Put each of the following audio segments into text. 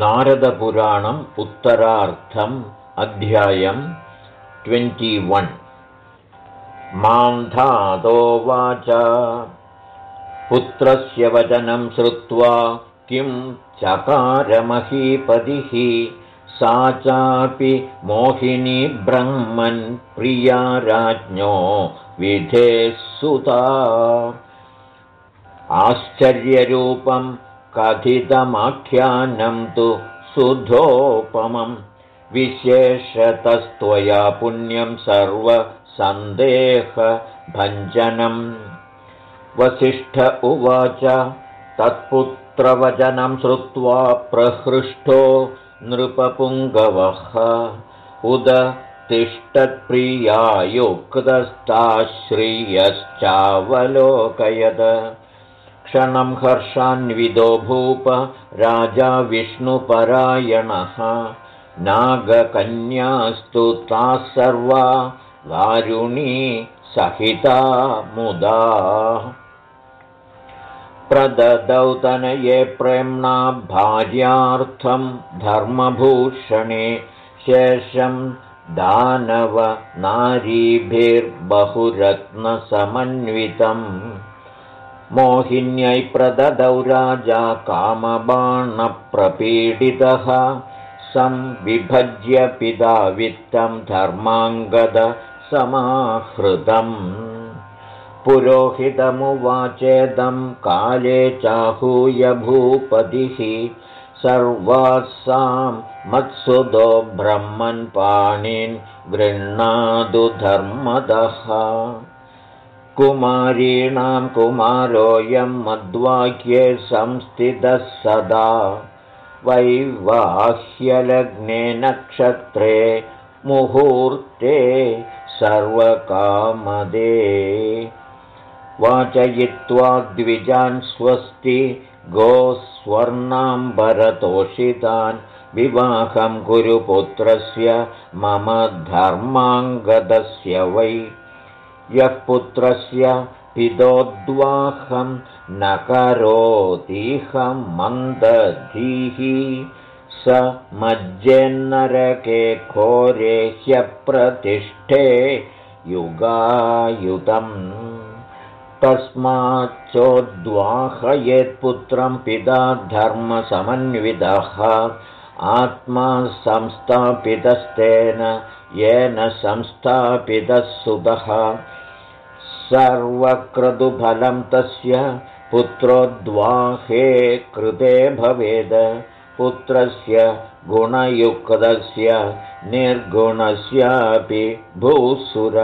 नारदपुराणम् उत्तरार्थम् अध्यायम् ट्वेण्टिवन् मान्धादोवाच पुत्रस्य वचनं श्रुत्वा किं चकारमहीपतिः सा चापि मोहिनी ब्रह्मन् प्रिया राज्ञो विधेः सुता आश्चर्यरूपं कथितमाख्यानं तु सुधोपमं विशेषतस्त्वया पुण्यं सर्वसन्देहभञ्जनम् वसिष्ठ उवाच तत्पुत्रवचनं श्रुत्वा प्रहृष्टो नृपपुङ्गवः। उद तिष्ठत्प्रियायुक्तस्ताश्रियश्चावलोकयद क्षणं हर्षान्विदो भूप राजा विष्णुपरायणः। नागकन्यास्तु ताः सर्वा वारुणी सहिता मुदा। प्रददौ तनये प्रेम्णा भार्यार्थं धर्मभूषणे शेषं दानव नारीभिर्बहुरत्नसमन्वितम् मोहिन्यै प्रददौ राजा कामबाणप्रपीडितः संविभज्य पिता वित्तं धर्माङ्गदसमाहृतम् पुरोहितमुवाचेदं काले चाहूय भूपतिः सर्वासां मत्सुदो ब्रह्मन् पाणिन् गृह्णादु धर्मदः कुमारीणां कुमारोऽयं मद्वाक्ये संस्थितः सदा। वैवाह्यलग्ने नक्षत्रे मुहूर्ते सर्वकामदे। वाचयित्वा द्विजान् स्वस्ति गोस्वर्णाम्बरतोषितान्। विवाहं कुरुपुत्रस्य मम धर्माङ्गदस्य वै यः पुत्रस्य पितोद्वाहं न करोतीहं मन्दधीः। स मज्जेन्नरके घोरे ह्यप्रतिष्ठे युगायुतम् तस्माच्चोद्वाहयेत्पुत्रं पिता धर्मसमन्वितः। आत्मा संस्थापितस्तेन येन संस्थापितः सुतः सर्वक्रतुफलं तस्य पुत्रोद्वाहे कृते भवेद। पुत्रस्य गुणयुक्तस्य निर्गुणस्यापि भूसुर।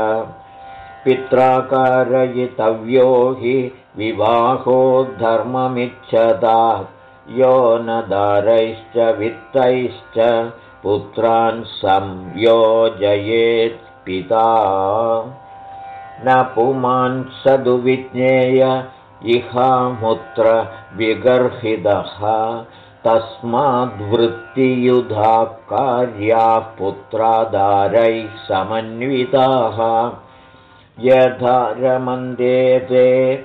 पित्राकारयितव्यो हि विवाहो धर्ममिच्छदा यो न दारैश्च वित्तैश्च पुत्रान् संयोजयेत् पिता न पुमान् सदुविज्ञेय इहामुत्र विगर्हितः। तस्माद्वृत्तियुधा कार्याः पुत्रादारैः समन्विताः। यथा रमन्दे ते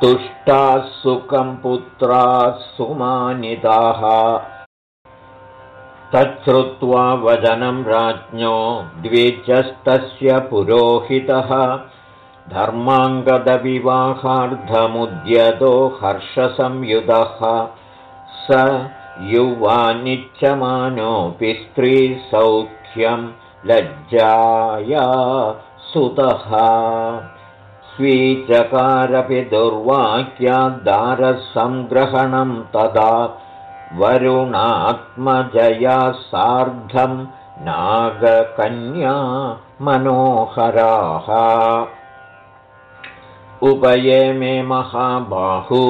तुष्टाः सुखं पुत्राः सुमानिताः तच्छ्रुत्वा वचनं राज्ञो द्विजस्तस्य पुरोहितः। धर्माङ्गदविवाहार्धमुद्यतो हर्षसंयुधः। स युवानिच्छमानोऽपि स्त्रीसौख्यं लज्जाया सुतः। स्वीचकारपि दुर्वाक्याद्दारसङ्ग्रहणं तदा वरुणात्मजया सार्धं नागकन्या मनोहराः। उपये मे महाबाहू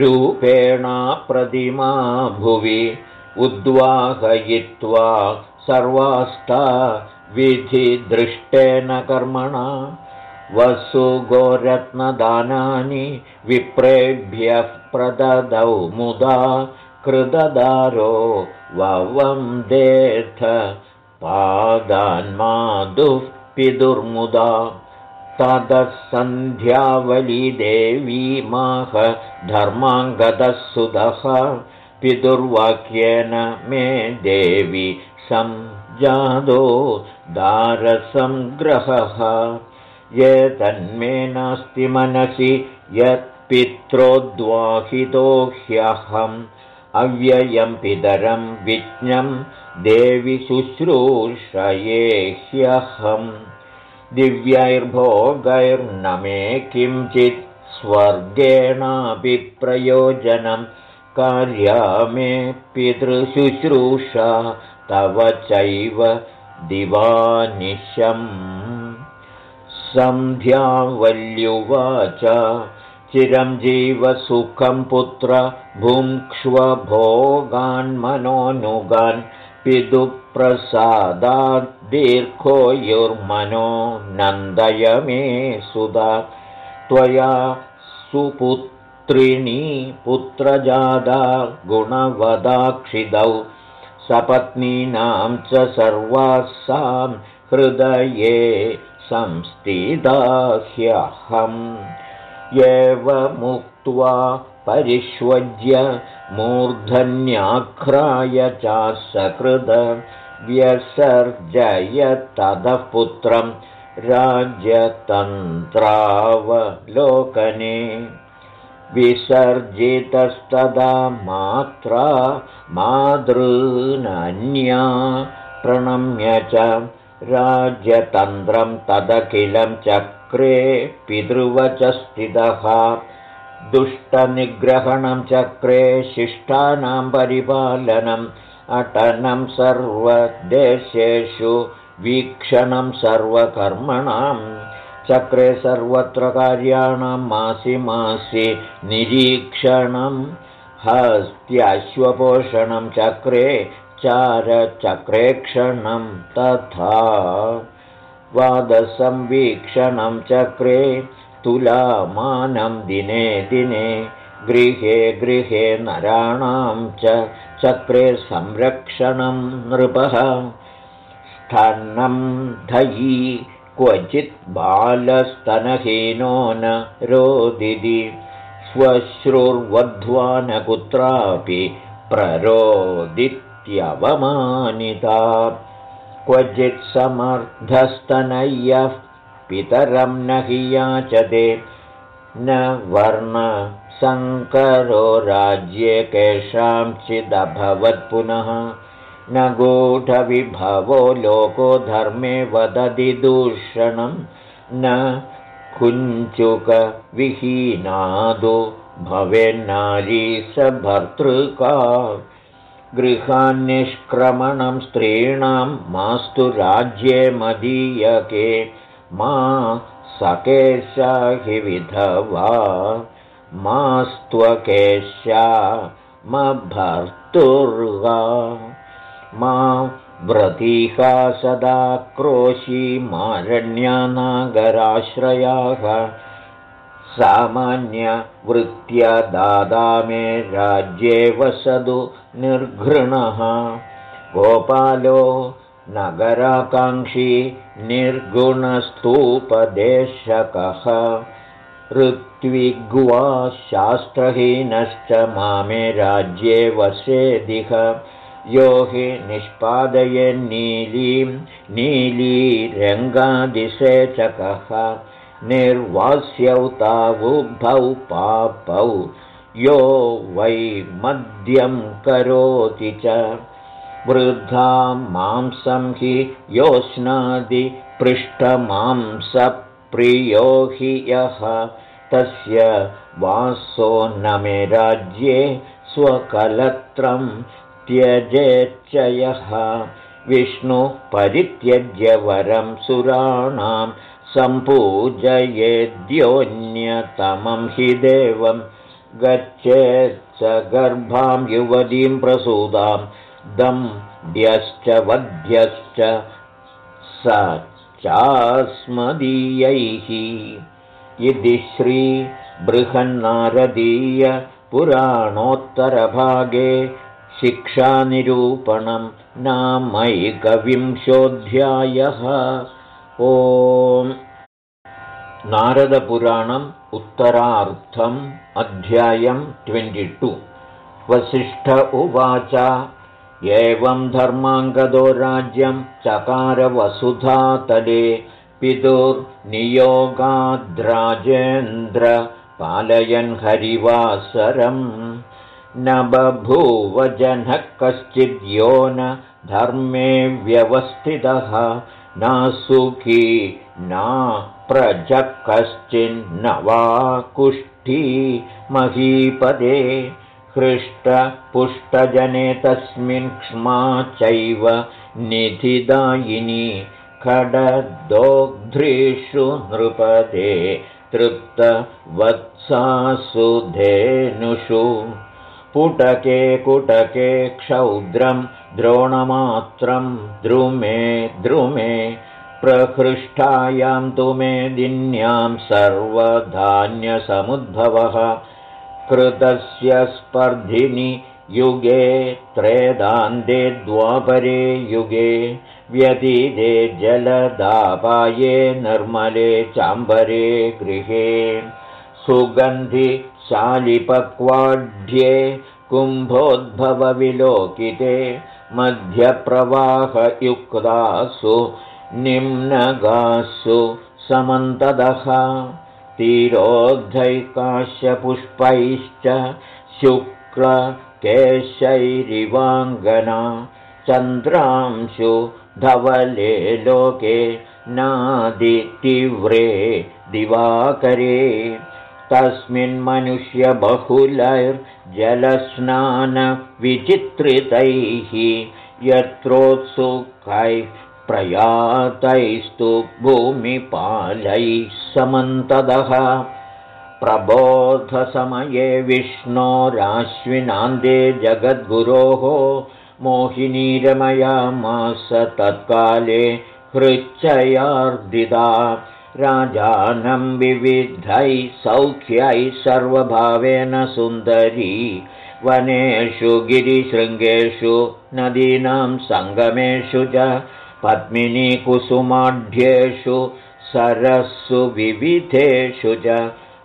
रूपेणा प्रतिमा भुवि उद्वाहयित्वा सर्वास्ता विधिदृष्टेन कर्मणा वसुगोरत्नदानानि विप्रेभ्यः प्रददौ मुदा कृददारो ववन्देथ पादान्मादुः पितुर्मुदा। ततः सन्ध्यावली देवी माह धर्माङ्गदः सुतः पितुर्वाक्येन मे देवि संजादो दारसङ्ग्रहः ये तन्मे नास्ति मनसि यत्पित्रोद्वाहितो ह्यहम् अव्ययं पितरं विज्ञं देवि शुश्रूषये ह्यहम् दिव्यैर्भोगैर्न मे किञ्चित् स्वर्गेणापि प्रयोजनं कार्या मे पितृशुश्रूषा तव चैव दिवानिशम्। सन्ध्यावल्युवाच चिरं जीवसुखं पुत्र भुङ्क्ष्वभोगान्मनोनुगान् पितुप्रसादाद्दीर्घो युर्मनो नन्दय मे सुधा। त्वया सुपुत्रिणी पुत्रजादा गुणवदाक्षिदौ। सपत्नीनां च सर्वासां हृदये संस्थिता ह्यहम् एवमुक्त्वा परिष्वज्य मूर्धन्याघ्राय चासकृद व्यसर्जय ततः पुत्रं राज्यतन्त्रावलोकने। विसर्जितस्तदा मात्रा मातृनन्या प्रणम्य च राज्यतन्त्रं तदखिलं चक्रे पितृवचस्थितः दुष्टनिग्रहणं चक्रे शिष्टानां परिपालनम् अटनं सर्वदेशेषु वीक्षणं सर्वकर्मणां चक्रे सर्वत्र कार्याणां मासि मासि निरीक्षणं हस्त्याश्वपोषणं चक्रे चारचक्रेक्षणं तथा वादसंवीक्षणं चक्रे तुलामानं दिने दिने गृहे गृहे नराणां च चक्रे संरक्षणं नृपः। स्थनं धयि क्वचित् बालस्तनहीनो न रोदिति। श्वश्रुर्वध्वा न कुत्रापि प्ररोदित्यवमानिता क्वचित् समर्थस्तनय्यः पितरं न हि याचते न वर्णसङ्करो राज्ये केषाञ्चिदभवत् पुनः। न गूढविभवो लोको धर्मे वदति दूषणं। न कुञ्चुकविहीनादो भवेन्नारी स भर्तृका गृहान्निष्क्रमणं स्त्रीणां मास्तु राज्ये मदीयके। मा सकेशा हि विधवा मास्त्वकेशा मभर्तुर्गा मा व्रतीहा सदा क्रोशी मारण्यानागराश्रयाः। सामान्यवृत्त्या दादा मे राज्ये वसतु निर्घृणः। गोपालो नगराकाङ्क्षी निर्गुणस्तूपदेशकः। ऋत्विग्वा शास्त्रहीनश्च मामे राज्ये वसेदिह। यो हि निष्पादयेन्नीलीं नीलीरङ्गादिसेचकः निर्वास्यौ तावुभौ पापौ यो वै मद्यं करोति च। वृद्धा मांसं हि योष्णादिपृष्ठमांसप्रियो हि यः। तस्य वासो न मे राज्ये स्वकलत्रं त्यजेच्चयः विष्णुः परित्यज्य वरं सुराणां सम्पूजयेद्योन्यतमं हि देवं गच्छेत्स गर्भां युवतीं प्रसूदाम् दम्ड्यश्च वध्यश्च स चास्मदीयैः इति श्रीबृहन्नारदीयपुराणोत्तरभागे शिक्षानिरूपणं नामैकविंशोऽध्यायः। ओ नारदपुराणम् उत्तरार्थम् अध्यायं ट्वेण्टि टु वसिष्ठ उवाच एवं धर्माङ्गदो राज्यं चकारवसुधातले पितुर्नियोगाद्राजेन्द्र पालयन् हरिवासरम्। न बभूवजनः कश्चिद्यो न धर्मे व्यवस्थितः न सुखी न प्रजः कश्चिन्न वा कुष्ठी महीपदे हृष्टपुष्टजने तस्मिन् क्ष्मा चैव निधिदायिनी खडदोग्ध्रीषु नृपदे तृप्तवत्सासु धेनुषु पुटके कुटके क्षौद्रं द्रोणमात्रं द्रुमे द्रुमे प्रहृष्टायां तु मेदिन्यां सर्वधान्यसमुद्भवः। कृतस्य स्पर्धिनि युगे त्रेदान्ते द्वापरे युगे व्यतीते जलदापाये निर्मले चाम्बरे गृहे। सुगन्धिशालिपक्वाढ्ये कुम्भोद्भवविलोकिते मध्यप्रवाहयुक्तासु निम्नगासु समन्तदः तीरोद्धैकाश्यपुष्पैश्च शुक्लकेशैरिवाङ्गना चन्द्रांशु धवले लोके नादितीव्रे दिवाकरे। तस्मिन्मनुष्यबहुलैर्जलस्नानविचित्रितैः यत्रोत्सुकैः प्रयातैस्तु भूमिपालैः समन्तदः। प्रबोधसमये विष्णोराश्विनान्दे जगद्गुरोः मोहिनीरमयामास तत्काले हृच्चयार्दिता। राजानं विविधैः सौख्यैः सर्वभावेन सुन्दरी। वनेषु गिरिशृङ्गेषु नदीनां सङ्गमेषु च पद्मिनीकुसुमाढ्येषु सरस्सु विविधेषु च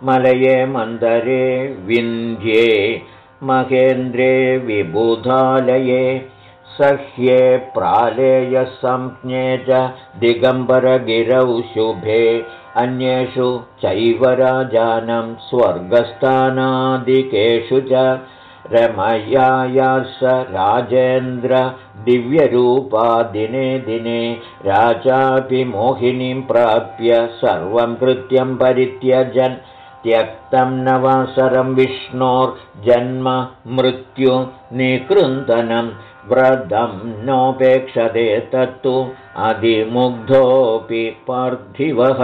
मलये मन्दरे विन्ध्ये महेन्द्रे विबुधालये सह्ये प्रालेयसंज्ञे च दिगम्बरगिरौ शुभे अन्येषु चैव राजानं स्वर्गस्थानादिकेषु च रमयायास राजेन्द्र दिव्यरूपा दिने दिने राजापि मोहिनीं प्राप्य सर्वं कृत्यं परित्यजन्। त्यक्तं नवासरं विष्णोर्जन्म मृत्युनिकृन्दनं व्रतं नोपेक्षते तत्तु अधिमुग्धोऽपि पार्थिवः।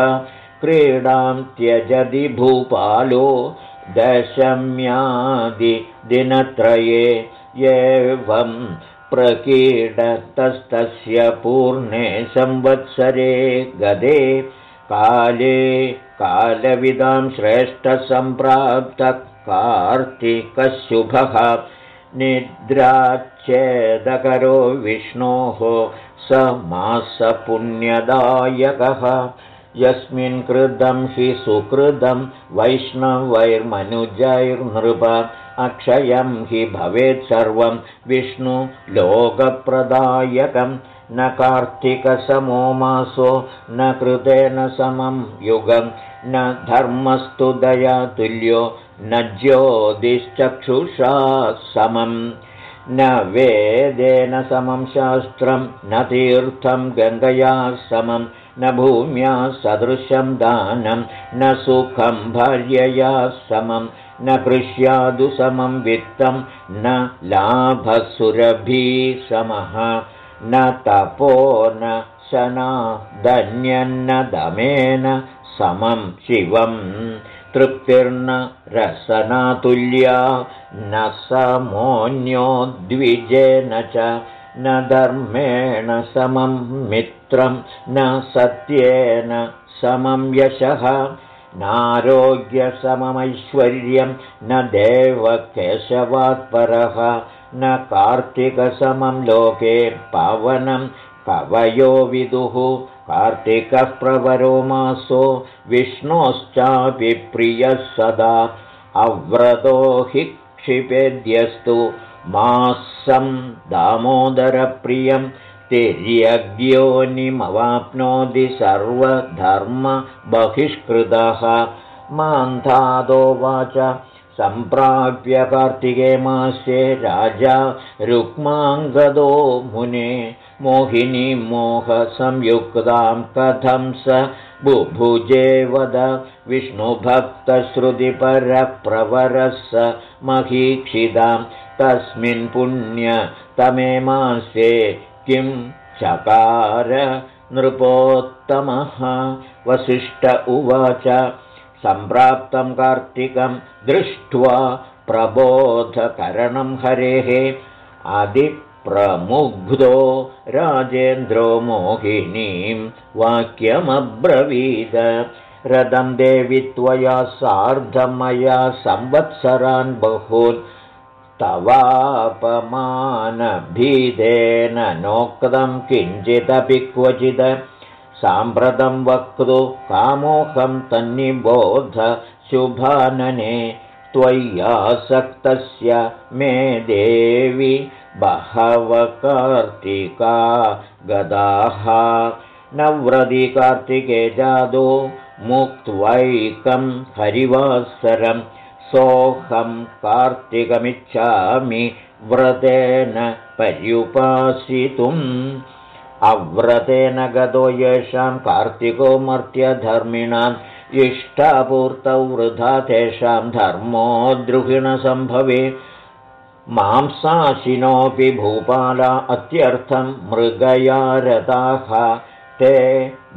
क्रीडां त्यजति भूपालो दशम्यादिदिनत्रये एवं प्रकीडतस्तस्य पूर्णे संवत्सरे गदे काले कालविदां श्रेष्ठसम्प्राप्तः कार्तिकशुभः निद्राच्छेदकरो विष्णोः स मासपुण्यदायकः यस्मिन् कृतं हि सुकृतं वैष्णवैर्मनुजैर्नृप अक्षयं हि भवेत् सर्वं विष्णुलोकप्रदायकं न कार्तिकसमो मासो न कृतेन समं युगं। न धर्मस्तु दयातुल्यो न ज्योतिश्चक्षुषा समं न वेदेन समं शास्त्रं न तीर्थं गङ्गया समं न भूम्या सदृशं दानं न सुखं भार्यया समं न कृष्यादुसमं वित्तं न लाभसुरभीसमः न तपो न शनादन्यन्न दमेन समं शिवं तृप्तिर्न रसनातुल्या न समोऽन्यो द्विजेन च न धर्मेण समं न सत्येन समं यशः। नारोग्यसममैश्वर्यं न देवकेशवात्परः। न कार्तिकसमं लोके पावनं कवयो विदुः। कार्तिकः प्रवरो मासो विष्णोश्चापि प्रियः सदा। अव्रतो हि क्षिपेद्यस्तु। मासं दामोदरप्रियं तिर्यग्योनिमवाप्नोति सर्वधर्मबहिष्कृतः। मान्धादोवाच सम्प्राप्य कार्तिके मास्ये राजा रुक्माङ्गदो मुने मोहिनीं मोहसंयुक्तां कथं स बुभुजे वद। विष्णुभक्तश्रुतिपरप्रवरः स महीक्षितां। तस्मिन् पुण्यतमे मासे किं चकार नृपोत्तमः? वसिष्ठ उवाच सम्प्राप्तं कार्तिकं दृष्ट्वा प्रबोधकरणं हरेः। आदिप्रमुग्धो राजेन्द्रो मोहिनीं वाक्यमब्रवीद रदं देवि त्वया सार्धमया संवत्सरान् बहून् तवापमानभीदेन नोक्तं किञ्चिदपि क्वचिद साम्प्रतं वक्तु कामोहं तन्निबोध शुभानने त्वय्यासक्तस्य मे देवि बहवकार्तिका गदाः। नव्रति कार्तिके जादो मुक्त्वैकं हरिवासरं सोऽहं कार्तिकमिच्छामि व्रतेन पर्युपासितुम्। अव्रतेन गतो येषां कार्तिको मर्त्यधर्मिणाम्। इष्टापूर्तौ वृथा तेषां धर्मो द्रुहिणसम्भवे मांसाशिनोऽपि भूपाला अत्यर्थं मृगया रताः ते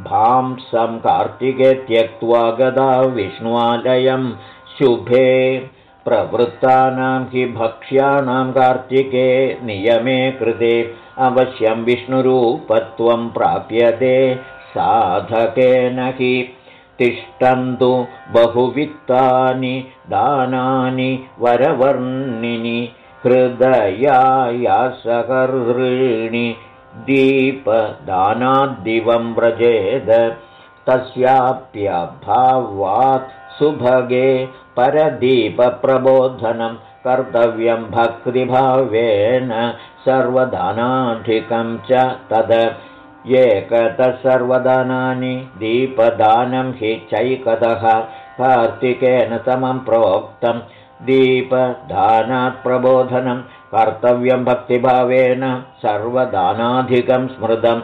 भांसं कार्तिके त्यक्त्वा गदा विष्णुवालयं शुभे प्रवृत्तानां हि भक्ष्याणां कार्तिके नियमे कृते अवश्यं विष्णुरूपत्वं प्राप्यते साधकेन हि तिष्ठन्तु बहुवित्तानि दानानि वरवर्णिनि हृदयायासकर्तॄणि दीपदानाद्दिवं व्रजेद तस्याप्यभावात् सुभगे परदीपप्रबोधनं कर्तव्यं भक्तिभावेन सर्वदानाधिकं च तद। एकतः सर्वदानानि दीपदानं हि चैकतः कार्तिकेन समं प्रोक्तं दीपदानात् प्रबोधनं कर्तव्यं भक्तिभावेन सर्वदानाधिकं स्मृतं।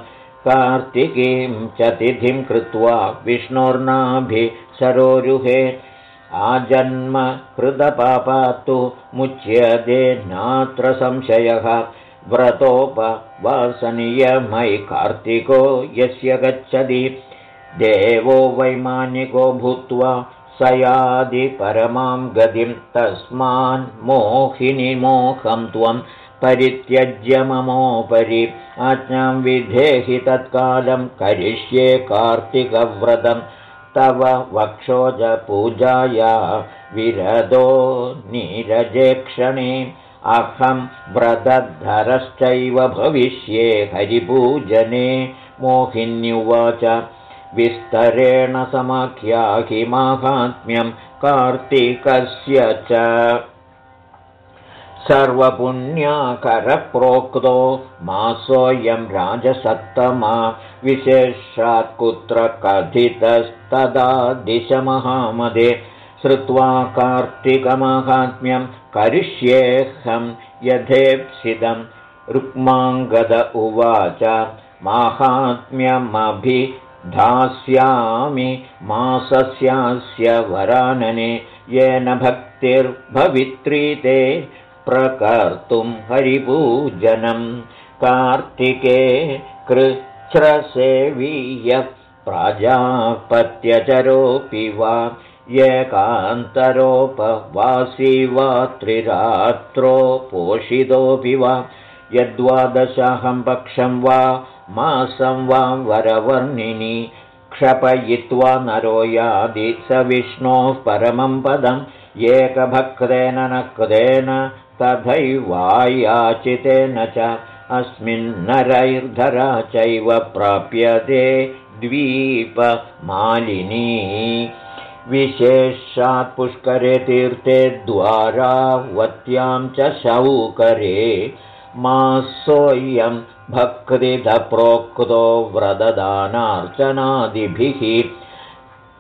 कार्तिकीं च तिथिं कृत्वा विष्णोर्नाभिसरोरुहे आजन्म कृतपापात्तु मुच्यते नात्र संशयः। व्रतोपवासनीयमयि कार्तिको यस्य गच्छति। देवो वैमानिको भूत्वा स यादि परमां गतिं तस्मान् मोहिनिमोहं त्वं परित्यज्य ममोपरि। आज्ञां विधेहि तत्कालं करिष्ये कार्तिकव्रतं तव वक्षोजपूजाया विरदो नीरजेक्षणे अहं व्रतधरश्चैव भविष्ये हरिपूजने। मोहिन्युवाच विस्तरेण समाख्याहि माहात्म्यं कार्तिकस्य च सर्वपुण्याकरप्रोक्तो मासोऽयं राजसत्तमा विशेषात् कुत्र कथितस्तदा दिशमहामदे श्रुत्वा कार्तिकमाहात्म्यं करिष्येऽहं यथेप्सितं। रुक्माङ्गद उवाच माहात्म्यमभिधास्यामि मासस्यास्य वरानने। येन भक्तिर्भवित्री ते प्रकर्तुं हरिपूजनं कार्तिके कृच्छ्रसेवीयः प्राजापत्यचरोऽपि वा एकान्तरोपवासी वा त्रिरात्रो पोषितोऽपि वा यद्वादशाहं पक्षं वा मासं वा वरवर्णिनि क्षपयित्वा नरो यादि स विष्णोः परमं पदम्। एकभक्तेन न तथैवायाचितेन च अस्मिन्नरैर्धरा चैव प्राप्यते द्वीपमालिनी। विशेषात् पुष्करे तीर्थे द्वारावत्यां च शौकरे मासोऽयं भक्तिधप्रोक्तो व्रतदानार्चनादिभिः।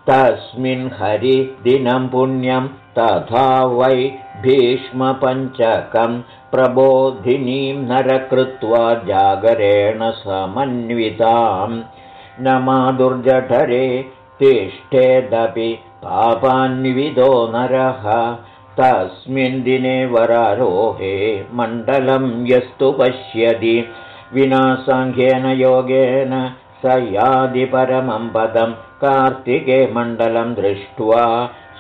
तस्मिन् हरिदिनं पुण्यं तथा वै भीष्मपञ्चकं प्रबोधिनीं नरकृत्वा जागरेण समन्वितां न मादुर्जठरे तिष्ठेदपि पापान्विदो नरः। तस्मिन् दिने वरारोहे मण्डलं यस्तु पश्यति। विना साङ्ख्येन योगेन स यादि परमं पदं कार्तिके मण्डलं दृष्ट्वा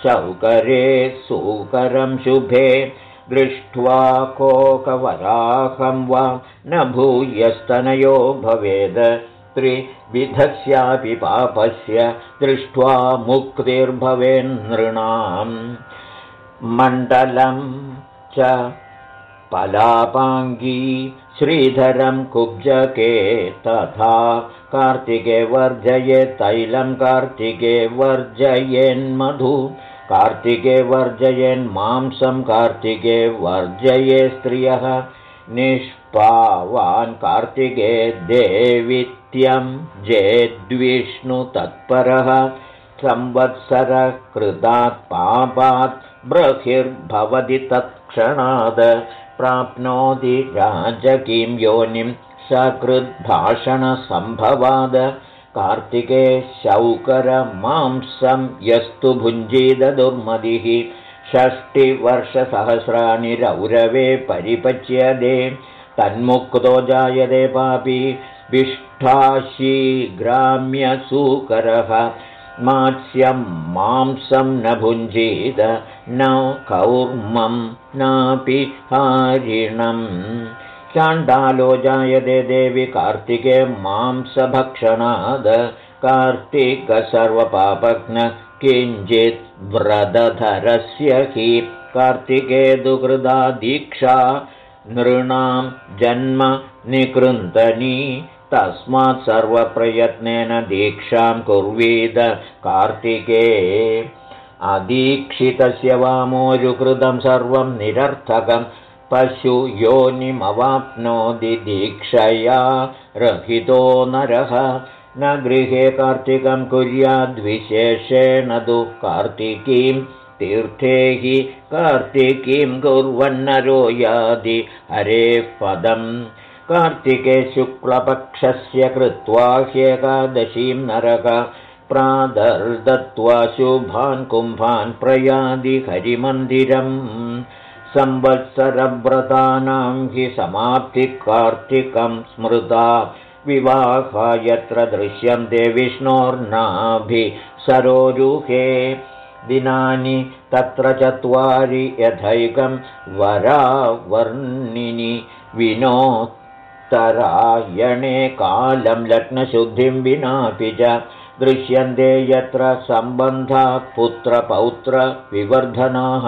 शौकरे सुकरं शुभे दृष्ट्वा कोकवराहं वा न भूयस्तनयो भवेद त्रिविधस्यापि पापस्य दृष्ट्वा मुक्तिर्भवेन्नृणाम् मण्डलं च पलापाङ्गी श्रीधरं कुब्जके तथा कार्तिके वर्जये तैलं कार्तिके वर्जयेन्मधु कार्तिके वर्जयेन्मांसं कार्तिके वर्जये स्त्रियः निष्पावान् कार्तिके देवित्यं जेद्विष्णुतत्परः संवत्सरकृतात् पापात् बृहिर्भवति तत्क्षणाद् प्राप्नोति राजकीं योनिं सकृद्भाषणसम्भवाद कार्तिके शौकरमांसं यस्तु भुञ्जीदुर्मदिः षष्टिवर्षसहस्राणि रौरवे परिपच्यते। तन्मुक्तो जायते पापी विष्ठाशीग्राम्यसूकरः। मात्स्यं मांसं न भुञ्जीद न कौर्मं नापि हारिणम् चाण्डालो जायते देवि कार्तिके मांसभक्षणाद्। कार्तिकसर्वपापघ्न किञ्चित् व्रतधरस्य हि कार्तिके दुकृदा दीक्षा नृणां जन्म निकृन्तनी। तस्मात् सर्वप्रयत्नेन दीक्षां कुर्वीद कार्तिके। अदीक्षितस्य वामोरुकृतं सर्वं निरर्थकं पशुयोनिमवाप्नोति दीक्षया रहितो नरः। न गृहे कार्तिकं कुर्याद्विशेषेण तु कार्तिकीं तीर्थे हि कार्तिकीं कुर्वन्नरो यादि हरेः पदम्। कार्तिके शुक्लपक्षस्य कृत्वा ह्येकादशीं नरक प्रादर्दत्त्वा शुभान् कुम्भान् प्रयादि हरिमन्दिरम् संवत्सरव्रतानां हि कार्तिकं स्मृता विवाहा यत्र दृश्यन्ते विष्णोर्नाभि सरोरुहे दिनानि तत्र चत्वारि यथैकं वरावर्णिनि विनो उत्तरायणे कालं लग्नशुद्धिं विनापि च दृश्यन्ते यत्र सम्बन्धा पुत्रपौत्रविवर्धनाः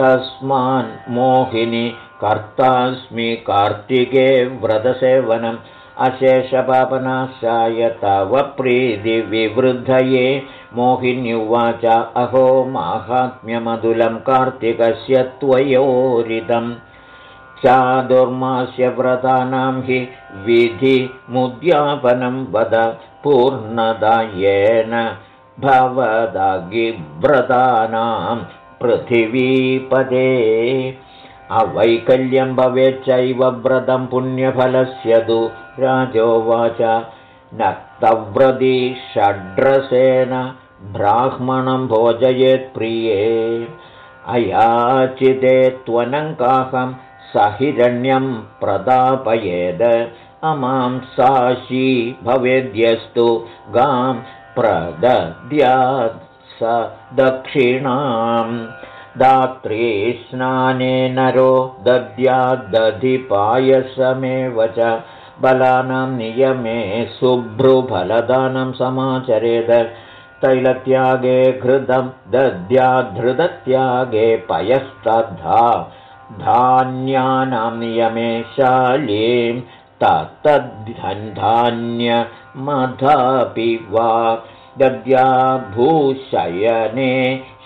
तस्मान् मोहिनि कर्तास्मि कार्तिके व्रतसेवनम्। अशेषपापनाशाय तव प्रीतिविवृद्धये मोहिन्युवाच अहो माहात्म्यमधुलं कार्तिकस्य त्वयोरिदम्। चादुर्मास्यव्रतानां हि विधिमुद्यापनं वद पूर्णदायेन भवदगिव्रतानां पृथिवीपदे। अवैकल्यं भवेच्चैव व्रतं पुण्यफलस्य तु राजोवाच। नक्तव्रती षड्रसेन ब्राह्मणं भोजयेत्प्रिये अयाचिते त्वनङ्काहं सहिरण्यं प्रदापयेद। अमां साशी भवेद्यस्तु गां प्रदद्यात् स दक्षिणां दात्री स्नाने नरो दद्याद्दधिपायसमेव च। बलानां नियमे शुभ्रुफलदानं समाचरेद। तैलत्यागे घृतं दद्याद्धृतत्यागे पयस्तद्धा। धान्यानां नियमे शालीं तत्तद्धान्यमधापि वा दद्या भूशयने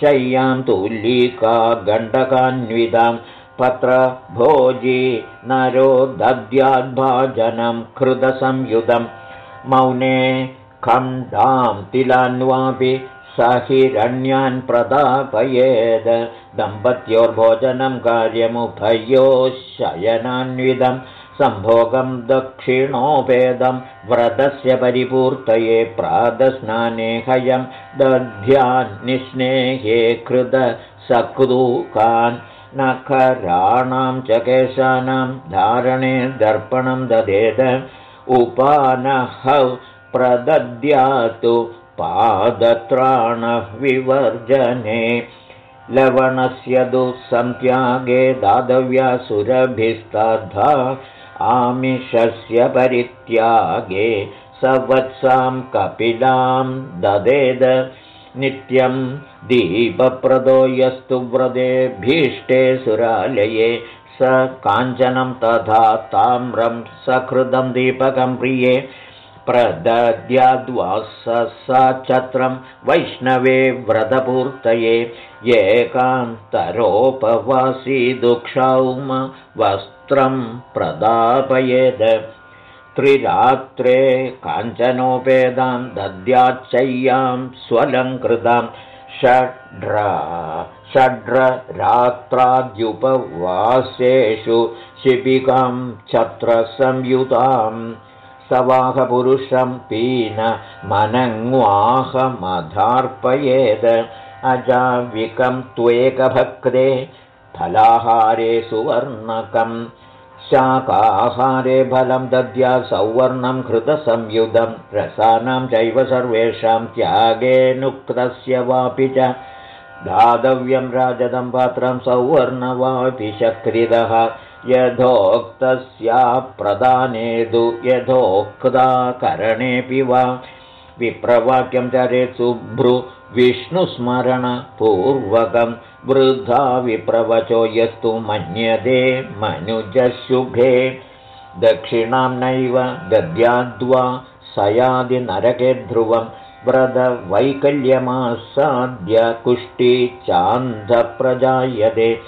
शय्यां तुल्लिका गण्डकान्वितां पत्रभोजी नरो दद्याद्भाजनं कृतसंयुतं मौने खण्डां तिलान्वापि स हिरण्यान् प्रदापयेद दम्पत्योर्भोजनं कार्यमुभयोः शयनान्वितं सम्भोगं दक्षिणोपेदं व्रतस्य परिपूर्तये प्रातस्नाने हयं दध्यान्निस्नेहे कृत सकृकान् नखराणां च केशानां धारणे दर्पणं ददेद उपानः प्रदद्यातु पादत्राणः विवर्जने लवणस्य दुःसन्त्यागे दातव्यासुरभिस्तद्धा आमिषस्य परित्यागे सवत्सां कपिलां ददेद। नित्यं दीपप्रदो यस्तु व्रतेभीष्टे सुरालये। स काञ्चनं तथा ताम्रं सकृदं दीपकं प्रिये। प्रदद्याद्वासच्छत्रं वैष्णवे व्रतपूर्तये। एकान्तरोपवासी दुःक्षौम प्रदापयेद। त्रिरात्रे काञ्चनोपेदां दद्याच्चय्यां स्वलङ्कृतां षड्रा षड्ररात्राद्युपवासेषु शिबिकां छत्रसंयुताम् सवाहपुरुषं पीन मनङ्वाहमधार्पयेद अजाविकं त्वेकभक्ते फलाहारे सुवर्णकम् शाकाहारे फलं दद्या सौवर्णं घृतसंयुधं। रसानां चैव सर्वेषां त्यागेनुक्तस्य वापि च। दातव्यं राजदं पात्रं सौवर्णवापि चक्रितः यथोक्तस्या प्रदानेदु यथोक्ता करणेऽपि वा। विप्रवाक्यं चरेत् शुभ्रु विष्णुस्मरणपूर्वकं वृद्धा विप्रवचो यस्तु मन्यते मनुजशुभे। दक्षिणां नैव गद्याद्वा सयादिनरके ध्रुवं। व्रतवैकल्यमासाद्य कुष्ठी चान्धप्रजायते।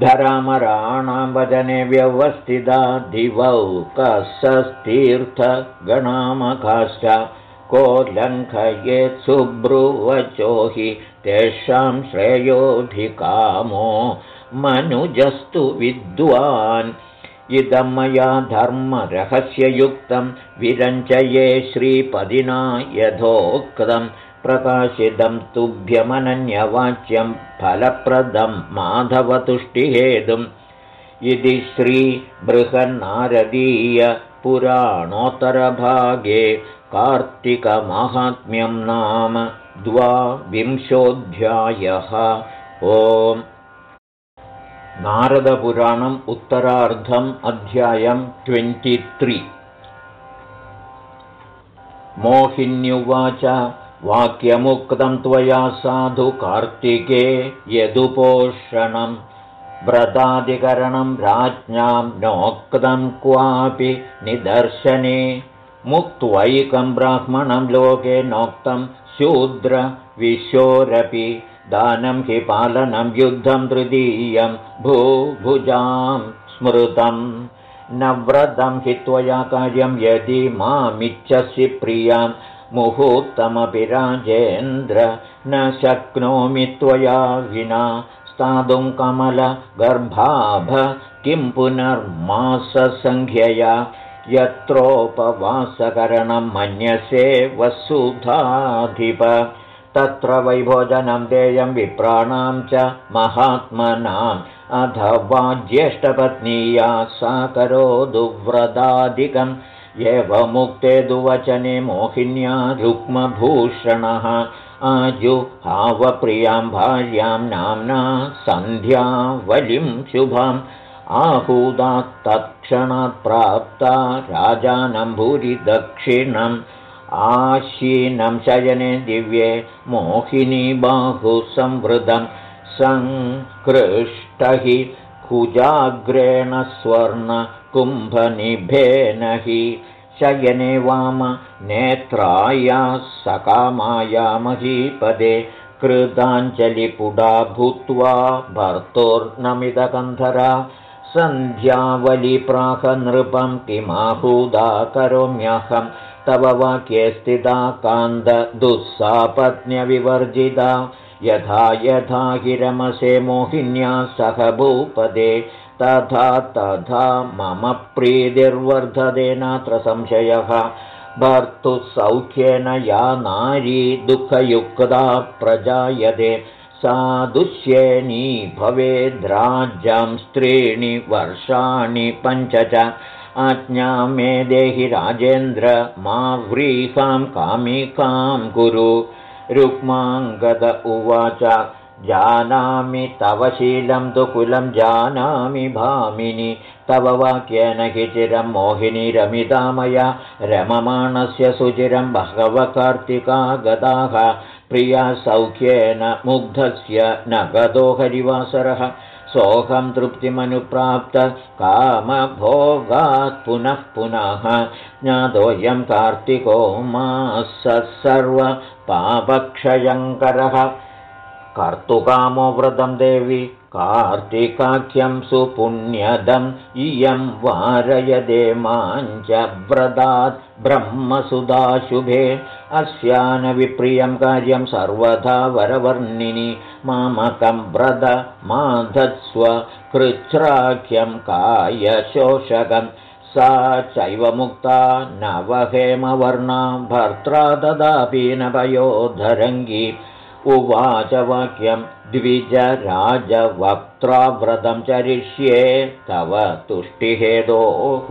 धरामराणां वदने व्यवस्थिता दिवौकसस्तीर्थगणामकाश्च। को लङ्घयेत् सुब्रुवचो हि तेषां श्रेयोऽधिकामो मनुजस्तु विद्वान्। इदं मया धर्मरहस्ययुक्तं विरञ्चये श्रीपदिना यथोक्तम् प्रकाशितं तुभ्यमनन्यवाच्यं फलप्रदं माधवतुष्टिहेतुम्। इति श्रीबृहन्नारदीयपुराणोत्तरभागे कार्तिकमाहात्म्यं नाम द्वाविंशोऽध्यायः ओम्। नारदपुराणम् उत्तरार्धम् अध्यायं ट्वेण्टित्रि मोहिन्युवाच वाक्यमुक्तं त्वया साधु कार्तिके यदुपोषणं व्रतादिकरणं राज्ञां नोक्तं क्वापि निदर्शने। मुक्त्वैकं ब्राह्मणं लोके नोक्तं शूद्रविशोरपि दानं हि पालनं युद्धं तृतीयं भूभुजां स्मृतं। न व्रतं हि त्वया कार्यं यदि मामिच्छसि प्रियाम् मुहूर्तमपि राजेन्द्र न शक्नोमि त्वया विना। स्थातुं कमलगर्भाभ किं पुनर्माससङ्ख्यया यत्रोपवासकरणं मन्यसे वसुधाधिप। तत्र वैभोजनं देयं विप्राणां च महात्मनाम्। अथवा ज्येष्ठपत्नीया सा करोदुव्रतादिकम् एवमुक्ते दुवचने मोहिन्या रुक्मभूषणः। आजुहावप्रियां भार्यां नाम्ना सन्ध्यावलिं शुभाम्। आहूदात् तत्क्षणात् प्राप्ता राजानं भूरि दक्षिणम् आशीनं शयने दिव्ये मोहिनी बाहुसंवृतं सङ्कृष्टहि कुजाग्रेण स्वर्ण कुम्भनिभेन हि शयने वाम नेत्राया सकामाया महीपदे कृताञ्जलिपुडा भूत्वा भर्तोर्नमिदकन्धरा सन्ध्यावलिप्राहनृपं किमाहूदा करोम्यहं तव वाक्ये स्थिता कान्ददुःसापत्न्यविवर्जिता यथा यथा हि रमसे मोहिन्या सह भूपदे। तथा तथा मम प्रीतिर्वर्धते नात्र संशयः। भर्तुसौख्येन या नारी दुःखयुक्ता प्रजायते सा दुष्येनी भवेद्राज्यं स्त्रीणि वर्षाणि पञ्च च। आज्ञा मे देहि राजेन्द्र मा व्रीहां कामिकां गुरु। रुक्माङ्गद उवाच जानामि तव शीलं तु कुलं जानामि भामिनि। तव वाक्येन हि चिरं मोहिनी रमिता मया रममाणस्य सुचिरं बहवः कार्तिका गदाः प्रिया सौख्येन मुग्धस्य न गतो हरिवासरः। सोऽहं तृप्तिमनुप्राप्त कामभोगात् पुनः पुनः ज्ञातोऽयं कार्तिको मास सर्वपापक्षयङ्करः। कर्तुकामो व्रतं देवि कार्तिकाख्यं सुपुण्यदम् इयं वारयदे व्रतात् ब्रह्मसुधाशुभे। अस्यानविप्रियं कार्यं सर्वथा वरवर्णिनि मामकं व्रत माधत्स्व कृच्छ्राख्यं कायशोषकं। सा चैव मुक्ता नवहेमवर्णा भर्त्रा ददापि न पयोधरङ्गी उवाच वाक्यं द्विजराजवक्त्राव्रतं चरिष्ये तव तुष्टिहेदोः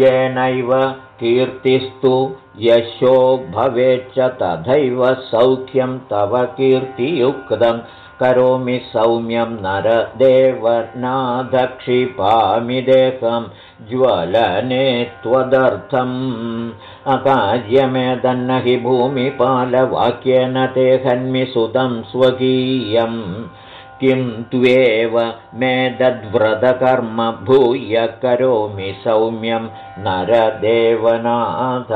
येनैव कीर्तिस्तु यशो भवेच्च तथैव सौख्यं तव कीर्तियुक्तं। करोमि सौम्यं नरदेवनादक्षिपामि देहं ज्वलने त्वदर्थम्। अकार्यमेदन्न हि भूमिपालवाक्येन ते हन्मिसुतं स्वकीयम्। किं त्वेव मेदद्व्रतकर्म भूय करोमि सौम्यं नरदेवनाथ।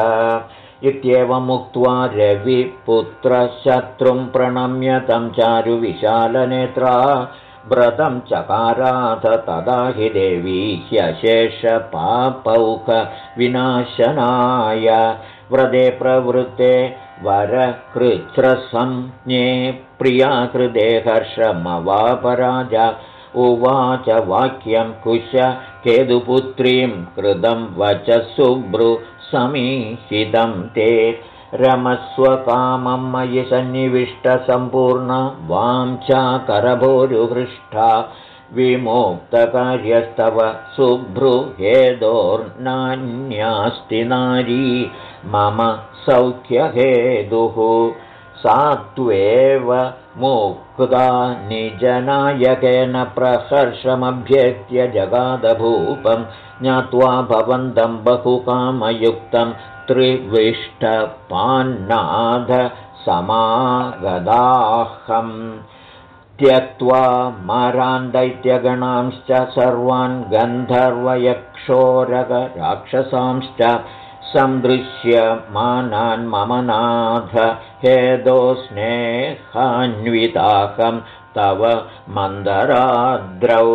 इत्येवमुक्त्वा रविपुत्रशत्रुं प्रणम्य तं चारुविशालनेत्रा व्रतं चकाराथ तदा हि देवी ह्यशेषपापौकविनाशनाय व्रते प्रवृत्ते वरकृच्छ्रसंज्ञे प्रियाकृते हर्षमवापराज। उवाच वाक्यं कुश केतुपुत्रीं कृतं वच सुभ्रु समीहितं ते रमस्वकामं मयि सन्निविष्टसम्पूर्ण वाञ्छा करभोरुहृष्टा विमुक्तकार्यस्तव सुभ्रुहेदोर्नान्यास्ति नारी मम सौख्यहेदुः सा त्वेव मुक्ता निजनायकेन प्रहर्षमभ्येत्य जगादभूपं ज्ञात्वा भवन्तं बहुकामयुक्तं त्रिविष्टपान्नाद समागदाहम् त्यक्त्वा मारान्दैत्यगणांश्च सर्वान् गन्धर्वयक्षोरगराक्षसांश्च सन्दृश्यमानान् मम नाथ हेदो स्नेहान्विताकं तव मन्दराद्रौ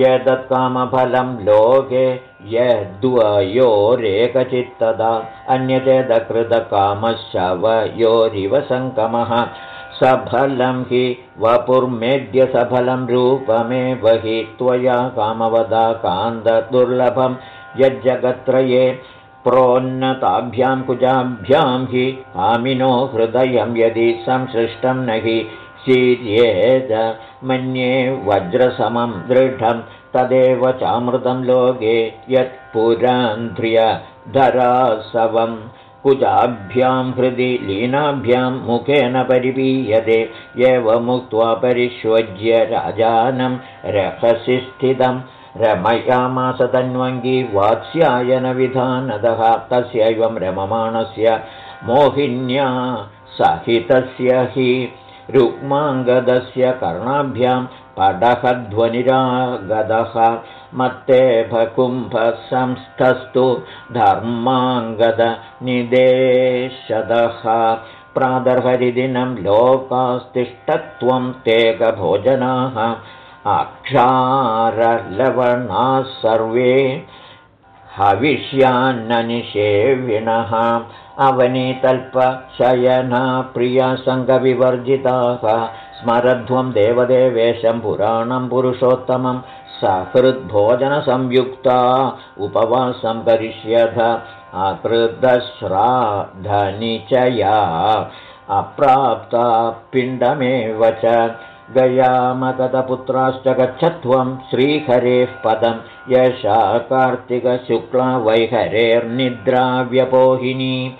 यदत्कामफलं लोके यद्वयोरेकचित्तदा अन्यचेदकृतकामशवयोरिव सङ्कमः सफलं हि वपुर्मेद्यसफलं रूपमेव हि त्वया कामवदा कान्ददुर्लभं यज्जगत्त्रये प्रोन्नताभ्यां कुजाभ्यां हि कामिनो हृदयं यदि संसृष्टं न हि शीर्येद मन्ये वज्रसमं दृढं तदेव चामृतं लोके यत्पुरान्ध्र्यधरासवं कुजाभ्यां हृदि लीनाभ्यां मुखेन परिपीयते एवमुक्त्वा परिष्वज्य राजानं रहसि स्थितम्। रमयामास तन्वङ्गी वात्स्यायनविधानदः तस्यैवं रममाणस्य मोहिन्या सहितस्य हि। रुक्माङ्गदस्य कर्णाभ्यां पडहध्वनिरागदः मत्ते भकुम्भसंस्थस्तु धर्माङ्गदनिदेशदः प्रादर्हरिदिनं लोकास्तिष्ठत्वं तेगभोजनाः अक्षारलवणाः सर्वे हविष्यान्ननिषेविणः अवनीतल्पशयना प्रियसङ्गविवर्जिताः स्मरध्वं देवदेवेशं पुराणं पुरुषोत्तमं। सकृद्भोजनसंयुक्ता उपवासं करिष्यथ अकृतश्राद्धनिचया। अप्राप्ता पिण्डमेव च गयामगतपुत्राश्च गच्छत्वं श्रीहरेः पदं। यशा कार्तिकशुक्ला वैहरेर्निद्राव्यपोहिनी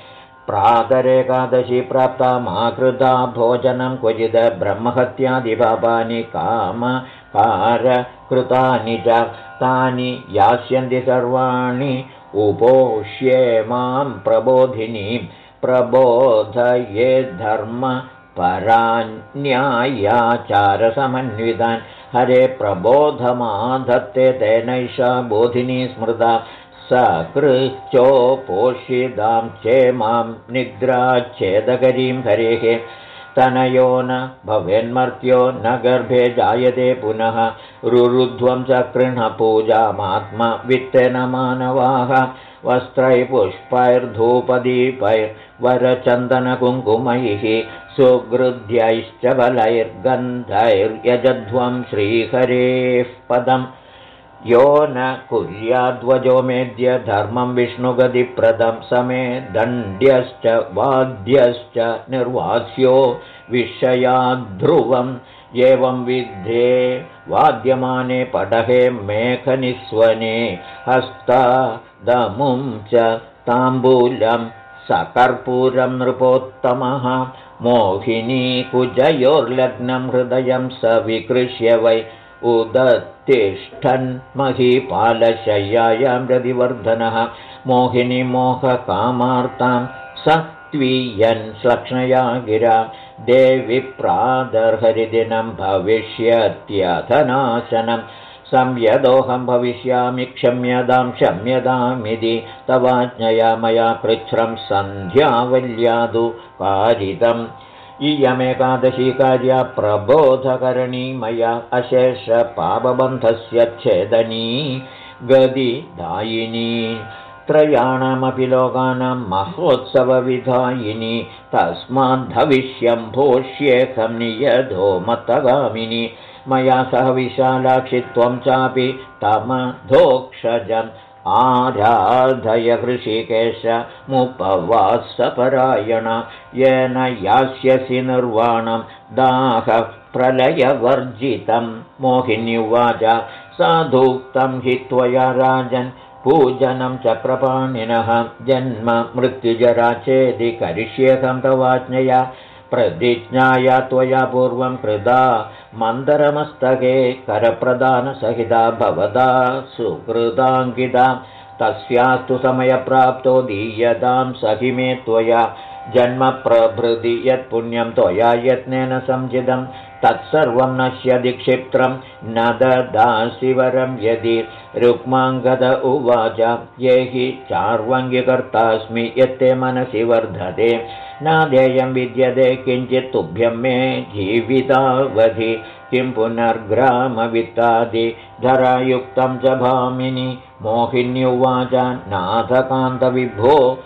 प्रातरेकादशी प्राप्ता माकृता भोजनं क्वचिद् ब्रह्महत्यादिपापानि कामकारकृतानि च। तानि यास्यन्ति सर्वाणि उपोष्ये मां प्रबोधिनीं। प्रबोधये धर्म परान्यायाचारसमन्वितान् हरे प्रबोधमाधत्ते तेनैषा बोधिनी स्मृता। सकृचोपोषितां चेमां निद्राच्छेदकरीं हरेः। तनयो न भवेन्मर्त्यो न गर्भे जायते पुनः। रुरुध्वं च कृणपूजामात्मवित्तेन मानवाः वस्त्रैपुष्पैर्धूपदीपैर्वरचन्दनकुङ्कुमैः सुगृध्यैश्च बलैर्गन्धैर्यजध्वं श्रीहरेः पदम् यो न कुर्याद्वजो मेद्य धर्मं विष्णुगतिप्रदं समे दण्ड्यश्च वाद्यश्च निर्वास्यो विषयाद्ध्रुवम् एवं विद्धे वाद्यमाने पटहे मेखनिस्वने हस्तदमुं च ताम्बूलं सकर्पूरं नृपोत्तमः। मोहिनी कुजयोर्लग्नं हृदयं स विकृष्य वै उदतिष्ठन् महीपालशय्यायां रतिवर्धनः मोहिनी मोहकामार्तां स त्वीयन् श्लक्ष्णया गिरा। देवि प्रादर्हरिदिनं भविष्यत्यधनाशनं संयदोऽहं भविष्यामि क्षम्यतां क्षम्यतामिति तवाज्ञया मया कृच्छ्रं सन्ध्यावल्यादु पारितम्। इयमेकादशी कार्या प्रबोधकरणी मया अशेषपापबन्धस्य छेदनी गदिदायिनी। त्रयाणामपि लोकानां महोत्सवविधायिनी। तस्माद्भविष्यं भोष्येऽहं नियधो मतगामिनि मया सह विशालाक्षि त्वं चापि तमधोक्षजम्। आराधय हृषिकेशमुपवासपरायण येन यास्यसि निर्वाणं दाहप्रलयवर्जितं मोहिन्युवाच साधूक्तं हि त्वया राजन् पूजनं चक्रपाणिनः जन्म मृत्युजरा चेदि करिष्येऽहं तवाज्ञया प्रतिज्ञाया त्वया पूर्वं कृदा मन्दरमस्तके करप्रदानसहिता भवदा सुकृताङ्किता तस्यास्तु समयप्राप्तो दीयतां सहिमे त्वया जन्मप्रभृति यत्पुण्यं त्वया यत्नेन संजितं तत्सर्वं नश्यति क्षिप्रं न ददासि वरं यदि। रुक्माङ्गद उवाच ये हि चार्वङ्गिकर्तास्मि यत्ते मनसि वर्धते। नादेयं विद्यते किञ्चित् तुभ्यं मे जीवितावधि। किं पुनर्ग्रामवित्तादि धरायुक्तं च भामिनि। मोहिन्युवाच नाथकान्तविभो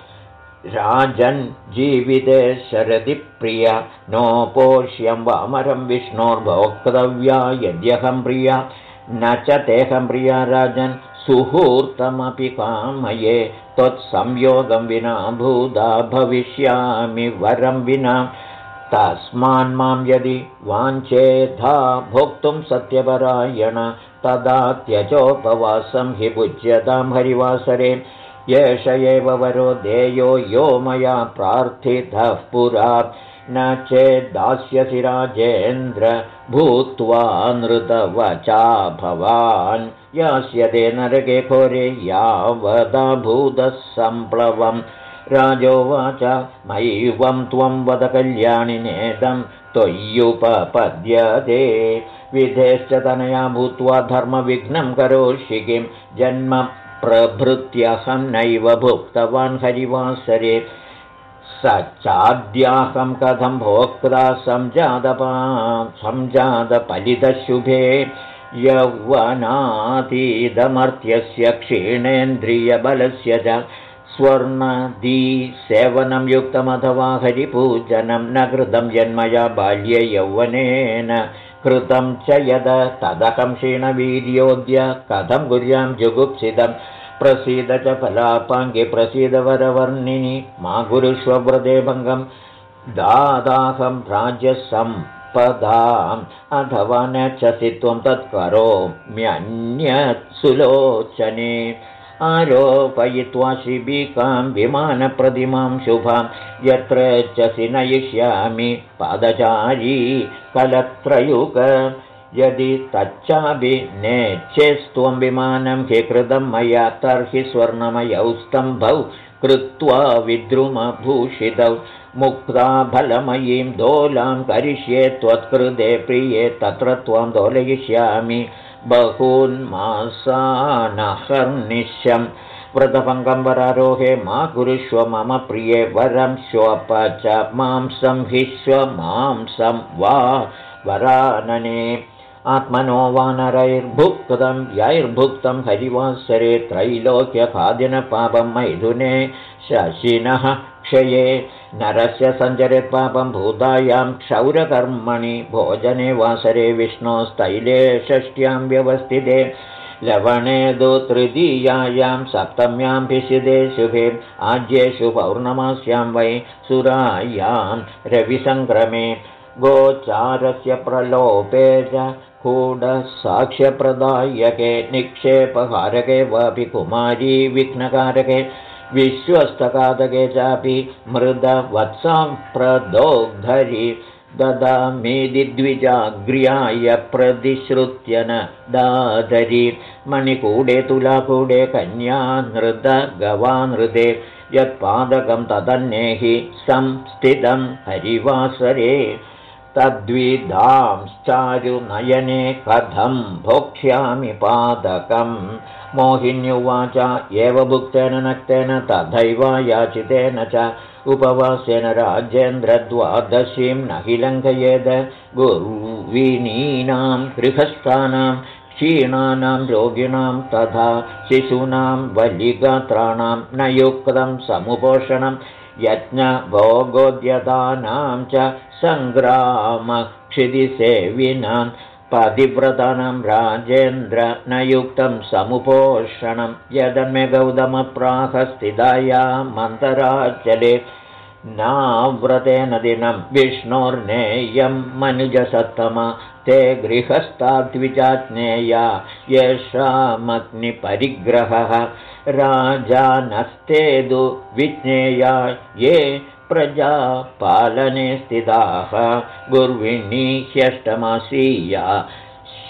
राजन् जीविते शरदि प्रिया। नोपोष्यं वामरं विष्णोर्भोक्तव्या यद्यहं प्रिया। न च तेऽहं प्रिया राजन् सुहूर्तमपि कामये त्वत्संयोगं विना भूदा भविष्यामि वरं विना। तस्मान्मां यदि वाञ्छेधा भोक्तुं सत्यपरायण तदा त्यजोपवासं हि भुज्यतां हरिवासरे एष एव वरो देयो यो मया प्रार्थितः पुरा। न चेद्दास्यसि राजेन्द्र भूत्वा नृतवचा भवान्। यास्यते नरके घोरे यावदभूतः सम्प्लवम्। राजोवाच मैवं त्वं वद कल्याणि नेदं त्वय्युपपद्यते विधेश्च तनया भूत्वा धर्मविघ्नं करोषि किं? जन्म प्रभृत्यहं नैव भुक्तवान् हरिवासरे। स चाद्याहं कथं भोक्ता सञ्जातपा सञ्जातपलितशुभे यौवनातीदमर्त्यस्य क्षीणेन्द्रियबलस्य च स्वर्णदीसेवनं युक्तमथवा हरिपूजनं न कृतं जन्मया बाल्ये यौवनेन कृतं च यद तदहं क्षीणवीर्योद्य कथं गुर्यां जुगुप्सितं। प्रसीद च फलापाङ्गे प्रसीदवरवर्णिनि मा गुरुष्वव्रते भङ्गं। दादाहं राज्यसम्पदाम् अथवा न चसि त्वं तत्करोम्यन्यत् सुलोचने आरोपयित्वा शिबिकां विमानप्रतिमां शुभां यत्र चसि नयिष्यामि पादचारी कलत्रयुग। यदि तच्चापि नेच्छेस्त्वं विमानं हि कृतं मया तर्हि स्वर्णमयौ स्तम्भौ कृत्वा विद्रुमभूषितौ। मुक्ता फलमयीं दोलां करिष्ये त्वत्कृते प्रिये तत्र त्वां दोलयिष्यामि बहून्मासानहर्निशं व्रतभङ्गं वरारोहे मा कुरुष्व मम प्रिये वरं श्वप च मांसं हि श्व मांसं वा वरानने। आत्मनो वानरैर्भुक्तं यैर्भुक्तं हरिवासरे त्रैलोक्यखादिनपापं मैथुने शशिनः क्षये नरस्य सञ्चरेत्पापं भूतायां क्षौरकर्मणि भोजने वासरे विष्णोस्तैले षष्ट्यां व्यवस्थिते लवणे दु तृतीयायां सप्तम्यां भिषिदे शुभे आज्येषु पौर्णमास्यां वै सुरायां रविसङ्क्रमे गोचारस्य प्रलोपे च कूढसाक्ष्यप्रदायके निक्षेपकारके वापि कुमारी विघ्नकारके विश्वस्तकादके चापि मृदवत्सां प्रदोग्धरि ददामीदि द्विजाग्र्याय प्रतिश्रुत्य न दादरि। मणिकूडे तुलाकूडे कन्या नृद गवानृदे यत्पादकं तदन्नेहि संस्थितं हरिवासरे। तद्विधांश्चारुनयने कथं भोक्ष्यामि पादकम् मोहिन्युवाच एव भुक्तेन नक्तेन तथैव याचितेन च उपवासेन राजेन्द्रद्वादशीं न हि लङ्घयेद गुर्विनीनां गृहस्थानां क्षीणानां रोगिणां तथा शिशूनां बलिगात्राणां न युक्तं समुपोषणं यज्ञभोगोद्यतानां च सङ्ग्रामक्षिदिसेविनां पतिव्रतानां राजेन्द्र न युक्तं समुपोषणं यदन्मे गौतमप्राहस्थिताया मन्तराचले नाव्रतेन दिनं विष्णोर्नेयं मनुजसत्तम ते गृहस्थाद्विजाज्ञेया येषामग्निपरिग्रहः। राजानस्ते दु विज्ञेया ये प्रजापालने स्थिताः। गुर्विणी ह्यष्टमासीया।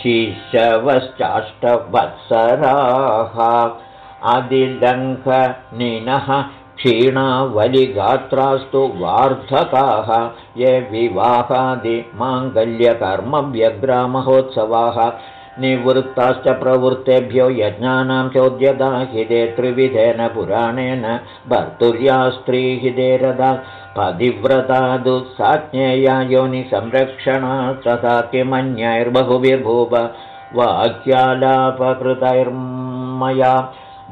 शिशवश्चाष्टवत्सराः। अधिलङ्घनिनः क्षीणावलिगात्रास्तु वार्धकाः। ये विवाहादिमाङ्गल्यकर्मव्यग्रामहोत्सवाः निवृत्ताश्च प्रवृत्तेभ्यो यज्ञानां चोद्यदाहिते त्रिविधेन पुराणेन भर्तुर्या स्त्रीहिते रदा पतिव्रता दुःसाज्ञेया योनिसंरक्षणा तथा किमन्यैर्बहुभिर्भूप वाक्यालापकृतैर्मया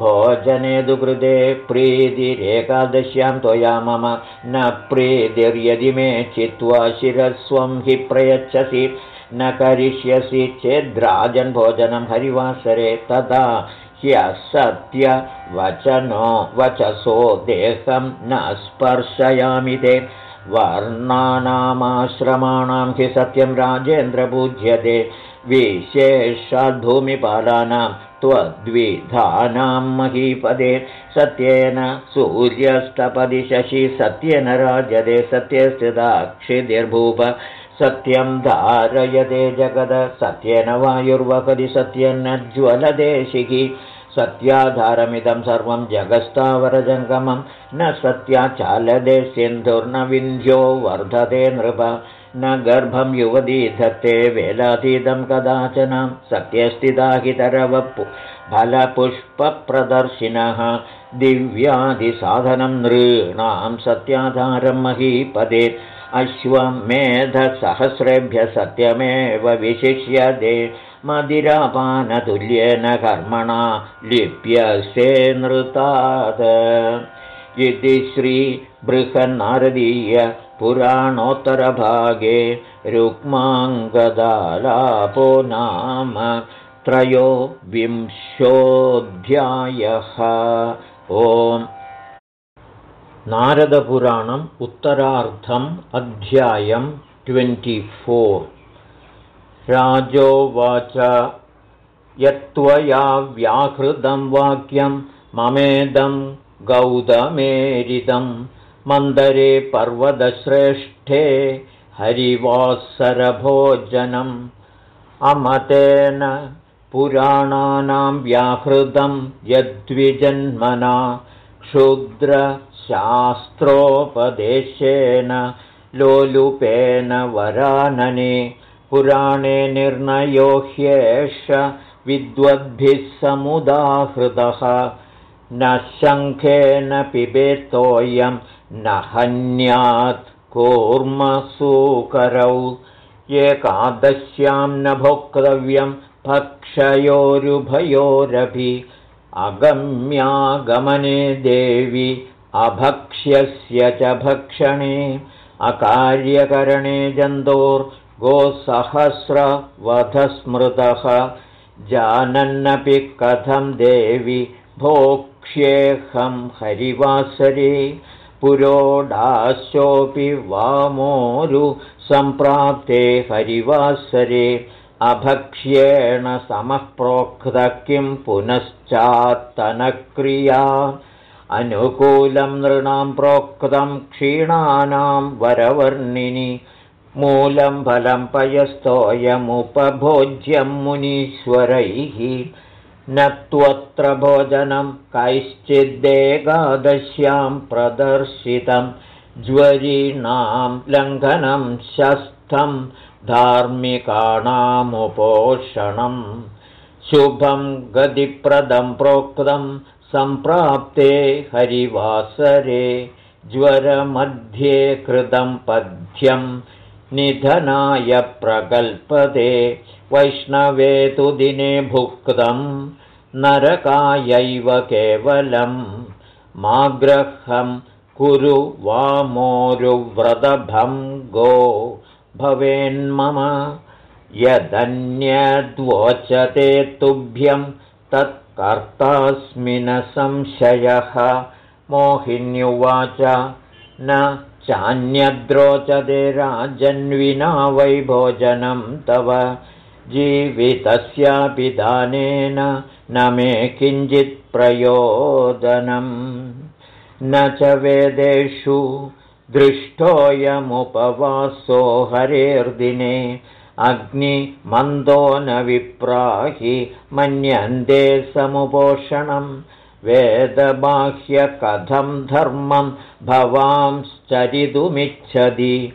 भोजने दुकृते प्रीतिरेकादश्यां त्वया मम न प्रीतिर्यदि मे चित्वा शिरस्वं हि प्रयच्छसि न करिष्यसि चेद्राजन्भोजनं हरिवासरे तदा ह्यसत्यवचनो वचसो देहं न स्पर्शयामि ते। वर्णानामाश्रमाणां हि सत्यं राजेन्द्रपूज्यते विशेषाद्भूमिपालानां त्वद्विधानां महीपदे। सत्येन सूर्यष्टपदि शशि सत्येन राजदे सत्यस्थिताक्षिधिर्भूप सत्यं धारयते जगद सत्येन वायुर्वकति सत्यन्न ज्वलदेशिकी सत्याधारमिदं सर्वं जगस्तावरजङ्गमं न सत्याचालदे सिन्धुर्न विन्ध्यो वर्धते नृप। न गर्भं युवती धत्ते वेलातीतं कदाचन सत्यस्थिताहितरवपु फलपुष्पप्रदर्शिनः। दिव्यादिसाधनं नृणां सत्याधारं महीपदे अश्वमेधसहस्रेभ्यः सत्यमेव विशिष्यते मदिरापानतुल्येन कर्मणा लिप्यसे नृतात्। इति श्रीबृहन्नारदीय पुराणोत्तरभागे रुक्माङ्गदालापो नाम त्रयोविंशोऽध्यायः। ओम् नारदपुराणम् उत्तरार्धम् अध्यायम् ट्वेण्टिफोर्। राजोवाच यत्त्वया व्याहृतं वाक्यं ममेदं गौतमेरिदं। मन्दरे पर्वतश्रेष्ठे हरिवासरभोजनम्। अमतेन पुराणानां व्याहृतं यद्विजन्मना क्षुद्रशास्त्रोपदेशेन लोलुपेन वरानने पुराणे निर्णयो ह्येष विद्वद्भिः समुदाहृतः। न शङ्खेन पिबेत्तोऽयं न हन्यात् कूर्मसूकरौ एकादश्यां न भोक्तव्यं भक्षयोरुभयोरपि अगम्यागमने देवि अभक्ष्यस्य च भक्षणे अकार्यकरणे जन्तोर्गोसहस्रवधस्मृतः। जानन्नपि कथं देवि भोक्ष्येऽहं हरिवासरे पुरोडाशोऽपि वामोरु सम्प्राप्ते हरिवासरे अभक्ष्येण समः प्रोक्तः किं पुनश्चात्तनक्रिया अनुकूलं नृणां प्रोक्तं क्षीणानां वरवर्णिनि मूलं फलं पयस्तोऽयमुपभोज्यं मुनीश्वरैः न त्वत्र भोजनं कैश्चिदेकादश्यां प्रदर्शितं ज्वरीणां लङ्घनं शस्थं धार्मिकाणामुपोषणम् शुभं गतिप्रदं प्रोक्तं सम्प्राप्ते हरिवासरे ज्वरमध्ये कृतं पद्यं निधनाय प्रकल्पते वैष्णवे तु दिने भुक्तं नरकायैव केवलं माग्रहं कुरु वामोरुव्रतभं गो भवेन्मम यदन्यद्वोचते तुभ्यं तत्कर्तास्मि न संशयः। मोहिन्युवाच न चान्यद्रोचते राजन्विना वै भोजनं तव। जीवितस्यापि दानेन न मे किञ्चित् प्रयोजनम् न च वेदेषु दृष्टोऽयमुपवासो हरेर्दिने अग्निमन्दो न विप्राहि मन्यन्ते समुपोषणं। वेदबाह्यकथं धर्मं भवांश्चरितुमिच्छति।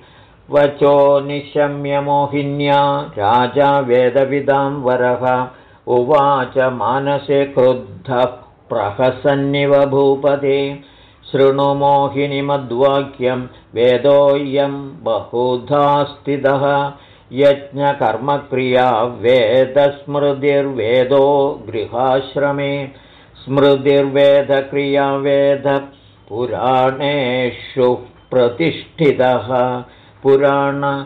वचो निशम्यमोहिन्या राजा वेदविदां वरः। उवाच मानसे क्रुद्धः प्रहसन्निव भूपदे शृणु मोहिनिमद्वाक्यं वेदोऽयं बहुधा स्थितः यज्ञकर्मक्रिया वेदस्मृतिर्वेदो गृहाश्रमे। स्मृतिर्वेदक्रिया वेदपुराणेषु प्रतिष्ठितः। पुराण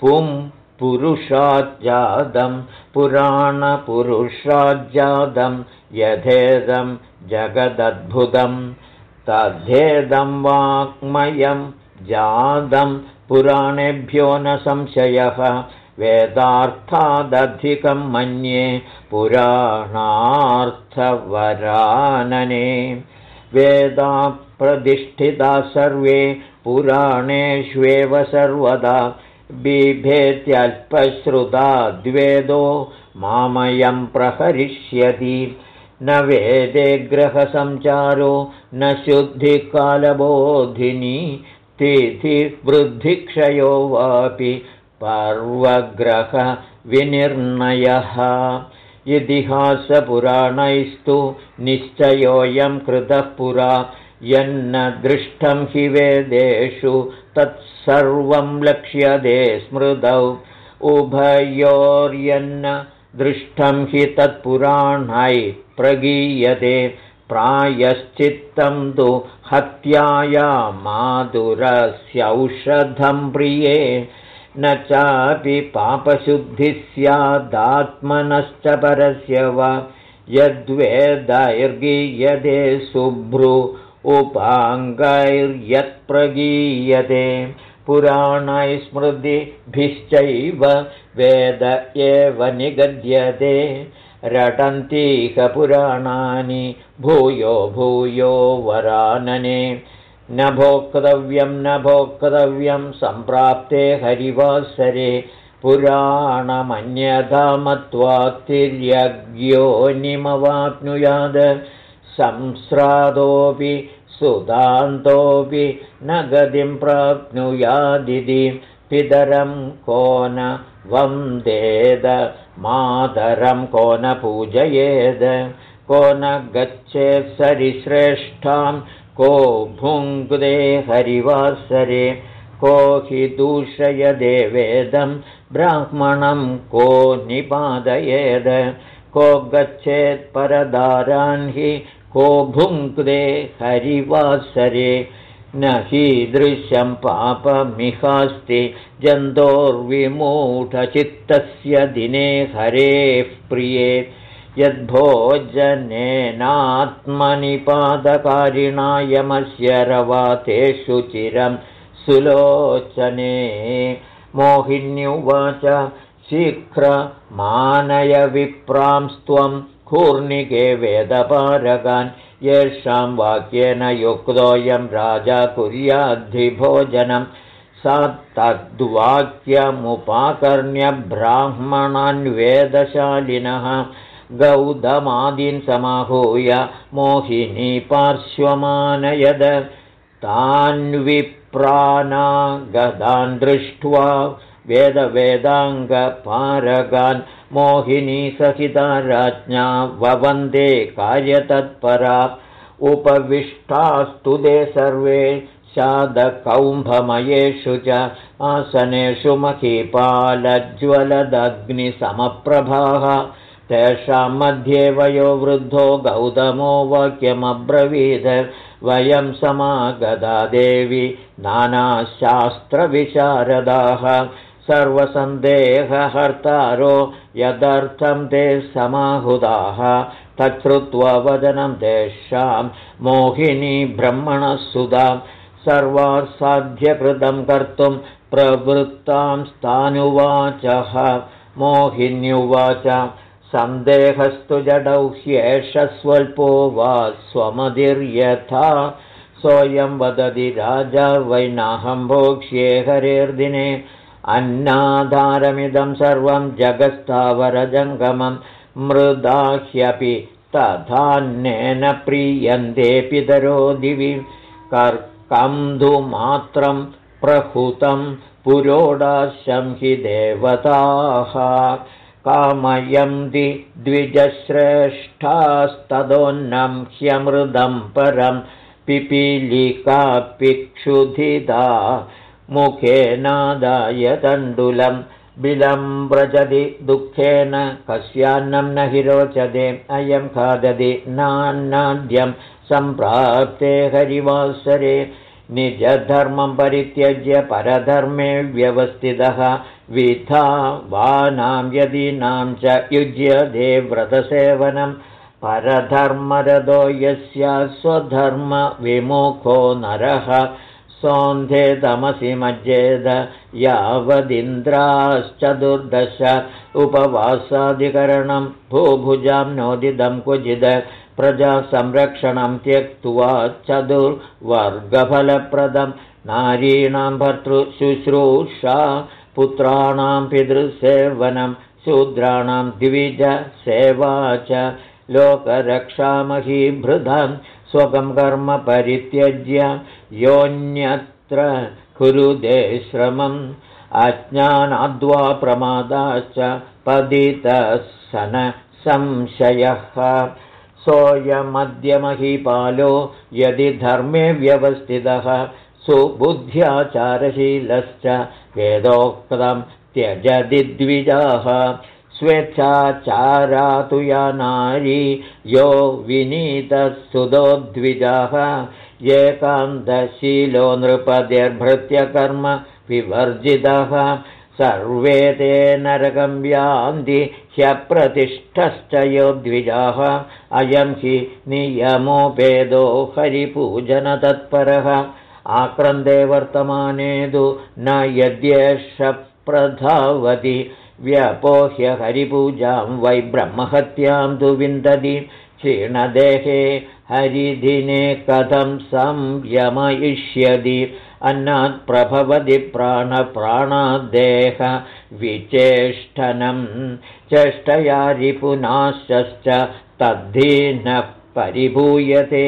पुं पुरुषाज्जातं पुराणपुरुषाज्जातं यथेदं जगदद्भुतं तद्धेदं वाङ्मयं जातं पुराणेभ्यो न संशयः। वेदार्थादधिकं मन्ये पुराणार्थवरानने। वेदा प्रतिष्ठिता सर्वे पुराणेष्वेव सर्वदा। बिभेत्यल्पश्रुता द्वेदो मामयं प्रहरिष्यति। न वेदे ग्रहसञ्चारो न शुद्धिकालबोधिनी तिथिवृद्धिक्षयो वापि पर्वग्रहविनिर्णयः इतिहासपुराणैस्तु निश्चयोऽयं कृतः पुरा यन्न दृष्टं हि वेदेषु तत्सर्वं लक्ष्यते स्मृतौ। उभयोर्यन्न दृष्टं हि तत्पुराणै प्रगीयते प्रायश्चित्तं तु हत्याया माधुरस्यौषधं प्रिये न चापि पापशुद्धिः स्यादात्मनश्च परस्य वा यद्वेदैर्गीयते शुभ्रु उपाङ्गैर्यत्प्रगीयते। पुराणैस्मृतिभिश्चैव वेद एव निगद्यते रटन्तीह पुराणानि भूयो भूयो वरानने। न भोक्तव्यं न भोक्तव्यं सम्प्राप्ते हरिवासरे। पुराणमन्यथा मत्वा तिर्यज्ञोनिमवाप्नुयाद संस्रादोऽपि सुदान्तोऽपि न गतिं प्राप्नुयादिति। पितरं को न वन्देद मातरं को न पूजयेद को न गच्छेत् सरिश्रेष्ठां को भुङ्क्ते हरिवासरे को हि दूषयदेवेदं ब्राह्मणं को निपादयेद को गच्छेत्परदारान् हि को भुङ्क्ते हरिवासरे न हीदृशं पापमिहास्ति जन्तोर्विमूढचित्तस्य दिने हरेः प्रिये। यद्भोजनेनात्मनिपादकारिणायमस्य रवातेषु चिरं सुलोचने। मोहिन्युवाच शीघ्रमानयविप्रांस्त्वं कूर्णिके वेदपारगान् येषां वाक्येन युक्तोऽयं राजा कुर्याद्धिभोजनं सा तद्वाक्यमुपाकर्ण्यब्राह्मणान्वेदशालिनः गौधमादीन् समाहूय मोहिनी पार्श्वमानयद। तान्विप्रानागदान् दृष्ट्वा वेदवेदाङ्गपारगान् मोहिनीसहिता राज्ञा ववन्दे कार्यतत्परा उपविष्टास्तु ते सर्वे शादकौम्भमयेषु च आसनेषु महीपालज्वलदग्निसमप्रभाः तेषां मध्ये वयो वृद्धो गौतमो वाक्यमब्रवीद वयं समागदा देवि नानाशास्त्रविशारदाः सर्वसन्देहहर्तारो यदर्थं ते समाहुदाः तच्छ्रुत्वा वदनं तेषां मोहिनी ब्रह्मणः सुधा सर्वासाध्यकृतं कर्तुं प्रवृत्तां स्थानुवाचः। मोहिन्युवाच सन्देहस्तु जडौ ह्येष स्वल्पो वा स्वमधिर्यथा। सोऽयं वदति राजा वैनाहं भोक्ष्ये हरेर्दिने अन्नाधारमिदं सर्वं जगत्स्थावरजङ्गमं मृदाह्यपि तथान्नेन प्रीयन्ते पितरो दिवि कर्कन्धुमात्रं प्रहुतं पुरोडाशं हि देवताः कामयन्ति द्विजश्रेष्ठास्तदोन्नं ह्यमृदं परं पिपीलिकापिक्षुधिता मुखेनादाय तण्डुलं बिलं व्रजति दुःखेन कस्यान्नं न हि रोचते अयं खादति नान्नाद्यं सम्प्राप्ते हरिवासरे। निजधर्मं परित्यज्य परधर्मे व्यवस्थितः विधा वानां यदीनां च युज्यते व्रतसेवनं। परधर्मरदो यस्य स्वधर्मविमुखो नरः सोऽन्धे तमसि मज्जेद यावदिन्द्राश्चतुर्दश उपवासादिकरणं भूभुजां नोदिदं क्वचिद प्रजासंरक्षणं त्यक्त्वा चतुर्वर्गफलप्रदं नारीणां भर्तृशुश्रूषा पुत्राणां पितृसेवनं शूद्राणां द्विजसेवा च लोकरक्षामहीभृदं स्वकं कर्म परित्यज्य योऽन्यत् यत्र कुरुदे श्रमम् अज्ञानाद्वा प्रमादाश्च पदितः संशयः सोऽयमद्यमहीपालो यदि धर्मे व्यवस्थितः सुबुद्ध्याचारशीलश्च वेदोक्तं त्यजति द्विजाः स्वेच्छाचारातु या नारी यो विनीतः सुधोद्विजाः एकान्तशीलो नृपतिर्भृत्यकर्म विवर्जितः। सर्वे ते नरकं व्यान्ति ह्यप्रतिष्ठश्च यो द्विजाः अयं हि नियमोपेदो हरिपूजनतत्परः। आक्रन्दे वर्तमाने तु न यद्येष प्रधावति व्यपोह्य हरिपूजां वै ब्रह्महत्यां तु विन्दति क्षीणदेहे हरिदिने कथं संयमयिष्यति। अन्नात् प्रभवति प्राणप्राणाद्देह विचेष्टनं चेष्टया रिपुनाश्च तद्धीनः परिभूयते।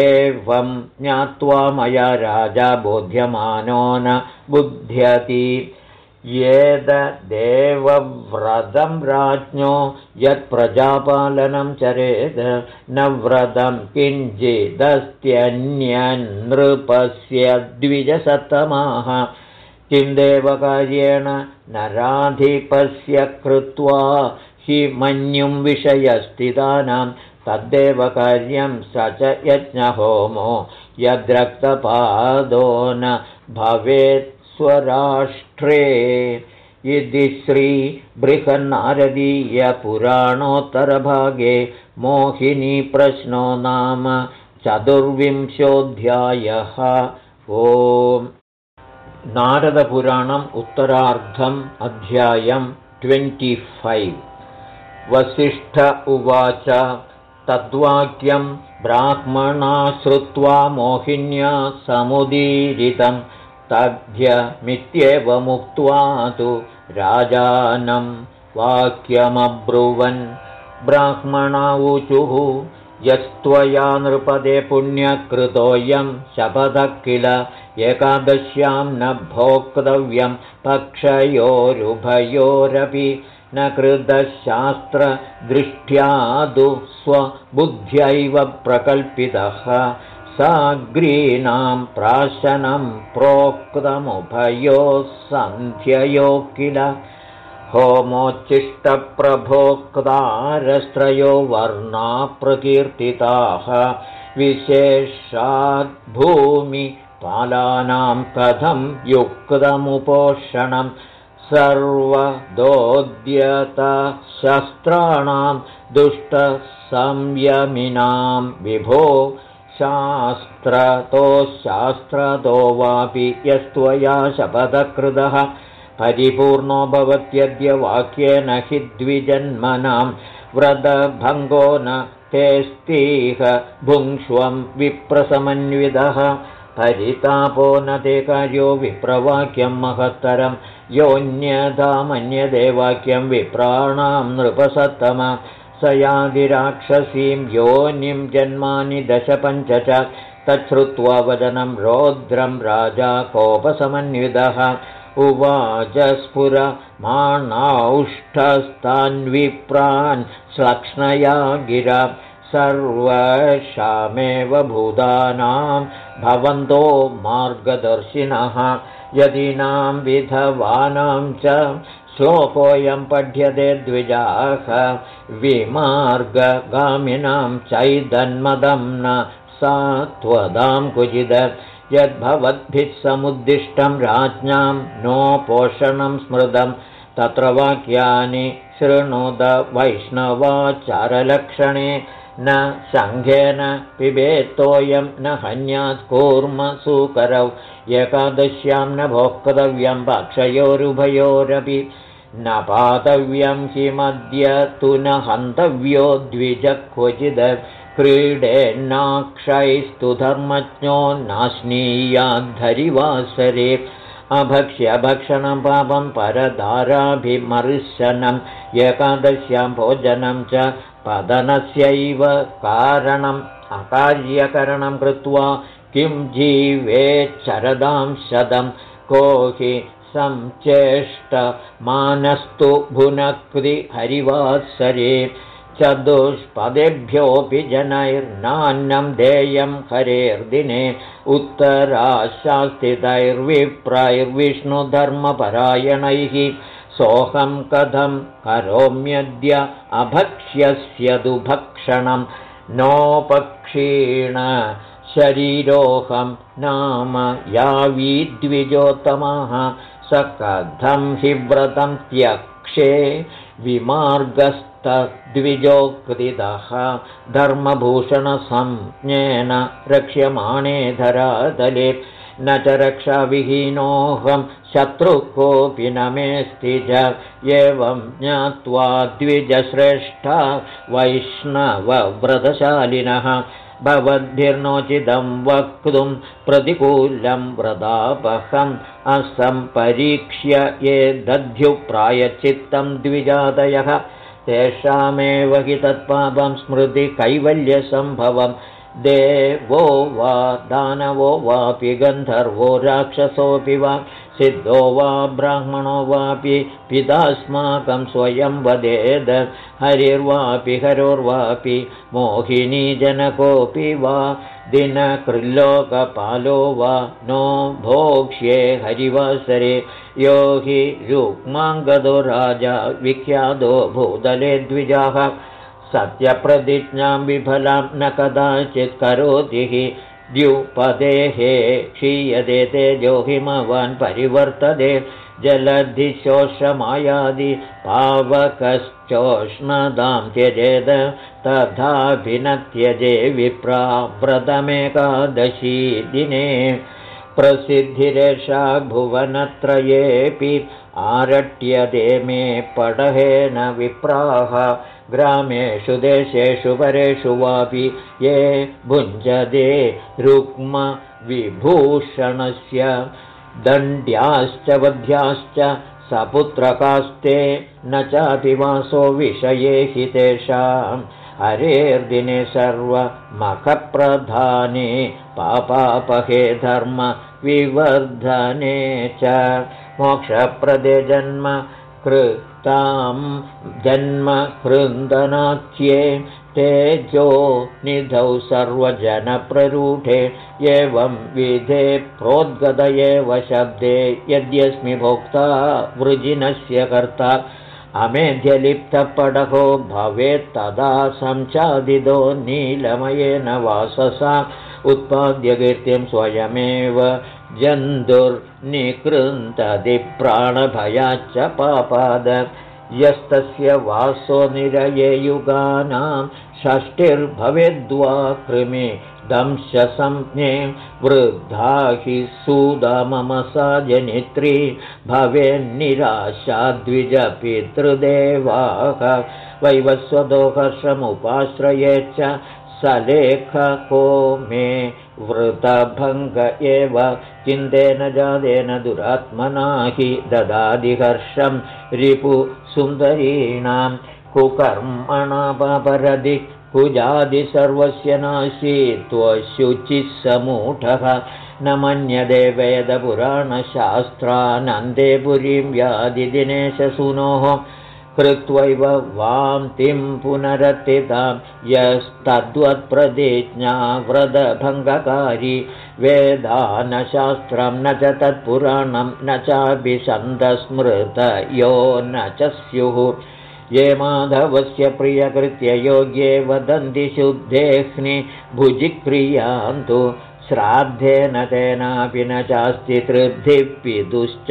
एवं ज्ञात्वा मया राजा बोध्यमानो न बुध्यति येदेवव्रतं राज्ञो यत्प्रजापालनं चरेत् न व्रतं किञ्चिदस्त्यन्यनृपस्य द्विजसत्तमाः। किं देवकार्येण नराधिपस्य कृत्वा हि मन्युं विषयस्थितानां तद्देवकार्यं स च यज्ञहोमो। यद्रक्तपादो न भवेत् स्वराष्ट्रे इति श्रीबृहन्नारदीयपुराणोत्तरभागे मोहिनीप्रश्नो नाम चतुर्विंशोऽध्यायः। ओम्। नारदपुराणम् उत्तरार्धम् अध्यायम् ट्वेण्टिफैव्। वसिष्ठ उवाच तद्वाक्यं ब्राह्मणा श्रुत्वा मोहिन्या समुदीरितम् तद्ध्यमित्येवमुक्त्वा तु राजानं वाक्यमब्रुवन् ब्राह्मणावुचुः यस्त्वया नृपदे पुण्यकृतोऽयं शपथः किल एकादश्यां न भोक्तव्यं पक्षयोरुभयोरपि न कृतशास्त्रदृष्ट्यादु स्वबुद्ध्यैव प्रकल्पितः साग्रीणां प्राशनं प्रोक्तमुभयोः सन्ध्ययो किल? होमोच्चिष्टप्रभोक्तारस्त्रयो वर्णा प्रकीर्तिताः विशेषाद्भूमिपालानां कथं युक्तमुपोषणं? सर्वदोद्यतशस्त्राणां दुष्टसंयमिनां विभो शास्त्रतो वापि यस्त्वया शपथकृतः परिपूर्णो भवत्यद्य वाक्येन हि द्विजन्मनां व्रतभङ्गो न तेस्तीह भुङ्क्ष्वं विप्रसमन्वितः। परितापो न ते कार्यो विप्रवाक्यं महत्तरं। योऽन्यथा वाक्यं विप्राणां नृपसत्तम स यादिराक्षसीं योनिं जन्मानि दशपञ्च च तच्छ्रुत्वा वदनं रौद्रं राजा कोपसमन्वितः। उवाच स्फुरमाणाौष्ठस्तान्विप्रान् श्लक्ष्णया गिरा। सर्वशामेव भूतानां भवन्तो मार्गदर्शिनः। यदीनां विधवानां च श्लोकोऽयं पठ्यते द्विजाः विमार्गगामिनां चैदन्मदं न सा त्वदां कुजिद यद्भवद्भिः समुद्दिष्टं राज्ञां नोपोषणं स्मृतं तत्र वाक्यानि शृणुद वैष्णवाचारलक्षणे। न सङ्घेन पिबेत्तोऽयं न हन्यात् कूर्म सुकरौ। एकादश्यां न भोक्तव्यं पक्षयोरुभयोरपि न पातव्यं किमद्य तु न हन्तव्यो द्विज क्वचिद् क्रीडेन्नाक्षैस्तु धर्मज्ञो नाश्नीयाद्धरिवासरे अभक्ष्यभक्षणं पापं परदाराभिमर्शनम् एकादश्यां भोजनं च पतनस्यैव कारणम्। अकार्यकरणं कृत्वा किं जीवेच्छरदां शतं को हि संचेष्टमानस्तु भुनक्ति हरिवात्सरे। चतुष्पदेभ्योऽपि जनैर्नान्यं देयं हरेर्दिने। उत्तराशास्तितैर्विप्रैर्विष्णुधर्मपरायणैः सोऽहं कथं करोम्यद्य अभक्ष्यस्य दुभक्षणं नोपक्षीण शरीरोऽहं नाम यावीद्विजोत्तमः स कथं हि व्रतं त्यक्षे विमार्गस्तद्विजोक्तिदः धर्मभूषणसंज्ञेन रक्ष्यमाणे धरातले न च रक्षाविहीनोऽहं शत्रुः कोऽपि न मेऽस्ति च एवं ज्ञात्वा द्विजश्रेष्ठा वैष्णवव्रतशालिनः भवद्भिर्नोचितं वक्तुं प्रतिकूलं व्रतापहम् असम्परीक्ष्य ये दध्युप्रायचित्तं द्विजातयः। तेषामेव हि तत्पापं स्मृतिकैवल्यसम्भवं देवो वा दानवो वापि गन्धर्वो राक्षसोऽपि वा सिद्धो वा ब्राह्मणो वापि पितास्माकं स्वयं वदेद हरिर्वापि हरोर्वापि मोहिनीजनकोऽपि वा दिनकृल्लोकपालो वा नो भोक्ष्ये हरिवासरे यो हि रुक्माङ्गदो राजा विख्यातो भूतले द्विजाः सत्यप्रतिज्ञां विफलां न कदाचित् करोति हि द्युपदेः क्षीयते ते जोहिमवान् परिवर्तते जलधिशोषमायादि पावकश्चोष्णदां त्यजेद तथापि न त्यजे विप्रा व्रतमेकादशी दिने प्रसिद्धिरेषा भुवनत्रयेऽपि आरट्यते मे पटहेन विप्राः ग्रामेषु देशेषु परेषु वापि ये भुञ्जते रुक्मविभूषणस्य दण्ड्याश्च वध्याश्च सपुत्रकास्ते न चातिवासो विषये हि तेषाम् हरेर्दिने सर्वमखप्रधाने पापापहे धर्मविवर्धने च मोक्षप्रदे जन्म कृतां जन्म कृन्दनाच्ये तेजो निधौ सर्वजनप्ररूढे एवं विधे प्रोद्गत एव शब्दे यद्यस्मि भोक्ता वृजिनस्य कर्ता। अमेध्यलिप्तपडहो भवेत्तदा सञ्चादिदो नीलमयेन वाससा। उत्पाद्यकीर्तिं स्वयमेव जन्तुर्निकृन्तदि प्राणभयाच्च पापाद। यस्तस्य वासो निरये युगानां षष्टिर्भवेद्वा कृमि दंशसंज्ञे वृद्धा हि सुदममसा जनित्री। भवेन्निराशाद्विजपितृदेवाः वैवस्वदोहर्षमुपाश्रये च सलेखको मे वृतभङ्ग एव चिन्तेन जातेन दुरात्मना हि ददादिहर्षं रिपुसुन्दरीणां कुकर्मणापरदि कुजादि सर्वस्य नाशी त्वशुचिः समूढः न मन्यदे वेदपुराणशास्त्रानन्दे पुरीं व्याधिदिनेशसूनोः कृत्वैव वान्तिं पुनरतितां यस्तद्वत्प्रतिज्ञा व्रतभङ्गकारी वेदा न शास्त्रं न च तत्पुराणं न चाभिषन्दस्मृतयो न च स्युः। ये माधवस्य प्रियकृत्य योग्ये वदन्ति शुद्धेह्नि भुजिक्रियान्तु श्राद्धेन तेनापि न चास्ति तृद्धिपितुश्च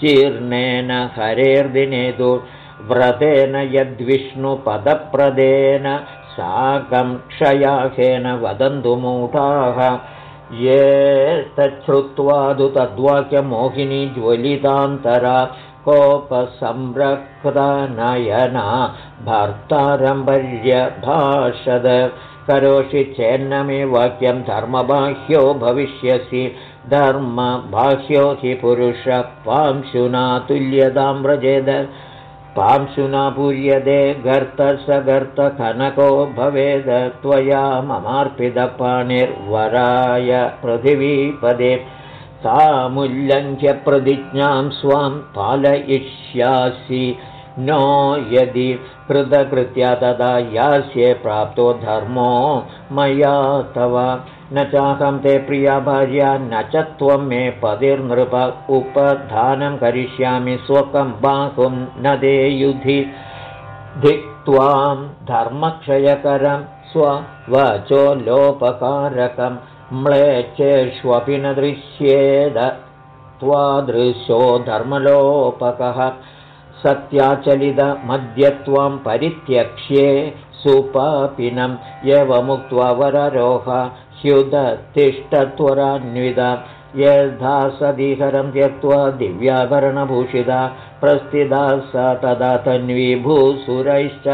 चीर्णेन हरेर्दिने तु व्रतेन यद्विष्णुपदप्रदेन साकं क्षयाखेन वदन्तु मूढाः। ये तच्छ्रुत्वादु तद्वाक्यमोहिनी ज्वलितान्तरा कोपसंरक्तनयना भर्तारम्भर्यभाषद करोषि चेन्न मे वाक्यं धर्मबाह्यो भविष्यसि। धर्मबाह्यो हि पुरुषः पांशुना तुल्यतां व्रजेद पांशुना पूर्यते गर्त स गर्तकनको भवेद त्वया ममार्पितपाणिर्वराय पृथिवीपदे सामूल्यञ्च प्रतिज्ञां स्वां पालयिष्यासि नो यदि कृतकृत्या तदा यास्ये प्राप्तो धर्मो मया तव न चाहं ते प्रिया भार्या न च त्वं मे पतिर्नृप उपधानं करिष्यामि स्वकं बाहुं न देयुधि। धिक्त्वां धर्मक्षयकरं स्ववचो लोपकारकं म्लेच्छेष्वपि न दृश्येद त्वादृशो धर्मलोपकः। सत्याचलितमद्यत्वं परित्यक्ष्ये सुपापिनम् एवमुक्त्वा वररोह ह्युदतिष्ठत्वरान्विता यथा सदीहरं त्यक्त्वा दिव्याभरणभूषिता प्रस्थिता स तदा तन्वीभूसुरैश्च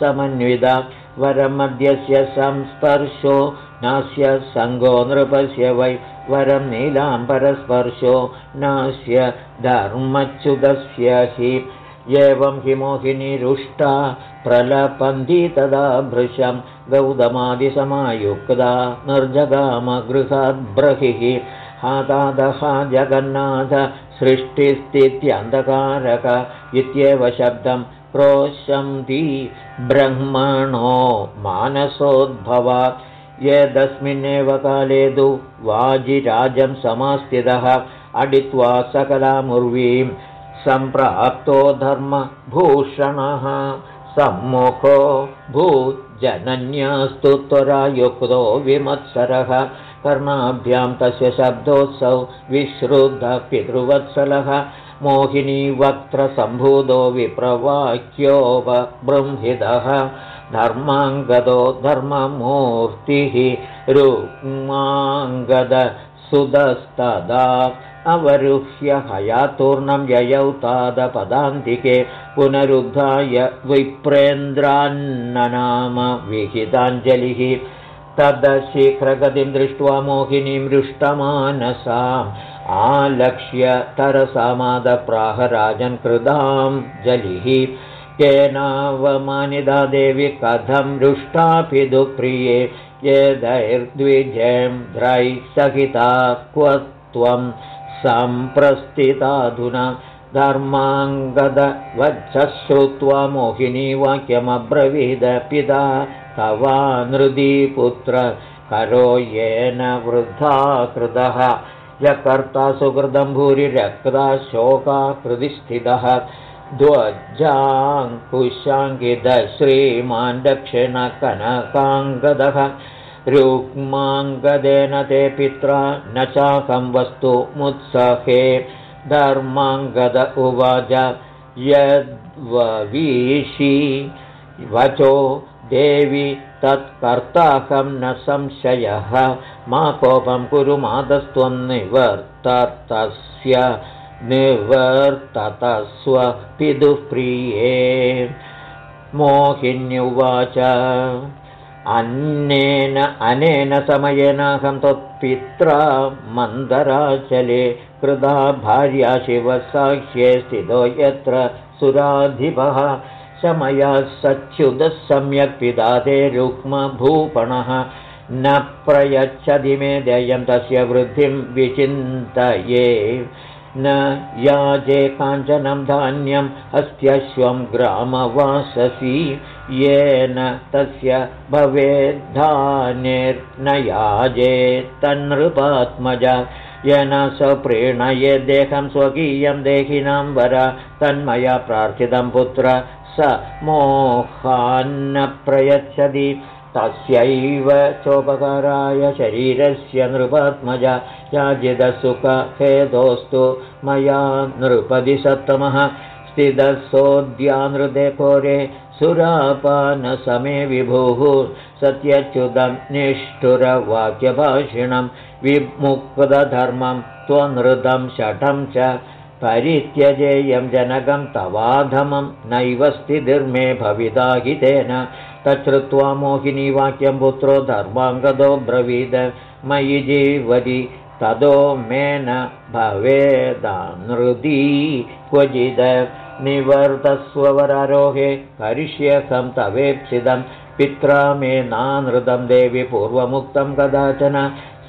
समन्विता। वरमध्यस्य संस्पर्शो नास्य सङ्गो नृपस्य वै वरं नीलाम्बरस्पर्शो नास्य धर्मच्युतस्य हि एवं हि मोहिनीरुष्टा प्रलपन्ति तदा भृशं गौतमादिसमायुक्ता निर्जगामगृहाद्ब्रहिः। हातादः जगन्नाथ सृष्टिस्थित्यन्धकारक इत्येव शब्दं प्रोशन्ति ब्रह्मणो मानसोद्भवा यदस्मिन्नेव काले तु वाजिराजं समास्थितः अडित्वा सकलामुर्वीं सम्प्राप्तो धर्मभूषणः। सम्मुखो भूजनन्यास्तु त्वरायुक्तो विमत्सरः। कर्णाभ्यां तस्य शब्दोत्सौ विश्रुतपितृवत्सलः मोहिनी वक्त्रसम्भूतो विप्रवाक्योपबृंहितः धर्माङ्गदो धर्ममूर्तिः। रुक्माङ्गदसुदस्तदा अवरुह्य हयातूर्णं ययौ तादपदान्तिके पुनरुद्धाय विप्रेन्द्रान्ननाम विहिताञ्जलिः तदशीघ्रगतिं दृष्ट्वा मोहिनीं हृष्टमानसाम् आलक्ष्य तरसामादप्राहराजन् कृदां जलिः केनावमानिदा देवि कथं हृष्टापि दुःप्रिये यदैर्द्विजेन्द्रैः सहिता क्व त्वं सम्प्रस्थिताधुना धर्माङ्गदवच्छ श्रुत्वा मोहिनी वाक्यमब्रवीद पिता तवानृदीपुत्र करो येन वृद्धा कृतः। यकर्ता सुकृतं भूरिरक्ता शोकाकृतिस्थितः ध्वजाङ्कुशाङ्गिदश्रीमान् दक्षिणकनकाङ्गदः रुक्माङ्गदेन ते पित्रा न चाकं वस्तु मुत्सहे धर्माङ्गद उवाच यद्वीषी वचो देवि तत्कर्ताहं न संशयः। मा कोपं कुरु मातस्त्वं निवर्ततस्य निवर्ततस्व पितुः प्रिये। मोहिन्युवाच अन्नेन अनेन समयेनाहं त्वत्पित्रा मन्दराचले कृदा भार्या शिवसाक्ष्ये स्थितो यत्र सुराधिपः। समया सच्युतः सम्यक् पिता ते रुक्मभूपणः। न प्रयच्छति मे देयं तस्य वृद्धिं विचिन्तये न याजे काञ्चनं धान्यम् अस्त्यश्वं ग्रामवाससि येन तस्य भवेद्धान्येर्न याजे तन्नृपात्मज। येन स प्रीणये देहं स्वकीयं देहिनां वर। तन्मया प्रार्थितं पुत्र स मोहान्न प्रयच्छति तस्यैव चोपकाराय शरीरस्य नृपात्मज याजिदसुखहेदोऽस्तु मया नृपदि सत्तमः स्थितसोऽद्यानृदे घोरे सुरापानसमे विभुः सत्यच्युतं निष्ठुरवाक्यभाषिणं विमुक्तधर्मं त्वनृतं शठं च परित्यजेयं जनकं तवाधमं नैव स्थितिर्मे भविता हितेन तच्छ्रुत्वा मोहिनीवाक्यं पुत्रो धर्माङ्गदो ब्रवीद मयि जीवति ततो मेन भवेदानृदी क्वचिद निवर्तस्ववरारोहे करिष्यसं तवेप्सितं पित्रा मे नानृतं देवि पूर्वमुक्तं कदाचन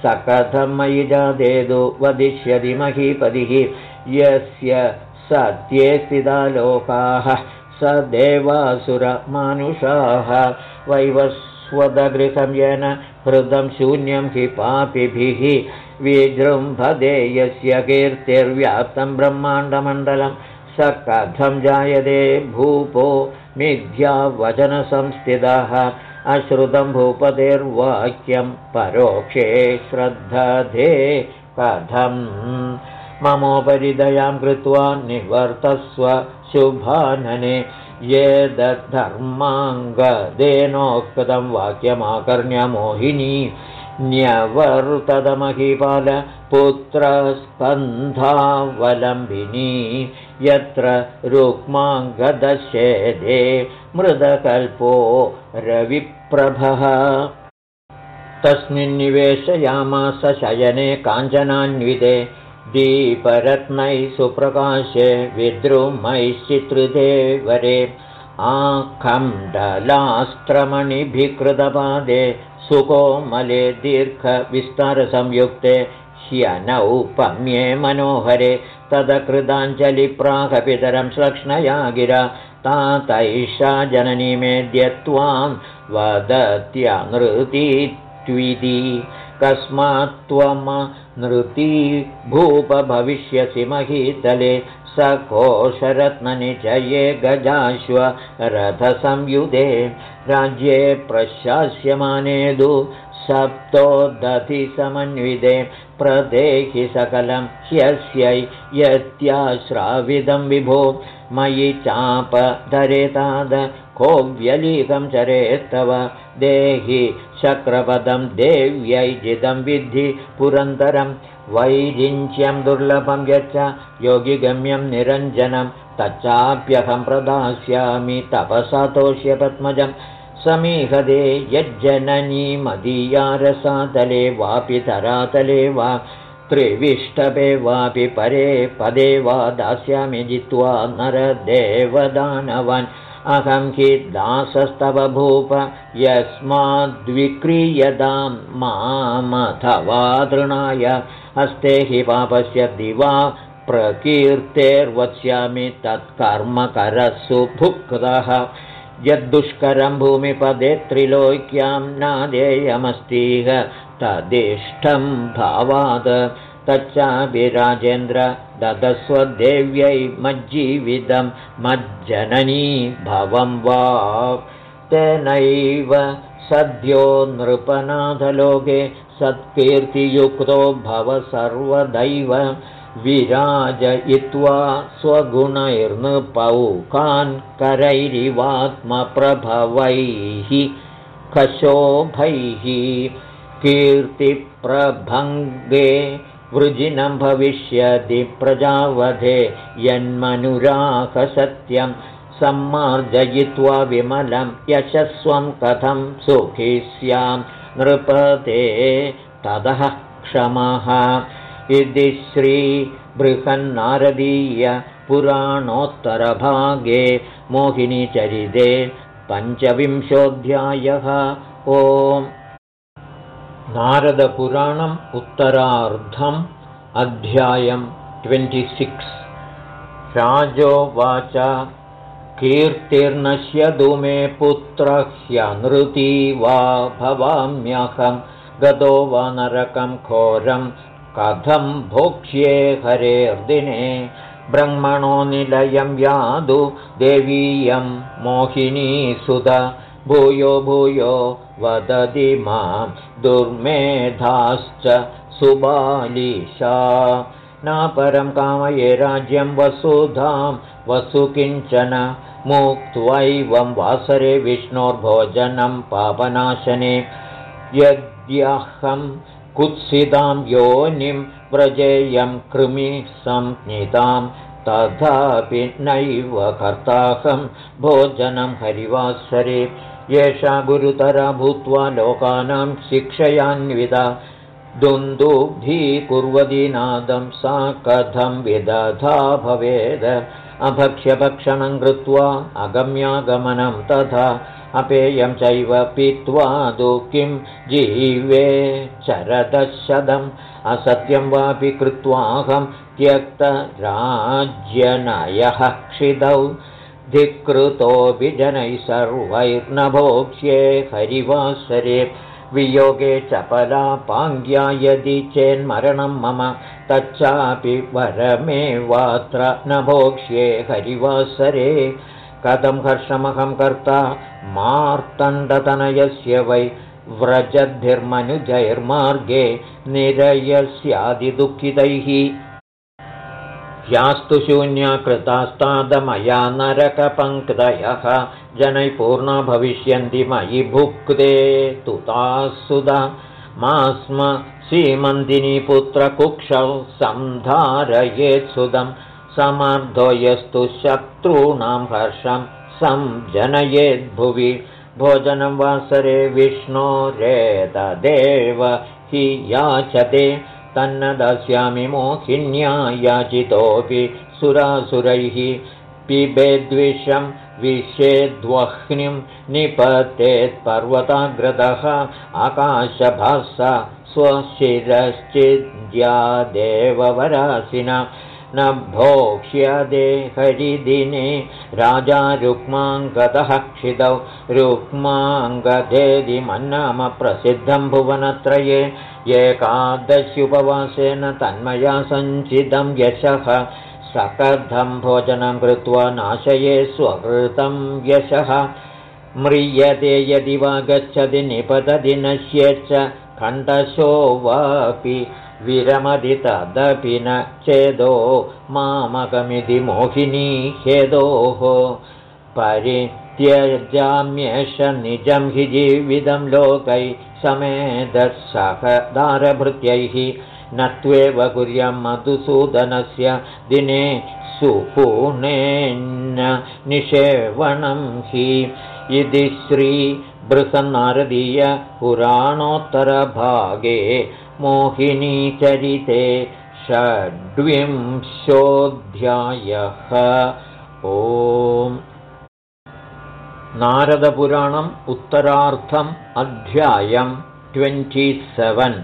स कथं मयि जादेदु वदिष्यति महीपतिः यस्य सत्ये स्थिता लोकाः स देवासुरमानुषाः वैवस्वदगृहं येन हृदं शून्यं हि पापिभिः विजृम्भदे यस्य कीर्तिर्व्याप्तं ब्रह्माण्डमण्डलं स कथं जायते भूपो मिथ्यावचनसंस्थितः अश्रुतं भूपतेर्वाक्यं परोक्षे श्रद्धे कथम्। ममोपरिदयां कृत्वा निवर्तस्व शुभानने ये दद्धर्माङ्गदेनोक्तं वाक्यमाकर्ण्यमोहिनी न्यवर्तदमहिपालपुत्रस्कन्धावलम्बिनी यत्र रुक्माङ्गदशेदे मृदकल्पो रविप्रभः। तस्मिन्निवेशयामास शयने काञ्चनान्विते दीपरत्नैः सुप्रकाशे विद्रुमैश्चित्रिते वरे आखण्डलास्त्रमणिभिकृतपादे सुकोमले दीर्घविस्तारसंयुक्ते ह्यनौपम्ये मनोहरे तदकृताञ्जलिप्राकपितरं श्लक्ष्णया गिरा तातैषा जननी मेद्य त्वां वदत्यनृतीत्विति कस्मात् भूप भविष्यसि महीतले स कोशरत्ननिचये गजाश्व रथसंयुधे। राज्ये प्रशास्यमानेदु सप्तो दधिसमन्विते प्रदेहि सकलं ह्यस्यै यत्याश्राविदं विभो। मयि चापधरेताद कोव्यलीकं चरेत्तव देहि शक्रपदं देव्यै जिदं विद्धि पुरन्दरं वैरिञ्च्यं दुर्लभं यच्च योगिगम्यं निरञ्जनं तच्चाप्यहं प्रदास्यामि तपसतोष्य पद्मजं समीहदे यज्जननी मदीयारसातले वापि धरातले वा त्रिविष्टपे वापि परे पदे वा दास्यामि जित्वा नरदेवदानवान् अहं हि दासस्तव भूप यस्माद्विक्रीयतां मामथवा तृणाय हस्ते हि पापस्य दिवा प्रकीर्तेर्वत्स्यामि तत्कर्मकरसु भुक्तः। यद्दुष्करं भूमिपदे त्रिलोक्यां नादेयमस्तीह तदिष्टं भावात् तच्चापि राजेन्द्र ददस्वदेव्यै मज्जीवितं मज्जननी भवं वा। तेनैव सद्यो नृपनाथलोके सत्कीर्तियुक्तो भव सर्वदैव विराजयित्वा स्वगुणैर्नृपौकान् करैरिवात्मप्रभवैः कशोभैः कीर्तिप्रभङ्गे वृजिनं भविष्यति प्रजावधे यन्मनुराकसत्यं सम्मार्जयित्वा विमलं यशस्वं कथं सुखी स्यां नृपते ततः क्षमः। इति श्रीबृहन्नारदीयपुराणोत्तरभागे मोहिनीचरिते पञ्चविंशोऽध्यायः। ओम् नारदपुराणम् उत्तरार्धम् अध्यायम् ट्वेण्टिसिक्स्। राजोवाच कीर्तिर्नश्यतु मे पुत्र ह्यनृती वा भवाम्यहं गतो वा नरकं घोरं कथं भोक्ष्ये हरेर्दिने ब्रह्मणो निलयं यादु देवीयं मोहिनी सुध भूयो भूयो वदति मां दुर्मेधाश्च सुबालिशा। नापरं कामये राज्यं वसुधां वसु किञ्चन मुक्त्वैवं वासरे विष्णोर्भोजनं पापनाशने। यद्यहं कुत्सितां योनिं व्रजेयं कृमि संज्ञितां तथापि नैव कर्ताहं भोजनं हरिवासरे एषा गुरुतरा भूत्वा लोकानां शिक्षयान्विदा दुन्दुभीकुर्वती नादं सा कथं विदधा भवेद। अभक्ष्यभक्षणं कृत्वा अगम्यागमनं तथा। अपेयं चैव पीत्वा दु किं जीवे चरदशदम्। असत्यं वापि कृत्वाहं त्यक्तराज्यनयः क्षिदौ धिक्कृतोऽपि जनैः सर्वैर्न भोक्ष्ये हरिवासरे वियोगे चपलापाङ्ग्या यदि चेन्मरणं मम तच्चापि वरमेवात्र न भोक्ष्ये हरिवासरे। कथं हर्षमहं कर्ता मार्तण्डतनयस्य वै व्रजद्भिर्मनुजैर्मार्गे निरयस्यादिदुःखितैः यास्तु शून्या कृतास्तादमया नरकपङ्क्तयः जनैः पूर्णा भविष्यन्ति मयि भुक्ते तुतासुदा। मा स्म सीमन्दिनी पुत्रकुक्षौ सन्धारयेत्सुदं समर्थो यस्तु शत्रूणां हर्षं संजनयेद्भुवि। भोजनं वासरे विष्णोरेतदेव हि याचते तन्न दास्यामि मोहिन्या याचितोऽपि सुरासुरैः पिबेद्विषं विषेद्वह्निं निपतेत्पर्वताग्रतः आकाशभासा स्वशिरश्चिद्यादेववरासिना न भोक्ष्यदे हरिदिने। राजा रुक्माङ्गतः क्षितौ रुक्माङ्गधेदिमन्नाम प्रसिद्धं भुवनत्रये। एकादश्युपवासेन तन्मया सञ्चितं यशः। सकथं भोजनं कृत्वा नाशये स्वकृतं यशः। म्रियते यदि वा गच्छति निपतति नश्येच्च खण्डशो वापि विरमदि तदपि न चेदो मामकमिति मोहिनी हेदोः परित्यजाम्येष निजं हि जीवितं लोकै दारभृत्यैः न त्वेव कुर्यं मधुसूदनस्य दिने सुपूर्णेन्न निषेवणं हि। इति श्रीबृहन्नारदीयपुराणोत्तरभागे मोहिनीचरिते षड्विंशोऽध्यायः। ओम्। नारदपुराणम् उत्तरार्थम् अध्यायम् सेवन्।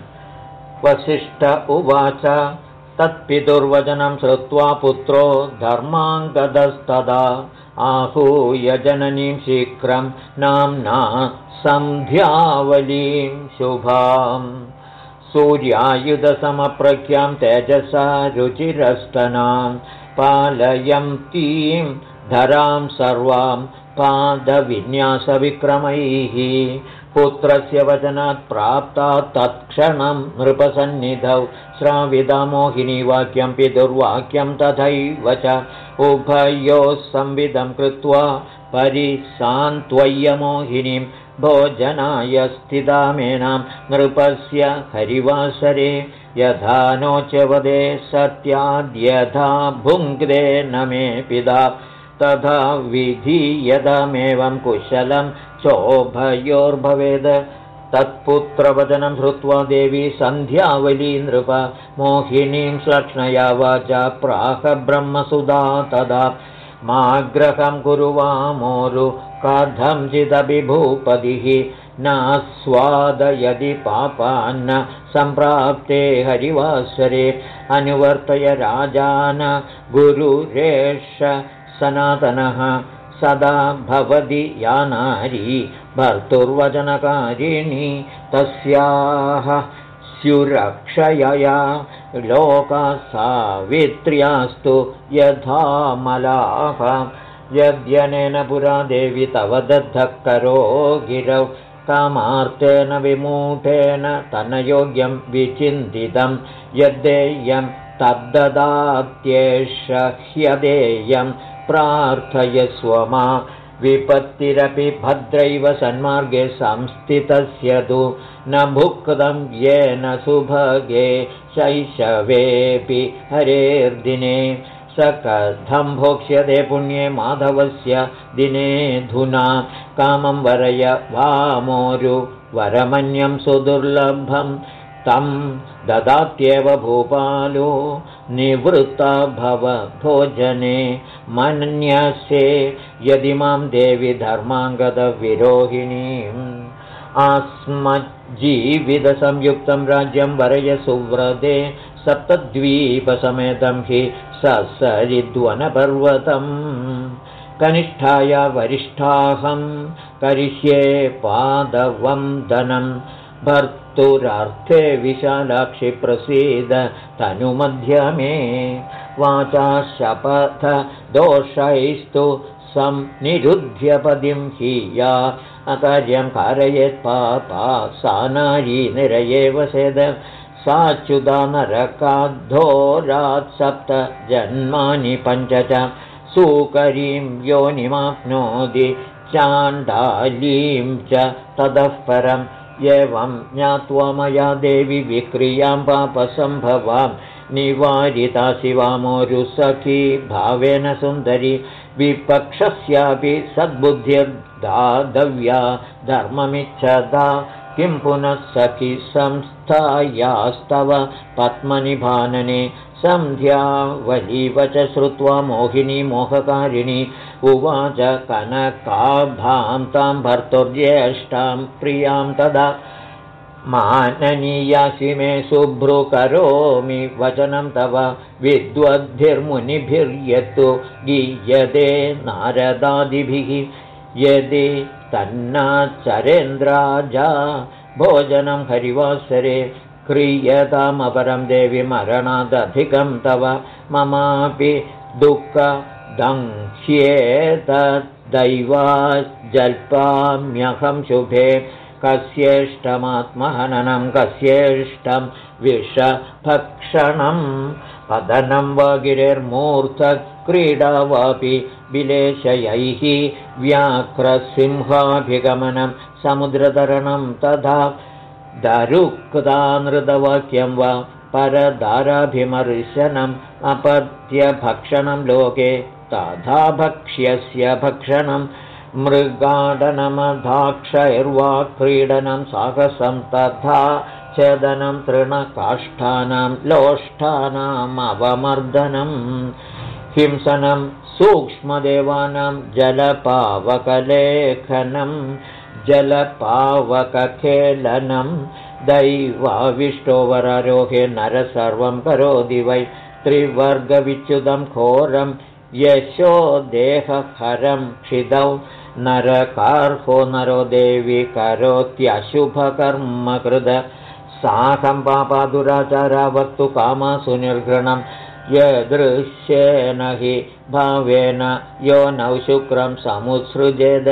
वसिष्ठ उवाच तत्पितुर्वचनं श्रुत्वा पुत्रो धर्माङ्गदस्तदा आहूय जननीं शीघ्रं नाम्ना सन्ध्यावलीं शुभाम् सूर्यायुधसमप्रज्ञां तेजसा रुचिरस्तनां पालयन्तीं धरां सर्वां पादविन्यासविक्रमैः। पुत्रस्य वचनात् प्राप्ता तत्क्षणं नृपसन्निधौ श्राविदा मोहिनी वाक्यं पितुर्वाक्यं तथैव च उभयोः संविदं कृत्वा परिसान्त्वय्यमोहिनीं भोजनाय स्थितामेनां नृपस्य हरिवासरे यथा नोच्यवदे सत्याद्यथा भुङ्क्ते न मे पिता। तथा विधीयतमेवं कुशलं चोभयोर्भवेद। तत्पुत्रवचनं श्रुत्वा देवी सन्ध्यावली नृप। मोहिनीं श्लक्ष्णया वाचा ब्रह्मसुधा तदा माग्रहं कुरु वामोरु भूपतिः नास्वादयदि पापान्न सम्प्राप्ते हरिवासरे अनुवर्तय राजान गुरुरेष सनातनः सदा भवति या नारी भर्तुर्वचनकारिणी तस्याः स्युरक्षयया लोका सावित्र्यास्तु यथा मलाः। यद्यनेन पुरा देवि तव दद्धः करो गिरौ। कामार्तेन विमूढेन तनयोग्यं विचिन्तितं। यद्देयं तद्ददात्येष ह्यदेयं प्रार्थयस्व मा विपत्तिरपि भद्रैव सन्मार्गे संस्थितस्य तु न भुक्तं येन सुभगे शैशवेऽपि हरेर्दिने स कथं भोक्ष्यते पुण्ये माधवस्य दिनेऽधुना कामं वरय वामोरु वरमन्यं सुदुर्लभं तं ददात्येव भूपालो निवृत्ता भव भोजने मन्यसे यदि मां देवि धर्माङ्गदविरोहिणीम् आस्मज्जीवितसंयुक्तं राज्यं वरय सुव्रते सप्तद्वीपसमेतं हि ससरिद्वनपर्वतम् कनिष्ठाया वरिष्ठाहं करिष्ये पादवं धनं भर्तुरार्थे विशालाक्षि प्रसीद तनुमध्यमे। वाचा शपथ दोषैस्तु संनिरुध्यपदिं हि या। अकार्यं कारयेत् पापा सा नारी निरयेव सेद। साच्युता नरकाद्धोरात् सप्त जन्मानि पञ्च च सुकरीं योनिमाप्नोति चाण्डालीं च ततः परम् एवं ज्ञात्वा मया देवि विक्रियां पापसम्भवां। निवारिता शिवामोरुसखी भावेन सुन्दरी विपक्षस्यापि सद्बुद्धिर्दातव्या धर्ममिच्छदा। किं पुनः सखि संस्थायास्तव पद्मनिभानने सन्ध्यावलीव च श्रुत्वा मोहिनी मोहकारिणी उवाच कनकाभां तां भर्तुर्ज्येष्ठां प्रियां तदा। माननीयासि मे शुभ्रु करोमि वचनं तव विद्वद्भिर्मुनिभिर्यत्तु गीयते नारदादिभिः। यदि तन्नाचरेन्द्राजा भोजनं हरिवासरे क्रियतामपरं देवि मरणादधिकं तव ममापि दुःखदङ्क्ष्येतद्दैवा जल्पाम्यहं शुभे कस्येष्टमात्महननं कस्येष्टं विषभक्षणं पतनं वा गिरेर्मूर्तक्रीडा वापि विलेशयैः व्याघ्रसिंहाभिगमनं समुद्रतरणं तथा दरुक्तानृतवाक्यं वा परदाराभिमर्शनम् अपत्यभक्षणं लोके तथा भक्ष्यस्य भक्षणं मृगाडनमधाक्षैर्वा क्रीडनं साहसं तथा छदनं तृणकाष्ठानां लोष्ठानामवमर्दनम् हिंसनं सूक्ष्मदेवानां जलपावकलेखनं जलपावकखेलनं दैवाविष्टोवरारोहे नर सर्वं करोति वै त्रिवर्गविच्युतं घोरं यशो देहहरं क्षिदौ नरकार्हो नरो देवि करोत्यशुभकर्म कृद साकं पापादुराचारा वक्तु कामासु निर्घृणं यदृश्येन हि भावेन यो नौ शुक्रं समुत्सृजेद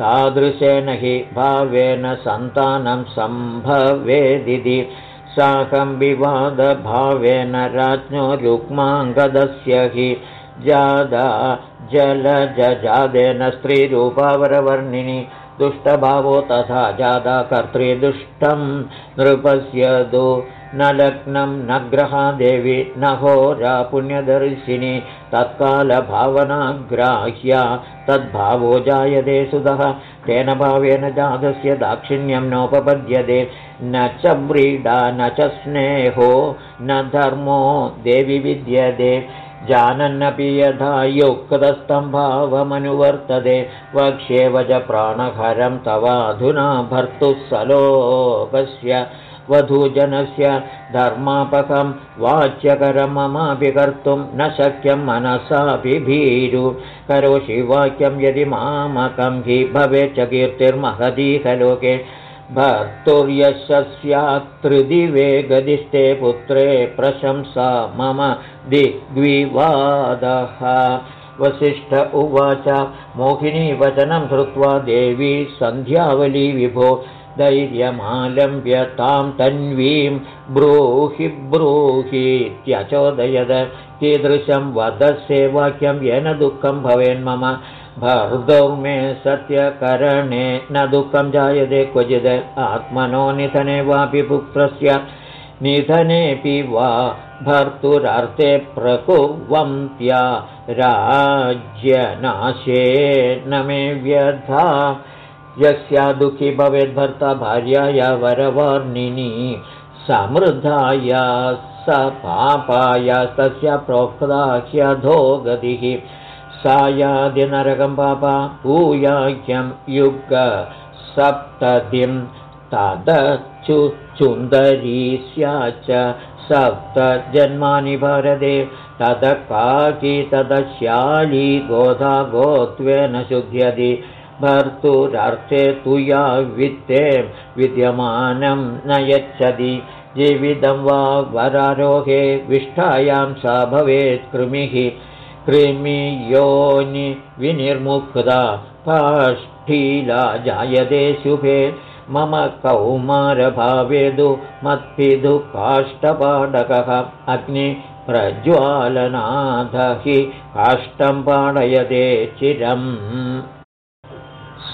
तादृशेन हि भावेन सन्तानं सम्भवेदिति। साकं विवादभावेन राज्ञो रुक्माङ्गदस्य हि जादा जलजजादेन स्त्रीरूपावरवर्णिनि दुष्टभावो तथा जादा कर्तृदुष्टं नृपश्यतु न लग्नं न ग्रहादेवी न होरा पुण्यदर्शिनी तत्कालभावनाग्राह्या तद्भावो जायते सुधः। तेन भावेन जातस्य दाक्षिण्यं नोपपद्यते। न च व्रीडा न च स्नेहो न धर्मो देवि विद्यते। जानन्नपि यथा युक्तस्तम्भावमनुवर्तते वक्ष्येव च प्राणहरं तवाधुना भर्तुः सलोकस्य वधूजनस्य धर्मापकं वाच्यकरं ममापि कर्तुं न शक्यं मनसापि भीरु। करोषि वाक्यं यदि मामकं हि भवेच्च कीर्तिर्महदीहलोके भर्तुर्यशस्यात्रिदिवे गदिष्टे पुत्रे प्रशंसा मम दिग्विवादः। वसिष्ठ उवाच मोहिनीवचनं श्रुत्वा देवी सन्ध्यावली विभो धैर्यमालम्ब्य तां तन्वीं ब्रूहि ब्रूहीत्यचोदयद। कीदृशं वदस्य वाक्यं येन दुःखं भवेन्मम भर्दौर्मे सत्यकरणे न दुःखं जायते क्वचिद्। आत्मनो निधने वापि पुत्रस्य निधनेऽपि वा भर्तुरार्थे प्रकुर्वन्त्या राज्यनाशे न मे व्यथा यस्या दुःखी भवेद्भर्ता भार्याया वरवर्णिनी समृद्धाय स पापायस्तस्य प्रोक्ता ह्यधो गतिः सायादिनरकं पापा पूयाख्यं युग सप्ततिं तदचुचुन्दरी स्याच्च सप्तजन्मानि भरदे ततः काकी तदश्याली गोधा गोत्वेन शुध्यति भर्तुरर्थे तु या वित्ते विद्यमानं न यच्छति। जीवितं वा वरारोहे विष्ठायां सा भवेत् कृमिः। कृमियोनि विनिर्मुक्ता काष्ठीला जायते शुभे। मम कौमारभावेदु मत्पिधु काष्ठपाडकः अग्निप्रज्वालनाथ हि काष्ठं पाडयते चिरम्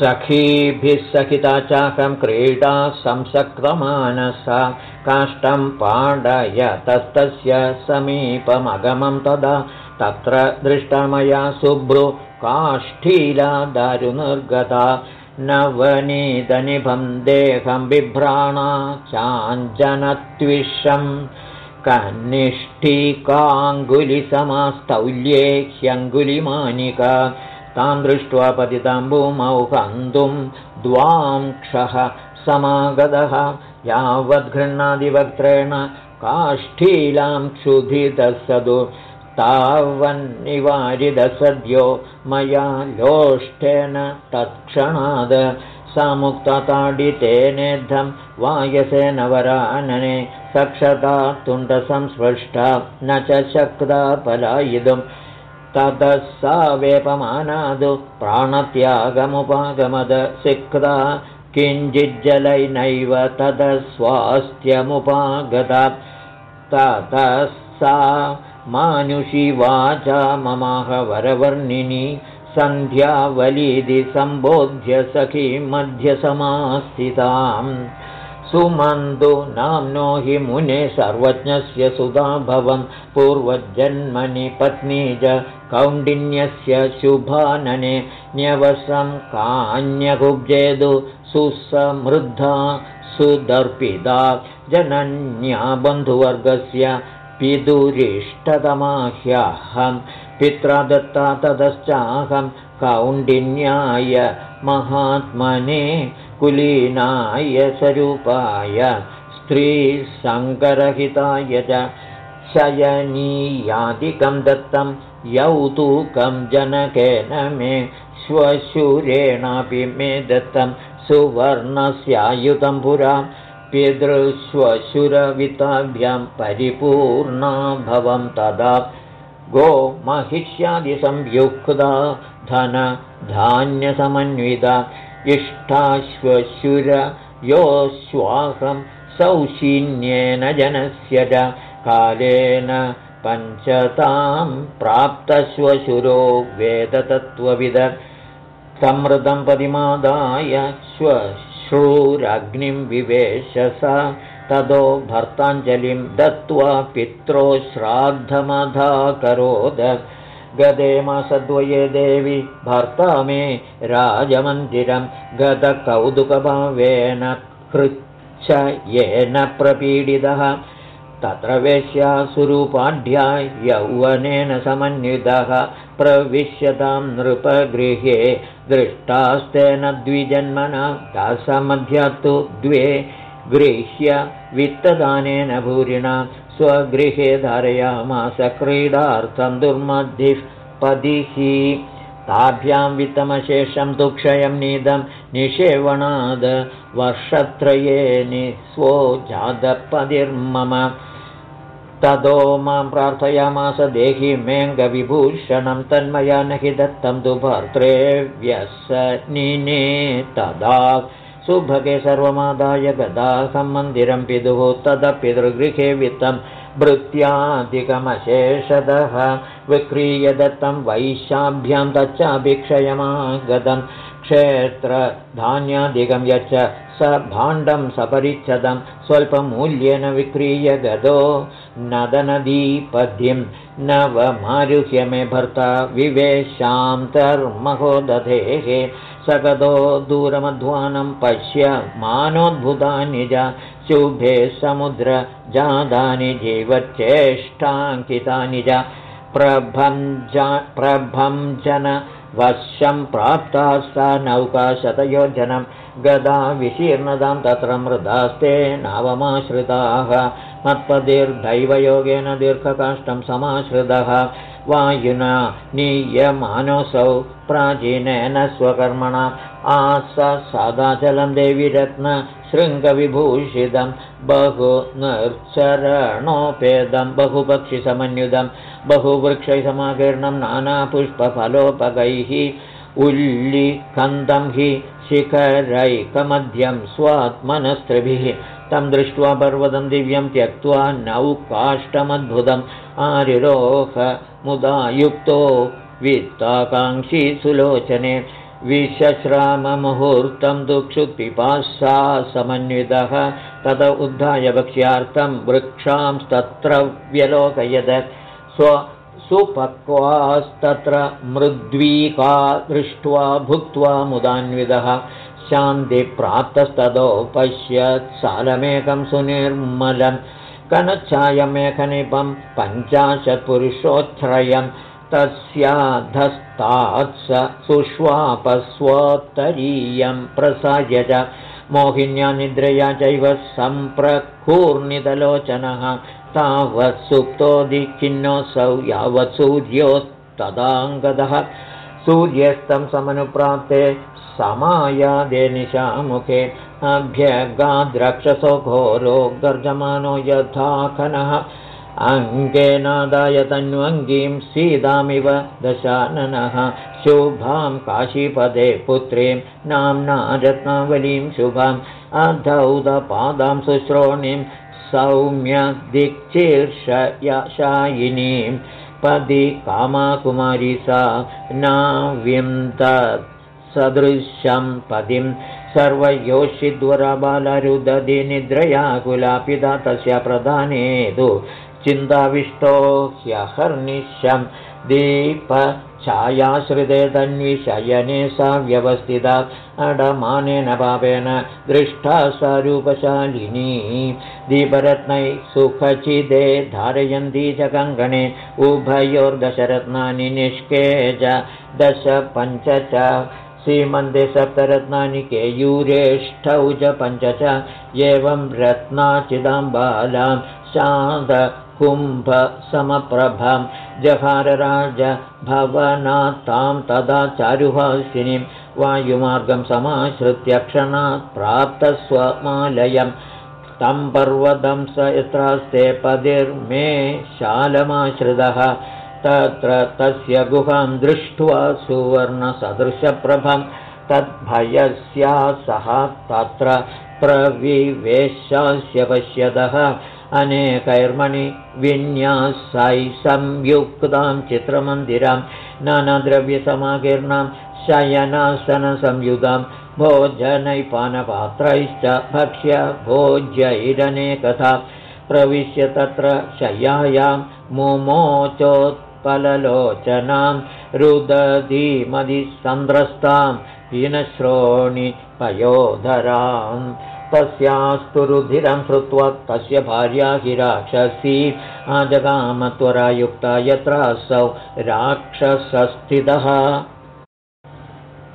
सखीभिः सखिता चाकं क्रीडा संसक्तमानसा। काष्ठं पाण्डयतस्तस्य समीपमगमं तदा। तत्र दृष्टमया शुभ्रु काष्ठीला दारुनिर्गता। नवनीतनिभं देहं बिभ्राणा चाञ्जनत्विषं कनिष्ठिकाङ्गुलिसमास्तौल्ये ह्यङ्गुलिमानिका तां दृष्ट्वा पतितां भूमौ हन्तुं द्वां क्षः समागतः। यावद्घृह्णादिवक्त्रेण काष्ठीलां क्षुधिदसदु तावन्निवारिदसद्यो मया लोष्ठेन तत्क्षणाद्। समुक्तताडितेनेद्धं वायसेन वरानने सक्षता तुण्डसंस्पृष्टा। न च शक्ता पलायितुम् ततः सा वेपमानादु प्राणत्यागमुपागमद सिक्ता किञ्चिज्जलैनैव ततः स्वास्थ्यमुपागता। ततः सा मानुषी वाचा ममाहवरवर्णिनी सन्ध्यावलीदि सम्बोध्य सखी मध्यसमास्थिताम्। सुमन्तु नाम्नो हि मुने सर्वज्ञस्य सुधा भवन् पूर्वजन्मनि पत्नी च कौण्डिन्यस्य शुभानने न्यवसं कान्यकुब्जेदु सुसमृद्धा सुदर्पिता जनन्या बन्धुवर्गस्य पितुरिष्टतमाह्यहं पित्रा दत्ता ततश्चाहं कौण्डिन्याय महात्मने कुलीनाय स्वरूपाय स्त्रीसङ्गरहिताय च शयनीयादिकं दत्तं यौतुकं जनकेन मे श्वशुरेणापि मे दत्तं सुवर्णस्यायुतं पुरा। पितृश्वशुरविताभ्यां परिपूर्णा भवं तदा। गोमहिष्यादिसंयुक्ता धनधान्यसमन्विता इष्टाश्वशुर योऽश्वाहं सौशीन्येन जनस्य च कालेन पञ्चतां प्राप्तश्वशुरो वेदतत्त्वविद समृतं परिमादाय श्वश्रूरग्निं विवेशसा ततो भर्ताञ्जलिं दत्त्वा पित्रो श्राद्धमधाकरोद। गदे मासद्वये देवि भर्ता मे राजमन्दिरं गतकौतुकभावेन कृच्छ येन प्रपीडितः तत्र वेश्यासुरूपाढ्या यौवनेन समन्वितः प्रविश्यतां नृपगृहे दृष्टास्तेन द्विजन्मना दासमध्यात्तु द्वे गृह्य वित्तदानेन भूरिणा स्वगृहे धारयामास क्रीडार्थं दुर्मद्धिः पदिः ताभ्यां वित्तमशेषं दुःक्षयं नीदं निषेवणाद् जातपदिर्मम ततो मां प्रार्थयामास देहि मेऽङ्गविभूषणं तन्मया न हि दत्तं तु भर्त्रे व्यसनिने तदा सुभगे सर्वमादाय गदाहं मन्दिरं पितुः तदपितृगृहे वित्तं भृत्याधिकमशेषदः विक्रीय दत्तं वैशाभ्यां तच्चाभिक्षयमागतं क्षेत्रधान्यादिकं यच्च स भाण्डं सपरिच्छदं स्वल्पमूल्येन विक्रीय गदो नदनदीपद्यं नवमारुह्य मे भर्ता विवेशान्तर्महोदधेः स गदो दूरमध्वानं पश्य मानोद्भुतानि च शुभे समुद्रजातानि जीवच्चेष्टाङ्कितानि च प्रभं जन वश्यं प्राप्ता सा नौका शतयोजनं गदा विशीर्णतां तत्र मृदास्ते नावमाश्रिताः मत्पदीर्दैवयोगेन दीर्घकाष्ठं समाश्रितः वायुना नीयमानोऽसौ प्राचीनेन स्वकर्मणा आस सदाचलं देवीरत्न शृङ्गविभूषितं बहु निर्चरणोपेदं बहुपक्षिसमन्युतं बहुवृक्षैसमाकीर्णं नानापुष्पफलोपगैः उल्लिखन्दं हि शिखरैकमध्यं स्वात्मनस्त्रिभिः तं दृष्ट्वा पर्वतं दिव्यं त्यक्त्वा नौकाष्टमद्भुतम् आरिरोह मुदा युक्तो वित्ताकाङ्क्षी सुलोचने विश्राममुहूर्तं दुक्षुत्पिपासा समन्वितः तत उद्धाय वक्ष्यार्थं वृक्षांस्तत्र व्यलोकयद स्व सुपक्वास्तत्र मृद्वीका दृष्ट्वा भुक्त्वा शान्तिप्राप्तस्ततो पश्यत् सालमेकं सुनिर्मलं कनच्छायमेखनिपं पञ्चाशत्पुरुषोच्छ्रयम् तस्याधस्तात्स सुष्वापस्वोत्तरीयं प्रसार्य च मोहिन्या निद्रया चैव सम्प्रकूर्णितलोचनः तावत् सुप्तोदिखिन्नोऽसौ यावत् सूर्योस्तदाङ्गदः। सूर्यस्तं समनुप्राप्ते समायादे निशामुखे अभ्यगाद्रक्षसो घोरो गर्जमानो यथा खनः अङ्गेनादाय तन्वङ्गीं सीतामिव दशाननः। शुभां काशीपदे पुत्रीं नाम्ना रत्नावलीं शुभाम्। अधौदपादां शुश्रोणीं सौम्यदिक्शीर्षयशायिनीं। पदि कामाकुमारी सा नाव्यं सदृशं पदिं सर्वयोषिद्वरबालरुदधि निद्रया तस्य प्रधानेतु चिन्ताविष्टो ह्यहर्निशं दीपछायाश्रिते तन्विशयने सा व्यवस्थिता अडमानेन पापेन दृष्टा स्वरूपशालिनी दीपरत्नैः सुखचिदे धारयन्ती च कङ्कणे उभयोर्दशरत्नानि निष्के च दश पञ्च च श्रीमन्दे सप्तरत्नानि केयूरेष्ठौ च पञ्च च एवं रत्नाचिदाम्बालां शान्त कुम्भसमप्रभं जहारराज भवनात्तां तदा चारुहासिनीं वायुमार्गं समाश्रित्य क्षणात् प्राप्तस्वमालयं तं पर्वतं स यत्रास्ते पदिर्मे शालमाश्रितः तत्र तस्य गुहां दृष्ट्वा सुवर्णसदृशप्रभं तद्भयस्या सह तत्र प्रविवेश्यास्य पश्यतः अनेकैर्मणि विन्यासै संयुक्तां चित्रमन्दिरां नानाद्रव्यसमाकीर्णां शयनासनसंयुगां भोजनैपानपात्रैश्च भक्ष्य भोज्यैरनेकथा प्रविश्य तत्र शय्यायां मुमोचोत्पललोचनां रुदधीमधिसन्द्रस्तां हीनश्रोणि पयोधराम् तस्यास्तु रुधिरं श्रुत्वा तस्य भार्या हि राक्षसी आजगामत्वरायुक्ता यत्रासौ राक्षसस्थितः।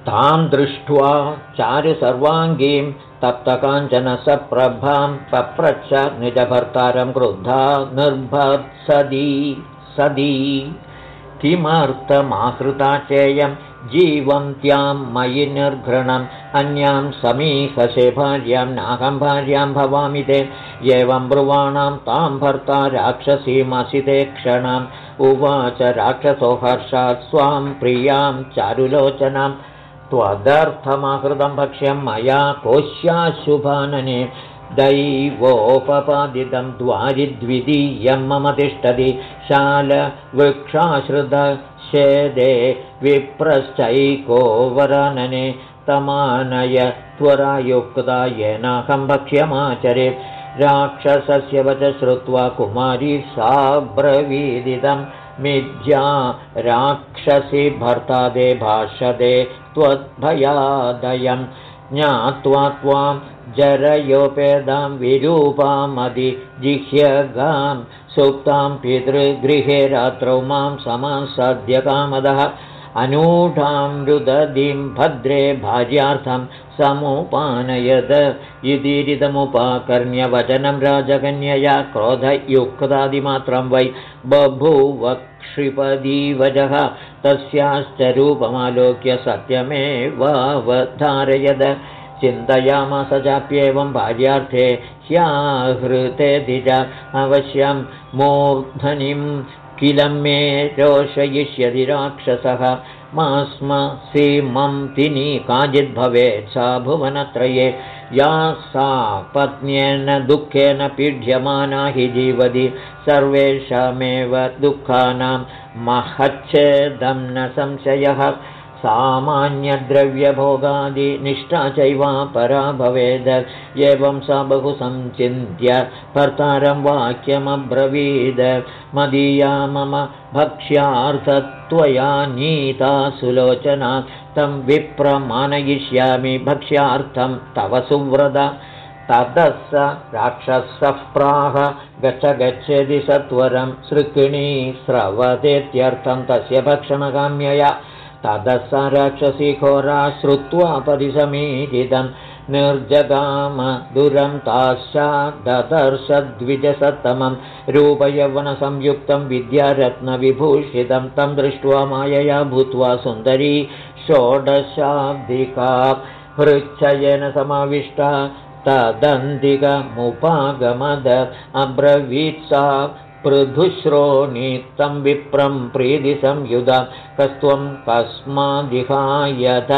तां दृष्ट्वा चारु सर्वाङ्गीं तप्तकाञ्चनसप्रभां पप्रच्छ निजभर्तारं क्रुद्धा निर्भत्सदी किमर्थमाहृता चेयं जीवन्त्यां मयि निर्घृणम् अन्यां समीहसे भार्यां नाहं भार्यां भवामि ते। एवं ब्रुवाणां तां भर्ता राक्षसीमसिते क्षणम्। उवाच राक्षसो हर्षात् स्वां प्रियां चारुलोचनां त्वदर्थमाहृतं भक्ष्यं मया कोश्याशुभानने दैवोपपादितं द्वारिद्वितीयं मम तिष्ठति शालवृक्षाश्रित शेदे विप्रश्चैको वरानने वर्तमानय त्वरायुक्ता येनाहं भक्ष्यमाचरे राक्षसस्य वच श्रुत्वा कुमारी सा ब्रवीदिदं मिज्या राक्षसि भर्तादे भाषदे त्वद्भयादयं ज्ञात्वा त्वां जरयोपेदां विरूपामदि जिह्यगां सुप्तां पितृगृहे रात्रौ मां समासाद्यकामदः अनूढां रुदधिं भद्रे भार्यार्थं समुपानयद। इदीरिदमुपाकर्ण्यवचनं राजकन्यया क्रोधयुक्तादिमात्रं वै बभूवक्षिपदीवजः। तस्याश्च रूपमालोक्य सत्यमेवावधारयद चिन्तयामास चाप्येवं भार्यार्थे ह्याहृते धिज अवश्यं मूर्धनिं किलं मे रोषयिष्यति राक्षसः। मा स्म सीमं तिनि काचिद्भवेत् सा भुवनत्रये। या सा पत्न्येन दुःखेन पीड्यमाना हि जीवति। सर्वेषामेव दुःखानां महच्छेदं न संशयः सामान्यद्रव्यभोगादिनिष्ठा चैव परा भवेद। एवं सा बहु सञ्चिन्त्य भर्तारं वाक्यमब्रवीद। मदीया मम भक्ष्यार्थत्वया नीता सुलोचना। तं विप्रमानयिष्यामि भक्ष्यार्थं तव सुव्रत। ततः स राक्षसः प्राह गच्छ गच्छति सत्वरं सृकिणी स्रवतेत्यर्थं तस्य भक्षणकाम्यया ततः स राक्षसी घोरा श्रुत्वा परिसमीरितं निर्जगामदुरं ताशाद्दर्शद्विजसत्तमं रूपयवनसंयुक्तं विद्यारत्नविभूषितं तं दृष्ट्वा मायया भूत्वा सुन्दरी षोडशाब्दिका हृच्छयेन समाविष्टा तदन्तिकमुपागमद अब्रवीत्सा पृथुश्रोणीतं विप्रं प्रीतिसंयुध कस्त्वं कस्मादिहायत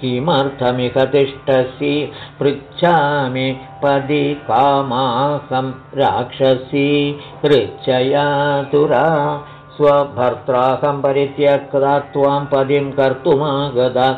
किमर्थमिह तिष्ठसि? पृच्छामि पदि कामाहं राक्षसी ऋच्छयातुरा स्वभर्त्राहं परित्यक्ता त्वां पदिं कर्तुमागता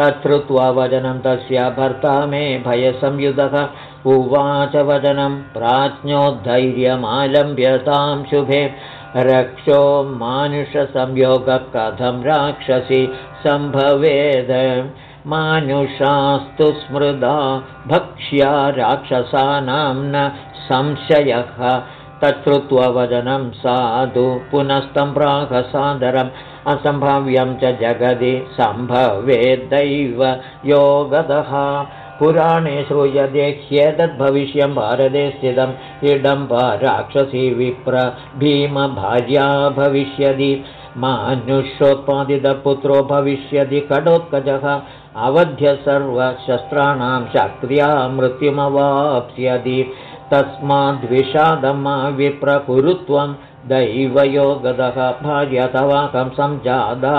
तच्छ्रुत्वा वचनं तस्य भर्ता मे भयसंयुधः। उवाच वचनं प्राज्ञोद्धैर्यमालम्ब्यतां शुभे। रक्षो मानुषसंयोगः कथं राक्षसि सम्भवेद। मानुषास्तु स्मृदा भक्ष्या राक्षसानां न संशयः। तच्छ्रुत्वा वचनं साधु। पुनस्तं प्रागसादरम् असम्भाव्यं च जगदि सम्भवेद्दैव योगदः। पुराणे श्रूयते ह्येतद्भविष्यं भारते स्थितम् इडम्बा राक्षसी विप्र भीमभार्या भविष्यति। मानुष्योत्पादितपुत्रो भविष्यति कडोत्कजः अवध्य सर्वशस्त्राणां शक्त्या मृत्युमवाप्स्यति। तस्माद्विषादमा विप्रकुरुत्वं दैवयोगदः भार्या तवाकं सञ्जादा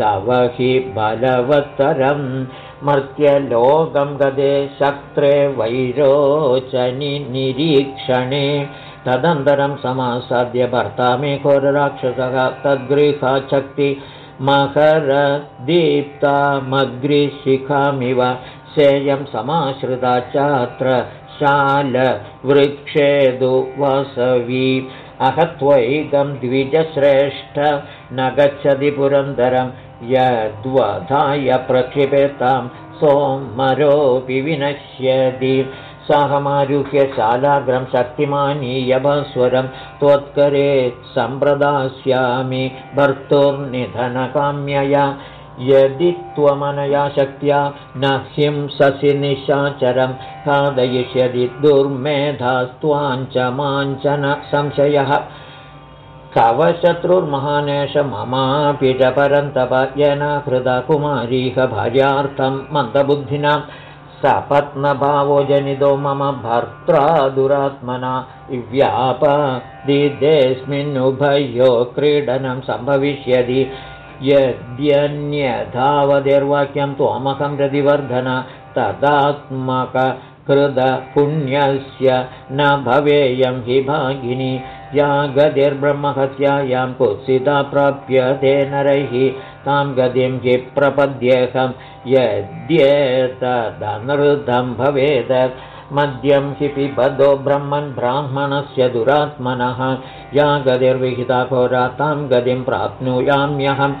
दव हि बलवत्तरम् मर्त्यलोकं गदे शक्त्रे वैरोचनि निरीक्षणे। तदन्तरं समासाद्य भर्ता मे घोरराक्षसः तद्गृहाशक्ति मकरदीप्तामग्रिशिखामिव सेयं समाश्रिता चात्र शालवृक्षेदु वसवी अहत्वैकं द्विजश्रेष्ठ न गच्छति पुरन्दरं यद्वधाय प्रक्षिपेतां सोमरोऽपि विनश्यति। सहमारुह्य शालाग्रं शक्तिमानीयभस्वरं त्वत्करे सम्प्रदास्यामि भर्तुर्निधनकाम्यया यदि त्वमनया शक्त्या न हिंससि निशाचरं खादयिष्यति दुर्मेधास्त्वाञ्च माञ्चन संशयः। तव शत्रुर्महानेश ममापि च परन्तप हृदा कुमारीह भार्यार्थं मन्दबुद्धिना। सपत्नभावो जनितो मम भर्त्रा दुरात्मना व्यापदिदेऽस्मिन्नुभयो क्रीडनं सम्भविष्यति यद्यन्यधावधिर्वाक्यं त्वमहं प्रतिवर्धन तदात्मकहृदपुण्यस्य न भवेयं हि भागिनी या गतिर्ब्रह्महत्यायां कुत्सिता प्राप्यते नरैः तां गतिं हि प्रपद्येऽहं यद्येतदनृतं भवेद मद्यं हि पिबधो ब्रह्मन् ब्राह्मणस्य दुरात्मनः। या गतिर्विहिता घोरा तां गतिं प्राप्नुयाम्यहं।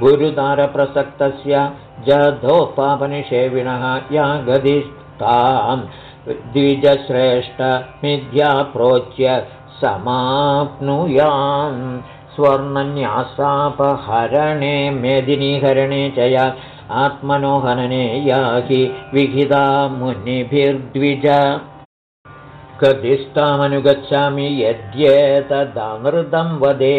गुरुतारप्रसक्तस्य जधोपापनिषेविणः। या गतिस्तां द्विजश्रेष्ठमिथ्या प्रोच्य समाप्नुयाम्। स्वर्णन्यासापहरणे मेदिनीहरणे च या आत्मनोहनने याहि विहिता मुनिभिर्द्विज। गतिष्ठामनुगच्छामि यद्येतदमृतं वदे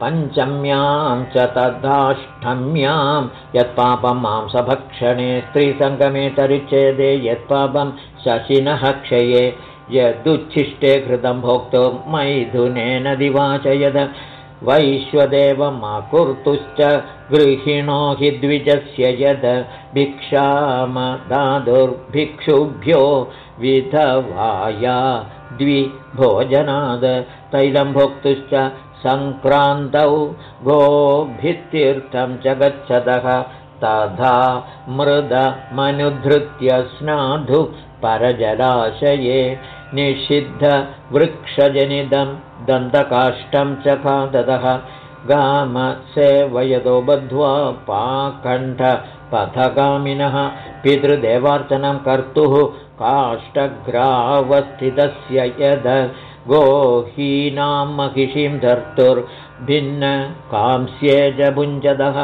पञ्चम्यां च तदाष्टम्यां यत्पापं मांसभक्षणे स्त्रीसङ्गमे तरिच्छेदे यत्पापं शशिनः क्षये। यदुच्छिष्टे घृतं भोक्तो मैथुनेन दिवाचयद वैश्वदेवमाकुर्तुश्च गृहिणो हि द्विजस्य यद् भिक्षामदादुर्भिक्षुभ्यो विधवाया द्विभोजनाद् तैलं भोक्तुश्च सङ्क्रान्तौ गोभित्तीर्थं च गच्छतः तथा मृदमनुधृत्य स्नाधु परजलाशये निषिद्धवृक्षजनिदं दन्तकाष्ठं च खादतः। गामसेवयतो बद्ध्वा पाकण्ठपथगामिनः। पितृदेवार्चनं कर्तुः काष्ठग्रावस्थितस्य यद। महिषीं धर्तुर्भिन्न कांस्ये च भुञ्जतः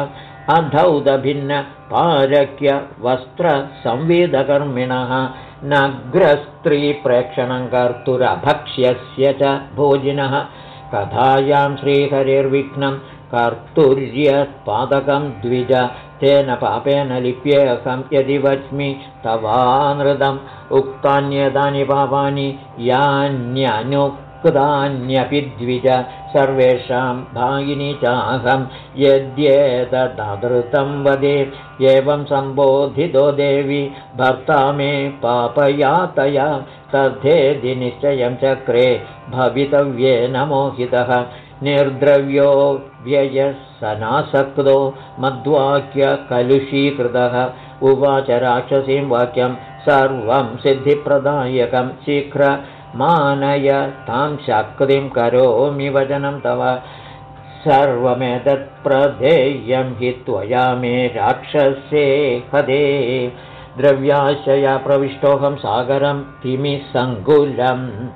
अधौदभिन्न पारक्य वस्त्रसंवेदकर्मिणः नग्रस्त्रीप्रेक्षणं कर्तुरभक्ष्यस्य च भोजिनः। कथायां श्रीहरिर्विघ्नं कर्तुर्यत्पादकं द्विज। तेन पापेन लिप्येऽहं यदि वच्मि तवानृतम् उक्तान्यतानि पापानि यान्यनुक्तान्यपि द्विज सर्वेषां भागिनी चाहं यद्येतदृतं वदे एवं सम्बोधितो देवी भर्ता मे पापयातया तद्धेदि निश्चयं चक्रे भवितव्येन मोहितः निर्द्रव्यो व्ययसनासक्तो मद्वाक्यकलुषीकृतः। उवाच राक्षसीं वाक्यं सर्वं सिद्धिप्रदायकं शीघ्रमानय तां शक्तिं करोमि वचनं तव। सर्वमेतत्प्रधेयं हि त्वया मे राक्षसे हदे। द्रव्याशया प्रविष्टोऽहं सागरं किमिसङ्कुलम्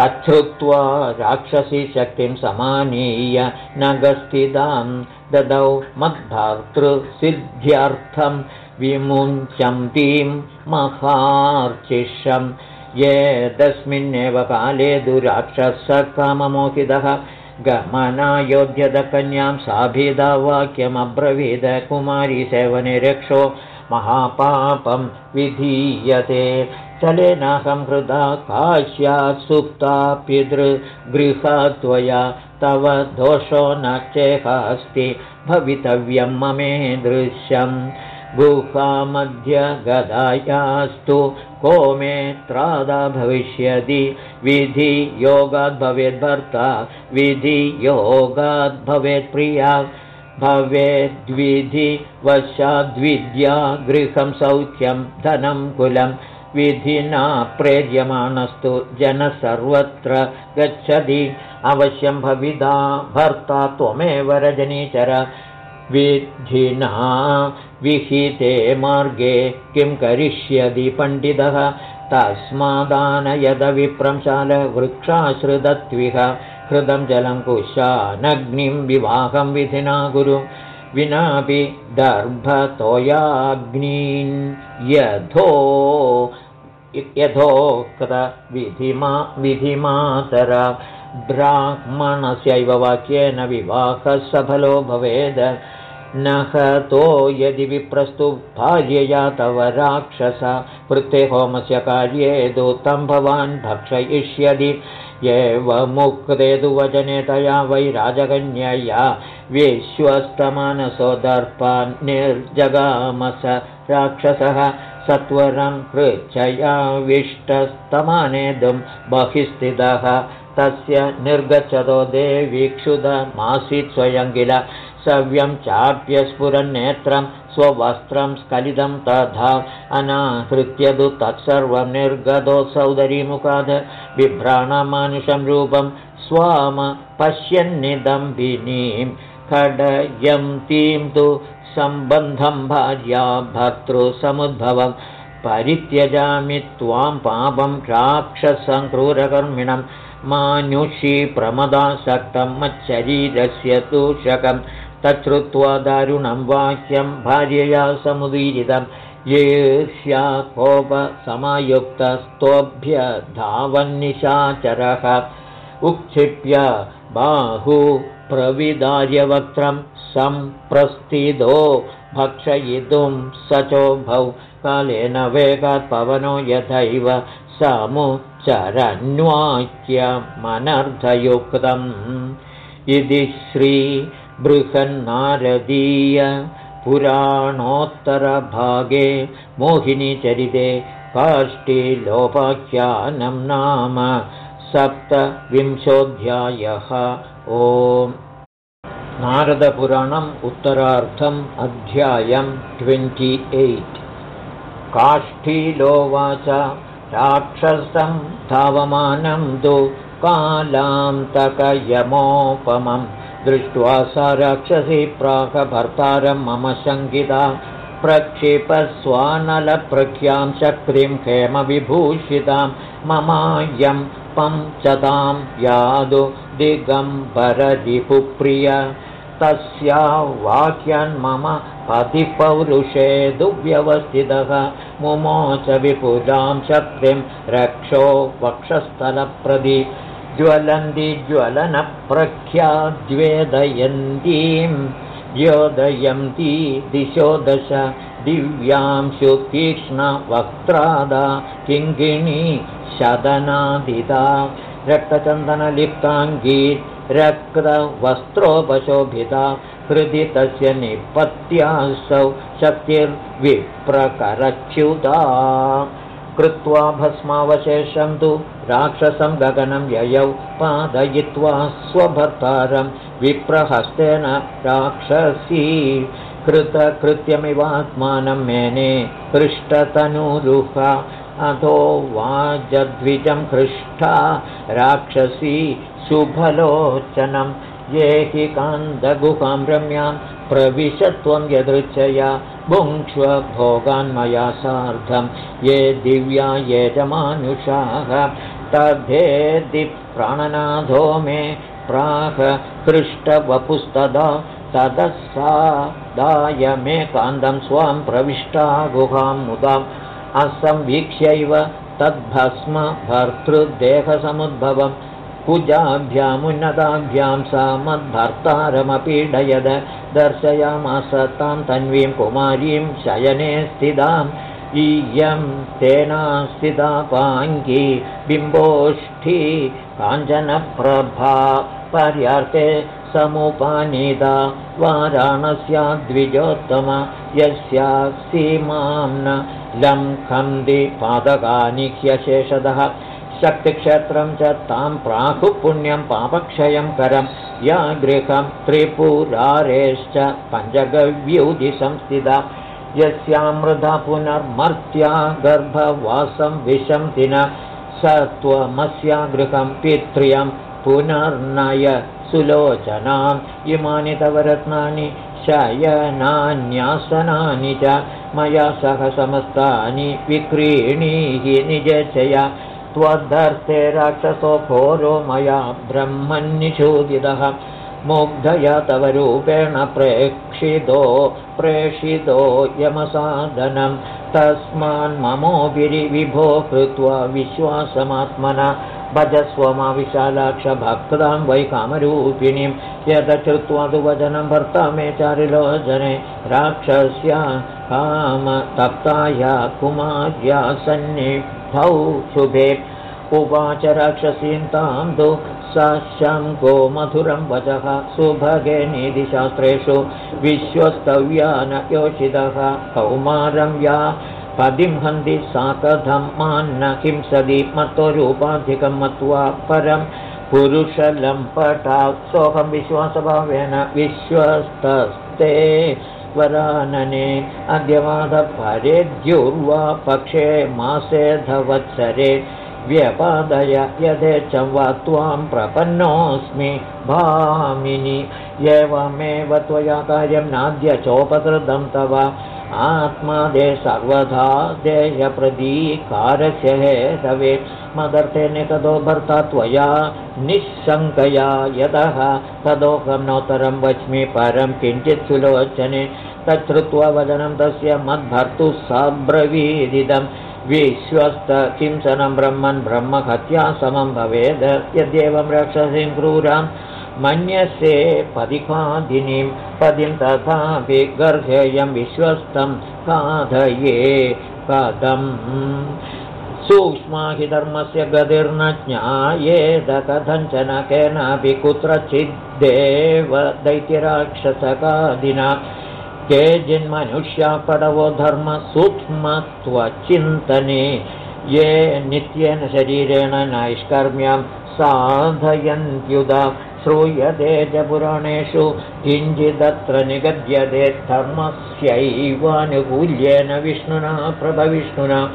तच्छ्रुत्वा राक्षसी शक्तिं समानीय नगस्थितां ददौ मद्भर्तृसिद्ध्यर्थं विमुञ्चन्तीं महार्चिषं ये तस्मिन्नेव काले दुराक्षसकाममोहितः गमनायोध्यदकन्यां साभिधावाक्यमब्रवीद कुमारी सेवने रक्षो महापापं विधीयते। चलेनाहं हृदा काश्या सुप्ता पितृगृहा त्वया तव दोषो न चेहास्ति। भवितव्यं ममे दृश्यम् गुहामध्ये गदायास्तु को मे त्रादा भविष्यति। विधियोगाद्भवेद्भर्ता विधियोगाद्भवेत्प्रिया भवेद्विधि वशाद्विद्या गृहं सौख्यं धनं कुलं। विधिना प्रेर्यमाणस्तु जनः सर्वत्र गच्छति। अवश्यं भविदा भर्ता त्वमेव रजनीचर विधिना विहिते मार्गे किं करिष्यति पण्डितः? तस्मादानयदविप्रंशालवृक्षाश्रितत्विह कृतं जलं कुशानग्निं विवाहं विधिना गुरु। विनापि दर्भतोयाग्नीन् यथो यथोक्तविधिमा विधिमातर ब्राह्मणस्यैव वाक्येन विवाहः सफलो भवेद। न हतो यदि विप्रस्तु भार्यया तव राक्षस। वृत्ते होमस्य कार्ये दूतं भवान् भक्षयिष्यति। एवमुक्ते तु वचने तया वै राजकन्यया विश्वस्तमनसो दर्पान् निर्जगामस राक्षसः। सत्वरं हृच्छयाविष्टस्तमानेदुं बहिस्थितः तस्य निर्गच्छतो देवीक्षुतमासीत् स्वयं किल सव्यं चाप्यस्फुरन्नेत्रं स्ववस्त्रं स्खलितं तथा अनाहृत्य तु तत्सर्वं निर्गतो सौदरीमुखाद् बिभ्राणमानुषं रूपं स्वाम पश्यन्निदम्बिनीं खडयन्तीं तु सम्बन्धं भार्या भर्तृसमुद्भवं परित्यजामि त्वां पापं राक्षसङ्क्रूरकर्मिणं मानुषी प्रमदासक्तं मच्छरीरस्य तूषकं तच्छ्रुत्वा दारुणं वाक्यं भार्यया समुदीरितं ये स्या कोपसमयुक्तस्तोभ्य धावन्निशाचरः उक्षिप्य बाहु प्रविदार्यवक्त्रं सम्प्रस्थितो भक्षयितुं सचोभौ कालेन वेगात् पवनो यथैव समुच्चरन्वाक्यमनर्धयुक्तम् इति श्रीबृहन्नारदीय पुराणोत्तरभागे मोहिनीचरिते काष्ठीलोपाख्यानं नाम सप्तविंशोऽध्यायः। ओम्। नारदपुराणम् उत्तरार्थम् अध्यायं ट्वेण्टि एय्ट्। काष्ठीलोवाच राक्षसं धावमानं तु कालान्तकयमोपमं दृष्ट्वा स राक्षसी प्राकभर्तारं मम शङ्किता प्रक्षिपस्वानलप्रख्यां शक्तिं हेमविभूषितां ममायं पञ्चतां यादु दिगम्बररिपुप्रिय तस्या वाक्यन्मम पतिपौरुषे दुव्यवस्थितः मुमोच विपुजां शक्तिं रक्षो वक्षस्थलप्रदि ज्वलन्ति ज्वलनप्रख्याद्वेदयन्तीं द्योदयन्ती दिशो दश। दिव्यांशु तीक्ष्णवक्त्रादा किङ्गिणी शदनादिता रक्तचन्दनलिप्ताङ्गी रक्तवस्त्रोपशोभिता हृदि तस्य निपत्यासौ शक्तिर्विप्रकरच्युता। कृत्वा भस्मावशेषं तु राक्षसं गगनं ययौ पादयित्वा स्वभर्तारं विप्रहस्तेन राक्षसी। कृतकृत्यमिवात्मानं मेने पृष्ठतनुरुह अधो वाजद्विजं हृष्टा राक्षसी शुभलोचनं। ये हि कान्दगुहां रम्यां प्रविशत्वं यदृच्छया। भुङ्क्ष्व भोगान्मया सार्धं। ये दिव्या ये च मानुषाः तद्धेदि प्राणनाथो मे प्राह। पृष्ठवपुस्तदा ततः सा दाय मे कान्दं स्वां प्रविष्टा गुहां मुदाम्। असंवीक्ष्यैव तद्भस्म भर्तृदेहसमुद्भवं कुजाभ्यामुन्नताभ्यां सा मद्भर्तारमपीडयद दर्शयामास तां तन्वीं कुमारीं शयने स्थिताम् इयं तेना स्थिता पाङ्गी बिम्बोष्ठी काञ्चनप्रभा पर्यार्थे समुपानीता वाराणस्याद्विजोत्तम यस्या सीमां न लं खन्दि पादकानि ह्यशेषतः शक्तिक्षेत्रं च तां प्राहुपुण्यं पापक्षयं करं या गृहं त्रिपुरारेश्च पञ्चगव्यूधिसंस्थिता यस्यामृधा पुनर्मर्त्या गर्भवासं विशन्ति स त्वमस्या गृहं पित्र्यं पुनर्नय सुलोचनाम् इमानि तव रत्नानि शयनान्यासनानि च मया सह समस्तानि विक्रीणीहि निजचया त्वद्धर्थे राक्षसो घोरो मया ब्रह्मन्निषोदितः। मुग्धया तव रूपेण प्रेक्षितो प्रेषितो यमसाधनं। तस्मान्ममोभिरिविभो कृत्वा विश्वासमात्मना। भजस्व मा विशालाक्षभक्तां वै कामरूपिणीं। यदश्रुत्वा तु वचनं भर्ता मे चारुलोचने। राक्षस्या कामतप्ताया कुमार्या सन्निभौ शुभे। उवाच राक्षसीं तां तु सशङ्को मधुरं वचः सुभगे निधिशास्त्रेषु विश्वस्तव्या न योषितः कौमारं या पदिं हन्ति सा कथं मान्न किं सदि मत्वा परं पुरुषलम्पटा सोऽहं विश्वासभावेन विश्वस्तस्ते वरानने अद्यवादपरेद्युर्वा पक्षे मासेधवत्सरे व्यपादय यथेच्छं वा त्वां प्रपन्नोऽस्मि भामिनि एवमेव त्वया कार्यं नाद्य चोपकृतं तव आत्मा दे सर्वथा देयप्रदीकारस्य हेतवे मदर्थेन कदो भर्ता त्वया निःशङ्कया यतः तदोकं नोत्तरं वच्मि परं किञ्चित् सुलोचने तच्छ्रुत्वा वदनं तस्य मद्भर्तुः साब्रवीदिदम् विश्वस्त किंसनं ब्रह्मन् ब्रह्महत्या समं भवेद् यद्येवं रक्षसीं क्रूरां मन्यसे पदिकादिनीं पदिं तथापि गर्हेयं विश्वस्तं काधये पदम् सूक्ष्मा हि धर्मस्य गतिर्न ज्ञायेद कथञ्चन केनापि कुत्रचिद्देव दैत्यराक्षसकादिना। केचिन्मनुष्या पडवो धर्मसूक्ष्मत्वचिन्तने ये नित्येन शरीरेण नैष्कर्म्यं साधयन्त्युदा श्रूयते च पुराणेषु किञ्चिदत्र निगद्यते धर्मस्यैवानुकूल्येन विष्णुना प्रभविष्णुना।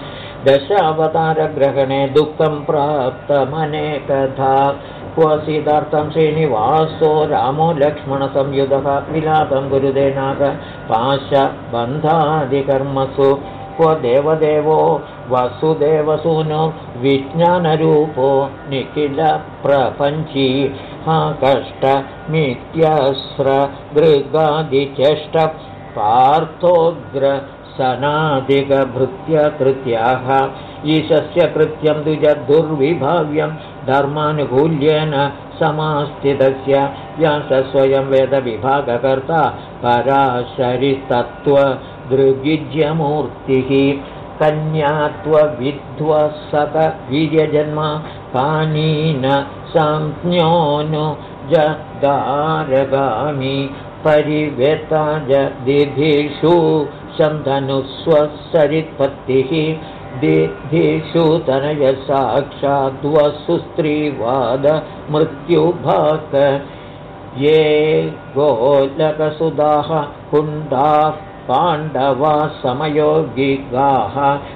दशावतारग्रहणे दुःखं प्राप्तमनेकथा क्वसीदार्थं श्रीनिवासो रामो लक्ष्मणसंयुधः विलापं गुरुदेनाग पाशबन्धादिकर्मसु। क्व देवदेवो वसुदेवसूनो विज्ञानरूपो निखिलप्रपञ्ची पार्थोग्र सनादिगभृत्यकृत्याः ईशस्य कृत्यं द्विजदुर्विभाव्यं धर्मानुकूल्येन समास्थितस्य व्यासस्वयं वेदविभागकर्ता पराशरिस्तत्त्वदृगिज्यमूर्तिः कन्यात्वविध्वसतवीर्यजन्म कानीन संज्ञोनु जगारगामि परिवेता दिधिषु शन्धनुस्वसरित्पत्तिः दिधिषु तनयसाक्षाद्वसुस्त्रीवादमृत्युभाक ये गोलकसुधाः कुण्डाः पाण्डवा समयोगिगाः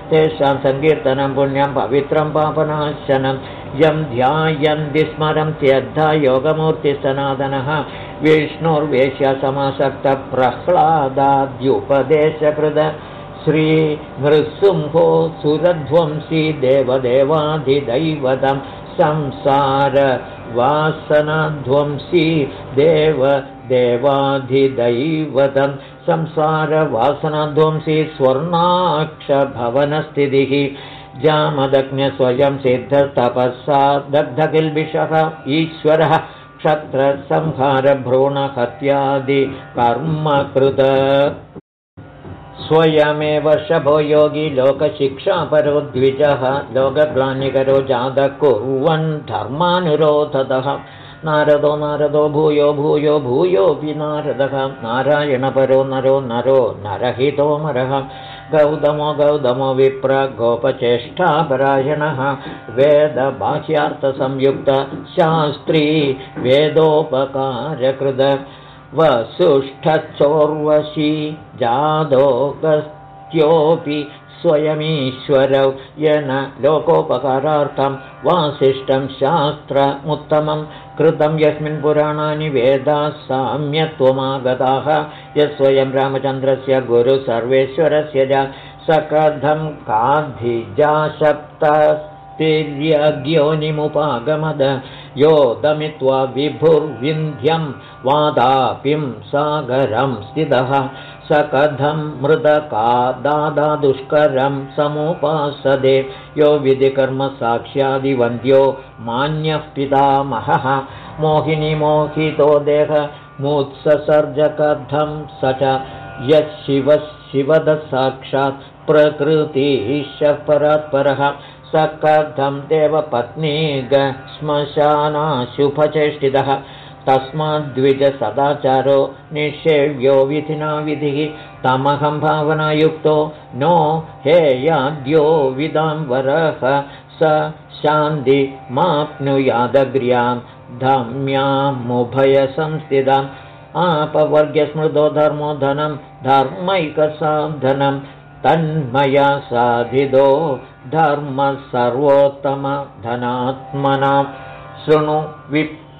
तेषां सङ्कीर्तनं पुण्यं पवित्रं पापनाशनं यं ध्यायन्ति स्मरं त्यद्धा योगमूर्तिसनातनः। विष्णुर्वेश्यसमासक्तप्रह्लादाद्युपदेशकृत। श्रीनृसिंहो सुरध्वंसी देवदेवाधिदैवतं। संसारवासनाध्वंसी देवदेवाधिदैवतं। संसारवासनाध्वंसी स्वर्णाक्षभवनस्थितिः जामदग्न्यस्वयं सिद्धतपःसा दग्धकिल्बिषः ईश्वरः क्षत्रसंहारभ्रूणहत्यादिकर्मकृत स्वयमेव शभो योगी लोकशिक्षापरो द्विजः लोकग्लानिकरो जातः कुर्वन् धर्मानुरोधतः। नारदो नारदो भूयो भूयो भूयोऽपि नारदः नारायणपरो नरो नरो नरहितोमरः गौतमो गौतमो विप्र गोपचेष्टापरायणः वेदबाह्यार्थसंयुक्तशास्त्री वेदोपकारकृत वसुष्ठचोर्वशी जादोगस्त्योऽपि स्वयमीश्वरौ येन लोकोपकारार्थं वासिष्ठं शास्त्रमुत्तमं कृतं यस्मिन् पुराणानि वेदाः साम्यत्वमागताः। यस्वयं रामचन्द्रस्य गुरुसर्वेश्वरस्य च सकथं काधिजाशप्ततिर्यज्ञोनिमुपागमद यो दमित्वा विभुर्विन्ध्यं वादापिं सागरं स्थितः स कथं मृदका दादादुष्करं समुपासदे। यो विधिकर्मसाक्ष्यादिवन्द्यो मान्यः पितामहः। मोहिनी मोहितो देहमुत्ससर्जकथं स च यः शिवः शिवदसाक्षात् प्रकृतिश परात्परः स कथं देवपत्नीग श्मशानाशुभचेष्टितः तस्माद्विजसदाचारो निषेव्यो विधिना विधिः तमहं भावनायुक्तो नो हेयाद्यो विदाम्बरः स शान्तिमाप्नुयादग्र्यां धम्यामुभयसंस्थिताम् आपवर्ग्यस्मृतो धर्मो धनं धर्मैकसाधनं तन्मया साधितो धर्मः सर्वोत्तमधनात्मना शृणु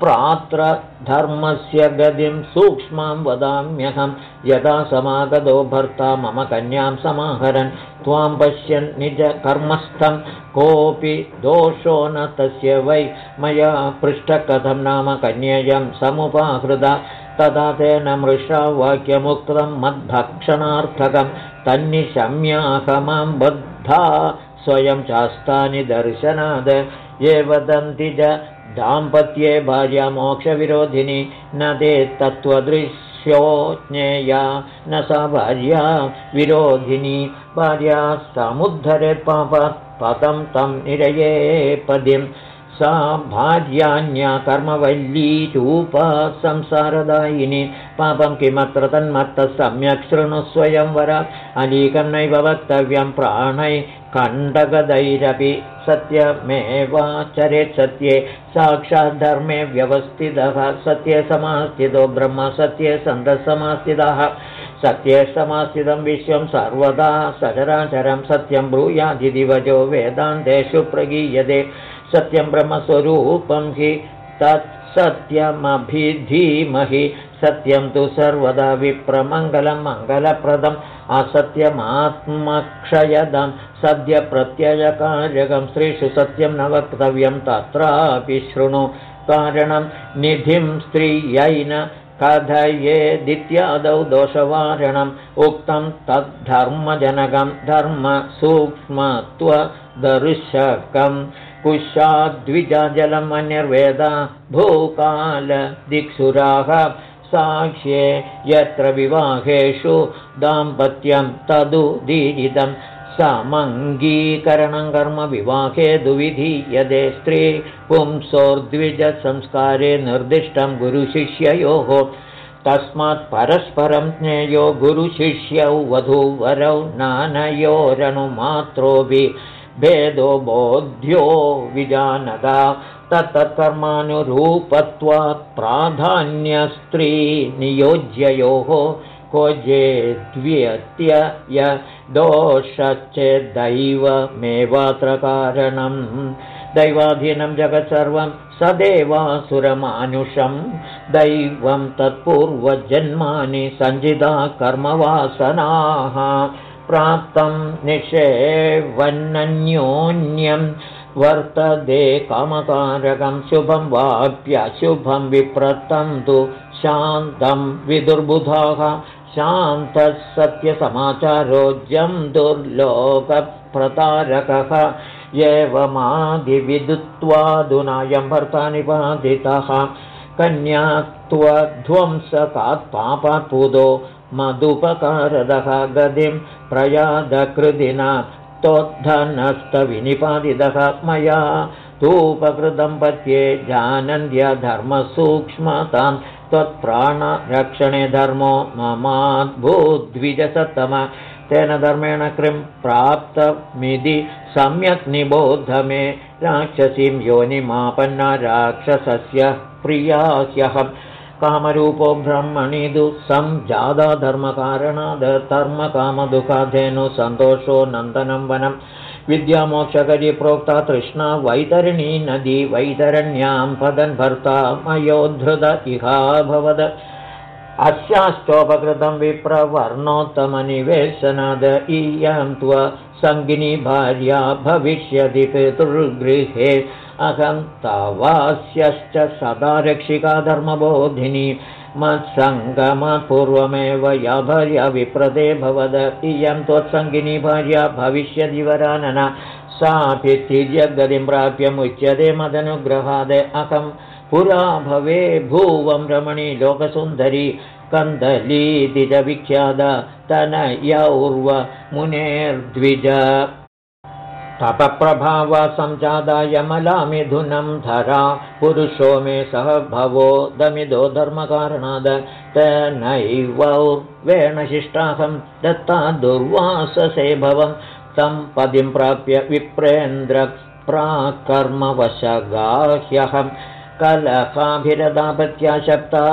विप्रात्र धर्मस्य गतिं सूक्ष्मां वदाम्यहं। यदा समागतो भर्ता मम कन्यां समाहरन् त्वां पश्यन् निजकर्मस्थं। कोऽपि दोषो न तस्य वै। मया पृष्ठकथं नाम कन्ययं समुपाहृदा तदा तेन मृषा वाक्यमुक्तं मद्भक्षणार्थकं। तन्निशम्याहमां बद्धा। स्वयं चास्तानि दर्शनाद। ये वदन्ति च दाम्पत्ये भार्या मोक्षविरोधिनी न तत्त्वदृश्यो ज्ञेया न सा भार्या विरोधिनी। भार्या समुद्धरेत् पापात् पदं तं निरये पदिं। सा भार्यान्या कर्मवल्लीरूपा संसारदायिनी। पापं किमत्र तन्मत्तः सम्यक् शृणुस्वयं वर। अलीकं नैव वक्तव्यं प्राणै कण्डकदैरपि सत्यमेवाचरेत् सत्ये साक्षाद्धर्मे व्यवस्थितः सत्ये समास्थितो ब्रह्म सत्ये सन्तः सत्ये समास्थितं विश्वं सर्वदा सचराचरं सत्यं ब्रूयादिदिवजो वेदान्तेषु प्रगीयते। सत्यं ब्रह्मस्वरूपं हि तत्सत्यमभिधीमहि सत्यं तु सर्वदा विप्रमङ्गलं मङ्गलप्रदम्। असत्यमात्मक्षयदं सद्यप्रत्ययकार्यकं स्त्रीषु सत्यं न वक्तव्यं तत्रापि शृणु। कारणं निधिं स्त्रियैन कथयेदित्यादौ दोषवारणम्। उक्तं तद्धर्मजनकं धर्मसूक्ष्मत्वदर्शकम् कुशाद्विजलम् अन्यर्वेदा भूकालदिक्सुराः। साक्ष्ये यत्र विवाहेषु दाम्पत्यं तदुदीरितं समङ्गीकरणं कर्म विवाहे दुविधीयते स्त्री पुंसोर्द्विजसंस्कारे निर्दिष्टं गुरुशिष्ययोः। तस्मात् परस्परं ज्ञेयो गुरुशिष्यौ वधूवरौ नानयोरनुमात्रोऽपि भेदो बोध्यो विजानदा तत्तत्कर्मानुरूपत्वात् प्राधान्यस्त्रीनियोज्ययोः क्वजेद्व्यत्यय दोषश्चेद्दैवमेवात्र कारणम् दैवाधीनं जगत् सर्वं सदेवासुरमानुषं दैवं तत्पूर्वजन्मानि सञ्जिता कर्मवासनाः प्राप्तं निषेवन्नन्योन्यं वर्तते कामकारकं शुभं वाप्यशुभं विप्रतं तु शान्तं विदुर्बुधाः शान्तः सत्यसमाचारोज्यं दुर्लोकप्रतारकः एवमादिविदुत्वादुनायं भर्ता निपादितः कन्यात्वध्वंसकात् पापात् पुदो मदुपकारदः गतिं प्रयादकृदिना त्वद्धनस्तविनिपादितः मया। तूपकृतं पत्ये जानन्द्यधर्मसूक्ष्मतां त्वत्प्राणरक्षणे धर्मो ममाद्भूद्विजसत्तम तेन धर्मेण कृं प्राप्तमिति सम्यक् निबोध मे राक्षसीं योनिमापन्ना राक्षसस्य प्रियास्यहम् कामरूपो ब्रह्मणि संजादा धर्मकारणाद् धर्मकामदुःखाधेनु सन्तोषो नन्दनं वनं विद्यामोक्षकरी प्रोक्ता तृष्णा वैतरिणी नदी वैतरण्यां पदन् भर्ता मयोद्धृत इहाभवद अस्याश्चोपकृतं विप्रवर्णोत्तमनिवेशनाद इयं त्व सङ्गिनी भार्या भविष्यति पितृगृहे। अहं तवास्यश्च सदा रक्षिका धर्मबोधिनी मत्सङ्गमपूर्वमेव या भार्या विप्रदे भवद। इयं त्वत्सङ्गिनी भार्या भविष्यति वरानना। सापि तिर्यगतिं प्राप्यमुच्यते मदनुग्रहादे। अहं पुरा भवे भुवं रमणी लोकसुन्दरी। कन्दलीति च विख्यात तनयौर्व मुनेर्द्विज तपप्रभावसञ्जादायमलामिथुनं धरा पुरुषो मे सह भवो दमिदो धर्मकारणाद तनैवैर्वेणशिष्टाहं दत्ता दुर्वाससे भवं तं पदिं प्राप्य विप्रेन्द्र प्राक्कर्मवशगाह्यहं कलहाभिरदापत्याशक्ता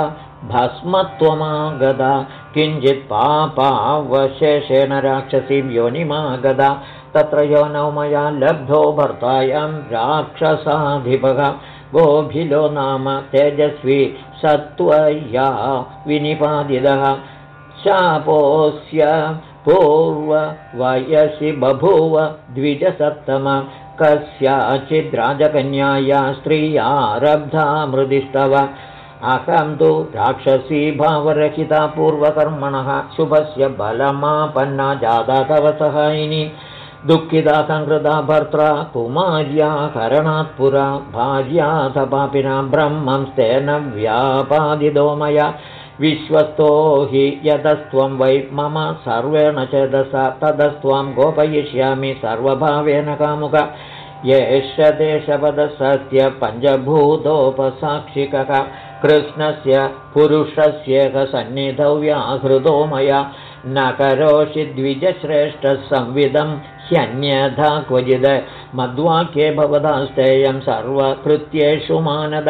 भस्मत्वमागदा किञ्चित् पापावशेषेण राक्षसीं योनिमागदा तत्र योनौ मया लब्धो भर्तायां राक्षसाधिपः। गोभिलो नाम तेजस्वी सत्त्वया विनिपादितः। शापोऽस्य पूर्ववयसि बभूव द्विजसप्तम कस्याचिद्राजकन्याया स्त्रियारब्धा मृदिस्तव अहं तु राक्षसी भावरहिता पूर्वकर्मणः। शुभस्य बलमापन्ना जाता तव सहायिनी दुःखिता सङ्कृता भर्त्रा कुमार्या करणात् पुरा भार्याथपापिना ब्रह्मं स्तेन व्यापादितो मया। विश्वस्तो हि यतस्त्वं वै मम सर्वेण चेदसा ततस्त्वां गोपयिष्यामि सर्वभावेन कामुक। एष देशपदसस्य पञ्चभूतोपसाक्षिकः कृष्णस्य पुरुषस्येकसन्निधौ व्याहृतो मया। न करोषि द्विजश्रेष्ठसंविदं ह्यन्यथा क्वचिद मद्वाक्ये भवदास्तेयं सर्वकृत्येषु मानद।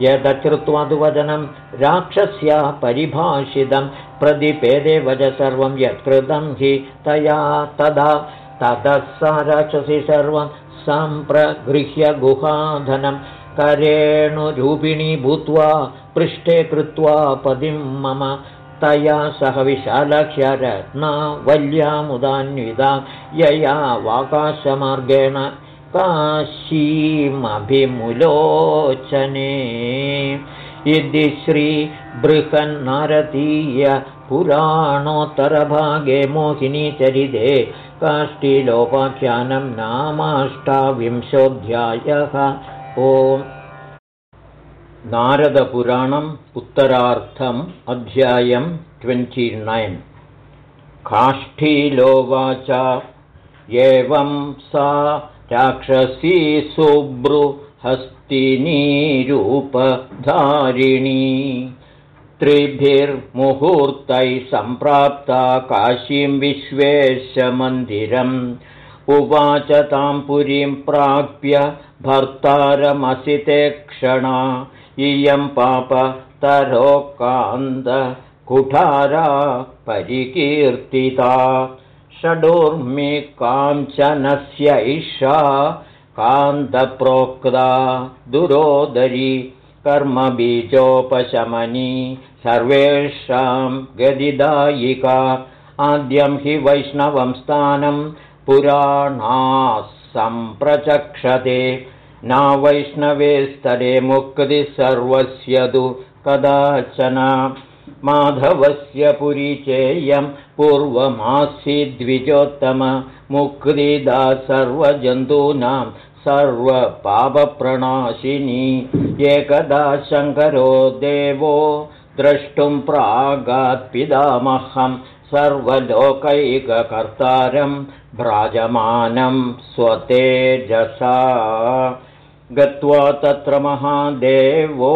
यदकृत्वा तु वचनं राक्षस्या परिभाषितं प्रतिपेदे वच सर्वं यत्कृतं हि तया तदा। ततः सा राक्षसी सर्वं सम्प्रगृह्य गुहाधनं करेणुरूपिणी भूत्वा पृष्ठे कृत्वा पदिं मम तया सह विशालक्षरत्नावल्यामुदान्विता यया वाकाशमार्गेण काशीमभिमुलोचने। इति श्रीबृहन्नारतीय पुराणोत्तरभागे मोहिनीचरिते काष्ठीलोपाख्यानं नामाष्टाविंशोऽध्यायः। ओम् नारदपुराणम् उत्तरार्थम् अध्यायम् ट्वेण्टि नैन्। काष्ठीलोवाच एवं सा राक्षसी सुबृहस्तिनीरूपधारिणी। त्रिभिर्मुहूर्तैः सम्प्राप्ता काशीं विश्वेशमन्दिरम्। उवाच तां पुरीं प्राप्य भर्तारमसिते क्षणा इयं पापतरोकान्तकुठारा परिकीर्तिता। षडूर्मि काञ्चनस्यैषा कान्तप्रोक्ता दुरोदरी कर्मबीजोपशमनी सर्वेषां गदिदायिका। आद्यं हि वैष्णवं स्थानं पुराणाः सम्प्रचक्षते न वैष्णवे स्तरे मुक्तिः सर्वस्य तु कदाचन। माधवस्य पुरीचेयं पूर्वमासीद्विजोत्तम मुक्तिदा सर्वजन्तूनां सर्वपापप्रणाशिनी। एकदा शङ्करो देवो द्रष्टुं प्रागात्पिदामहं सर्वलोकैककर्तारं भ्राजमानं स्वतेजसा गत्वा तत्र महादेवो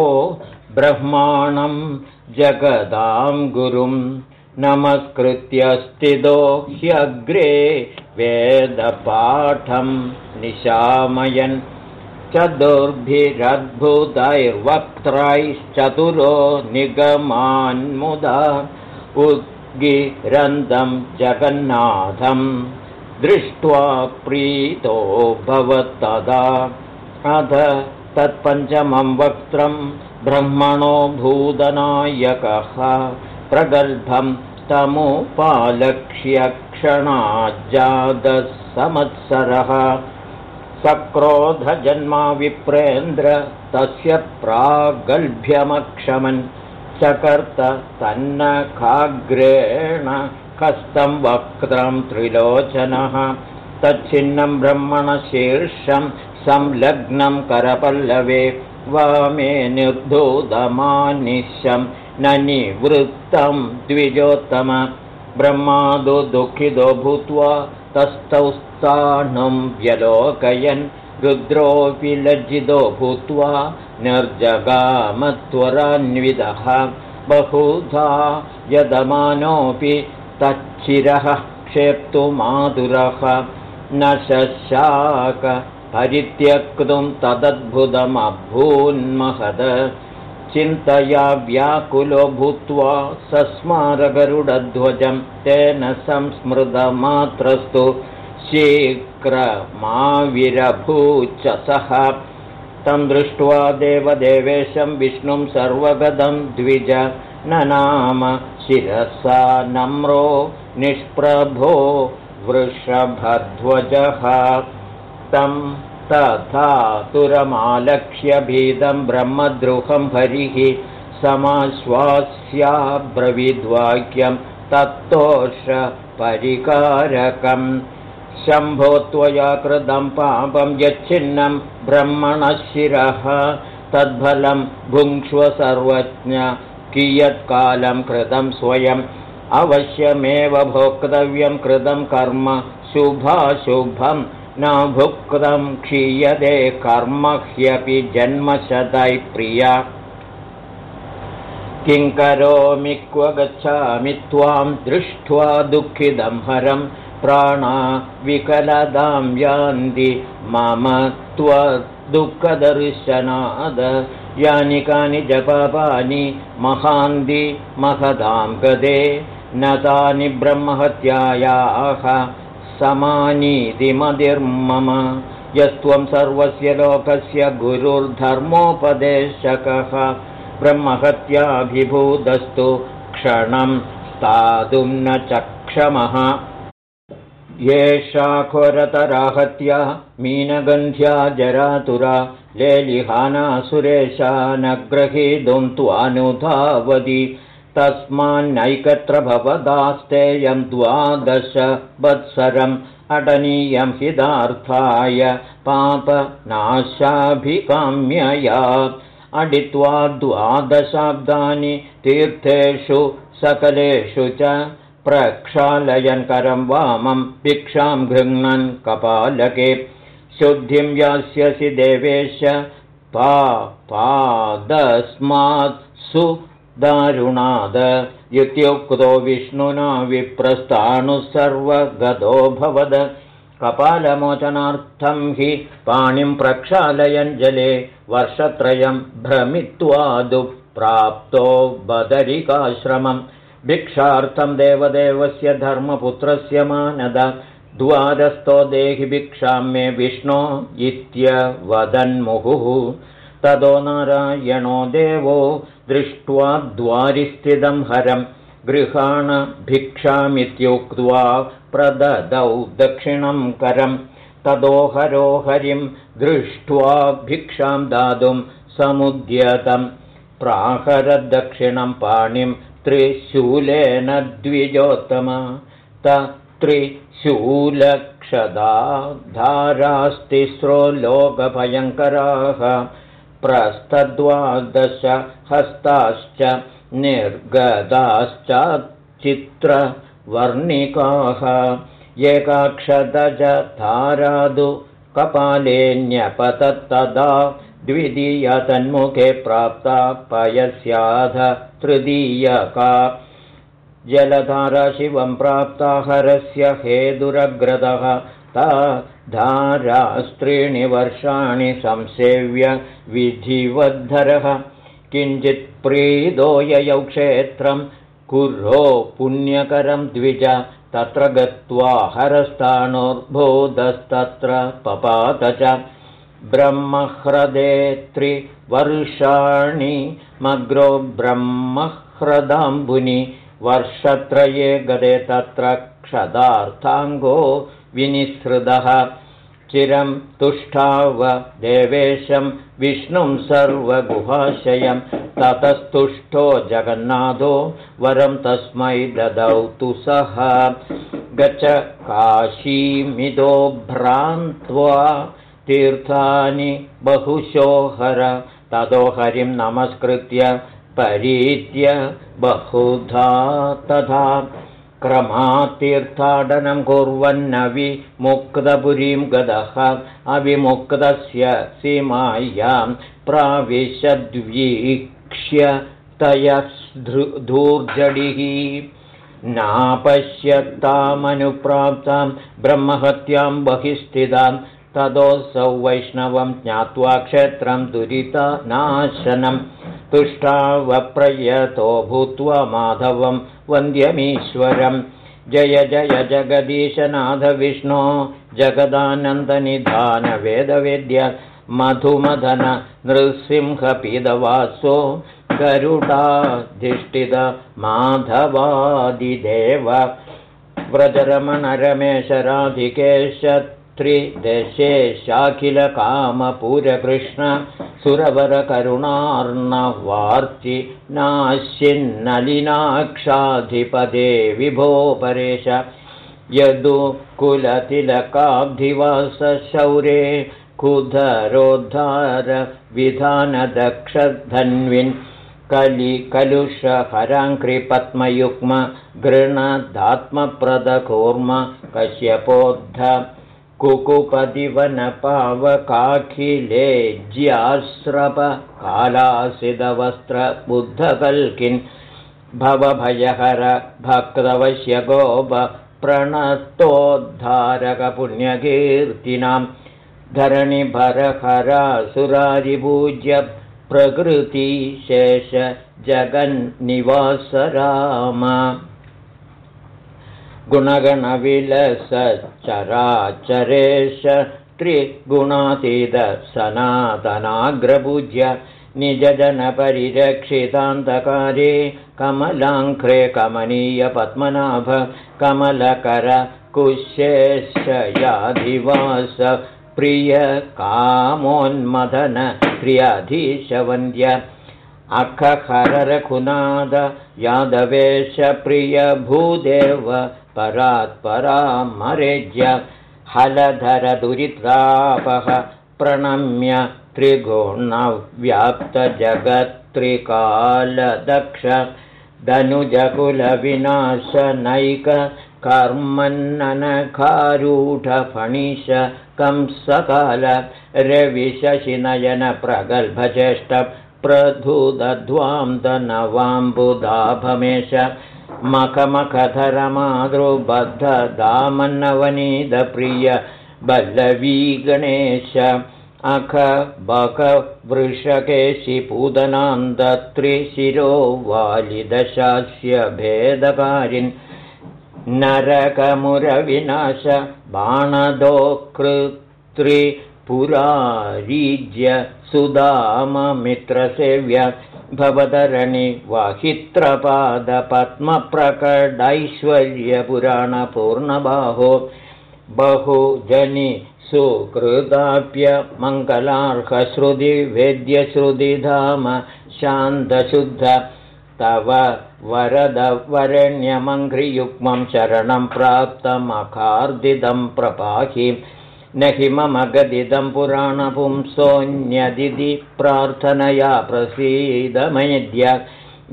ब्रह्माणं जगदां गुरुं नमस्कृत्य स्थितो ह्यग्रे वेदपाठं निशामयन् चतुर्भिरद्भुतैर्वक्त्रैश्चतुरो निगमान्मुदा उद्गिरन्दं जगन्नाथं दृष्ट्वा प्रीतो भवत्तदा अथ तत्पञ्चमं वक्त्रं ब्रह्मणो भूतनायकः प्रगल्भं तमुपालक्ष्यक्षणाज्जातः समत्सरः सक्रोधजन्मा विप्रेन्द्र तस्य प्रागल्भ्यमक्षमन् चकर्त तन्नखाग्रेण कस्तं वक्त्रं त्रिलोचनः तच्छिन्नं ब्रह्मणशीर्षं संलग्नं करपल्लवे वामे निर्धूतमानिशं न निवृत्तं द्विजोत्तम। ब्रह्मादो दुःखितो भूत्वा तस्थौ स्थाणुं व्यलोकयन् रुद्रोऽपि लज्जितो भूत्वा निर्जगामत्वरान्वितः। बहुधा यदमानोऽपि तच्चिरः क्षेप्तुमातुरः न शशाक परित्यक्तुं तदद्भुतमभून्महद। चिन्तया व्याकुलो भूत्वा सस्मारगरुडध्वजं तेन संस्मृतमात्रस्तु। शीघ्रमाविरभूच तं दृष्ट्वा देवदेवेशं विष्णुं सर्वगदं द्विज। न नाम शिरसा नम्रो निष्प्रभो वृषभध्वजः तं तथा तुरमालक्ष्य भीतं ब्रह्मद्रुहं हरिः समाश्वास्याब्रवीद्वाक्यं तत्तोषपरिकारकम्। शम्भो त्वया कृतं पापं यच्छिन्नं ब्रह्मणः शिरः। तद्फलं भुङ्क्ष्व सर्वज्ञ कियत्कालं कृतं स्वयम्। अवश्यमेव भोक्तव्यं कृतं कर्म शुभाशुभं न भुक्तं कर्म ह्यपि जन्मशतै प्रिया। किं करोमि क्व गच्छामि त्वां दृष्ट्वा दुःखिदं हरं प्राणा विकलदां यान्ति मम त्वदुःखदर्शनाद यानि कानि जपापानि महान्ति महदां गदे। न तानि ब्रह्महत्यायाः समानीतिमधिर्मम यस्त्वं सर्वस्य लोकस्य गुरुर्धर्मोपदेशकः। ब्रह्महत्याभिभूतस्तु क्षणं स्थातुं न चक्षमः। येषा खोरतराहत्या मीनगन्ध्या जरातुरा लेलिहाना सुरेशा न ग्रहीतुं त्वानुधावति तस्मान्नैकत्र भवदास्तेयं द्वादश वत्सरम् अटनीयं हितार्थाय पापनाशाभिकाम्यया। अडित्वा द्वादशाब्दानि तीर्थेषु सकलेषु च प्रक्षालयन्करं वामं भिक्षां गृह्णन् कपालके। शुद्धिं यास्यसि देवेश पा पादस्मात् सुदारुणाद इत्युक्तो विष्णुना विप्रस्ताणुः सर्वगतोऽभवद कपालमोचनार्थं हि पाणिं प्रक्षालयन् जले वर्षत्रयं भ्रमित्वादुप्राप्तो बदरिकाश्रमम्। भिक्षार्थं देवदेवस्य धर्मपुत्रस्य मानद। द्वारस्थो देहि भिक्षां मे विष्णो इत्यवदन्मुहुः ततो नारायणो देवो दृष्ट्वा द्वारिस्थितं हरं। गृहाण भिक्षामित्युक्त्वा प्रददौ दक्षिणं करं। ततो हरो हरिं दृष्ट्वा भिक्षां दातुं समुद्यतं। प्राहरदक्षिणं पाणिं त्रिशूलेन द्विजोत्तम। त्रिशूलक्षदा धारास्तिस्रो लोकभयङ्कराः प्रस्तद्वादश हस्ताश्च निर्गदाश्च चित्रवर्णिकाः एकाक्षदज धारादु कपालेऽन्यपतत्तदा द्वितीया तन्मुखे प्राप्ता पयस्याध तृतीयका। जलधारा शिवं प्राप्ता हरस्य हेदुरग्रदः धारास्त्रीणि वर्षाणि संसेव्य विधिवद्धरः। किञ्चित् प्रीदो ययौ क्षेत्रं कुर्रो पुण्यकरं द्विज। तत्र गत्वा हरस्थाणोर्भूतस्तत्र पपात च। ब्रह्मह्रदे त्रिवर्षाणि मग्रो ब्रह्मह्रदाम्बुनि। वर्षत्रये गदे तत्र क्षदार्थाङ्गो विनिसृतः। चिरं तुष्टाव देवेशं विष्णुं सर्वगुहाशयं। ततस्तुष्टो जगन्नाथो वरं तस्मै ददौ तु सः। गच काशीमिदो भ्रान्त्वा तीर्थानि बहुशो हर ततो हरिं नमस्कृत्य परीत्य बहुधा तथा क्रमातीर्थाटनं कुर्वन्नविमुक्तपुरीं गदः। अविमुक्तस्य सीमायां प्राविशद्वीक्ष्य तयधूर्जडिः नापश्यत्तामनुप्राप्तां ब्रह्महत्यां बहिस्थितां ततोऽसौ वैष्णवं ज्ञात्वा क्षेत्रं दुरितनाशनं तुष्टावप्रयतो भूत्वा माधवं वन्द्यमीश्वरम्। जय जय जगदीशनाथविष्णो जगदानन्दनिधानवेदवेद्य मधुमदन नृसिंहपिदवासो गरुडाधिष्ठित माधवादिदेव। व्रजरमणरमेशराधिकेश त्रिदशेशाखिलकामपूरकृष्ण सुरवरकरुणार्णवार्चि नाश्चिन्नलिनाक्षाधिपदे विभो परेश यदु कुलतिलकाब्धिवासशौरे कुधरोद्धारविधानदक्षधन्विन् कलिकलुषहराङ्कृपद्मयुग्म गृणदात्मप्रदकूर्म कश्यपोद्ध कुकुपदिवनपावकाखिलेज्यास्रपकालासिदवस्त्रबुद्धकल्किन् भवभयहर भक्तवश्यगोप प्रणतोद्धारकपुण्यकीर्तिनां धरणिभरहरासुरारिपूज्य प्रकृतिशेष जगन्निवास राम गुणगणविलसच्चराचरेश त्रिगुणातीतसनातनाग्रपूज्य निजजनपरिरक्षितान्तकारे कमलाङ्घ्रे कमनीयपद्मनाभ कमलकर कुशेशयाधिवास प्रियकामोन्मदन प्रियाधीशवन्द्य अखहररघुनाद यादवेश प्रियभूदेव परात्परामरेज्य हलधरदुरितापः प्रणम्य त्रिगुणव्याप्तजगत्त्रिकालदक्ष धनुजकुलविनाशनैककर्मन्ननखारूढफणिश कंसकाल रविशशिनयनप्रगल्भज्येष्ठप्रधुदध्वां दनवाम्बुदाभमेश मखमखधरमादृबद्धदामन्नवनीदप्रिय बल्लवीगणेश अख बकवृषकेशि पूदनान्दत्रिशिरो वालिदशास्य भेदकारिन् नरकमुरविनाश बाणदोकृत्रिपुरारीज्य सुदाममित्रसेव्य भवतरणि वाहित्रपादपद्मप्रकटैश्वर्यपुराणपूर्णबाहो बहुजनि सुकृताप्य मङ्गलार्हश्रुतिवेद्यश्रुतिधाम शान्तशुद्ध तव वरदवरण्यमङ्घ्रियुग्मं शरणं प्राप्तमखार्दिदं प्रपाहि न हि मम गदिदं पुराणपुंसोऽन्यदिति प्रार्थनया प्रसीदमेद्य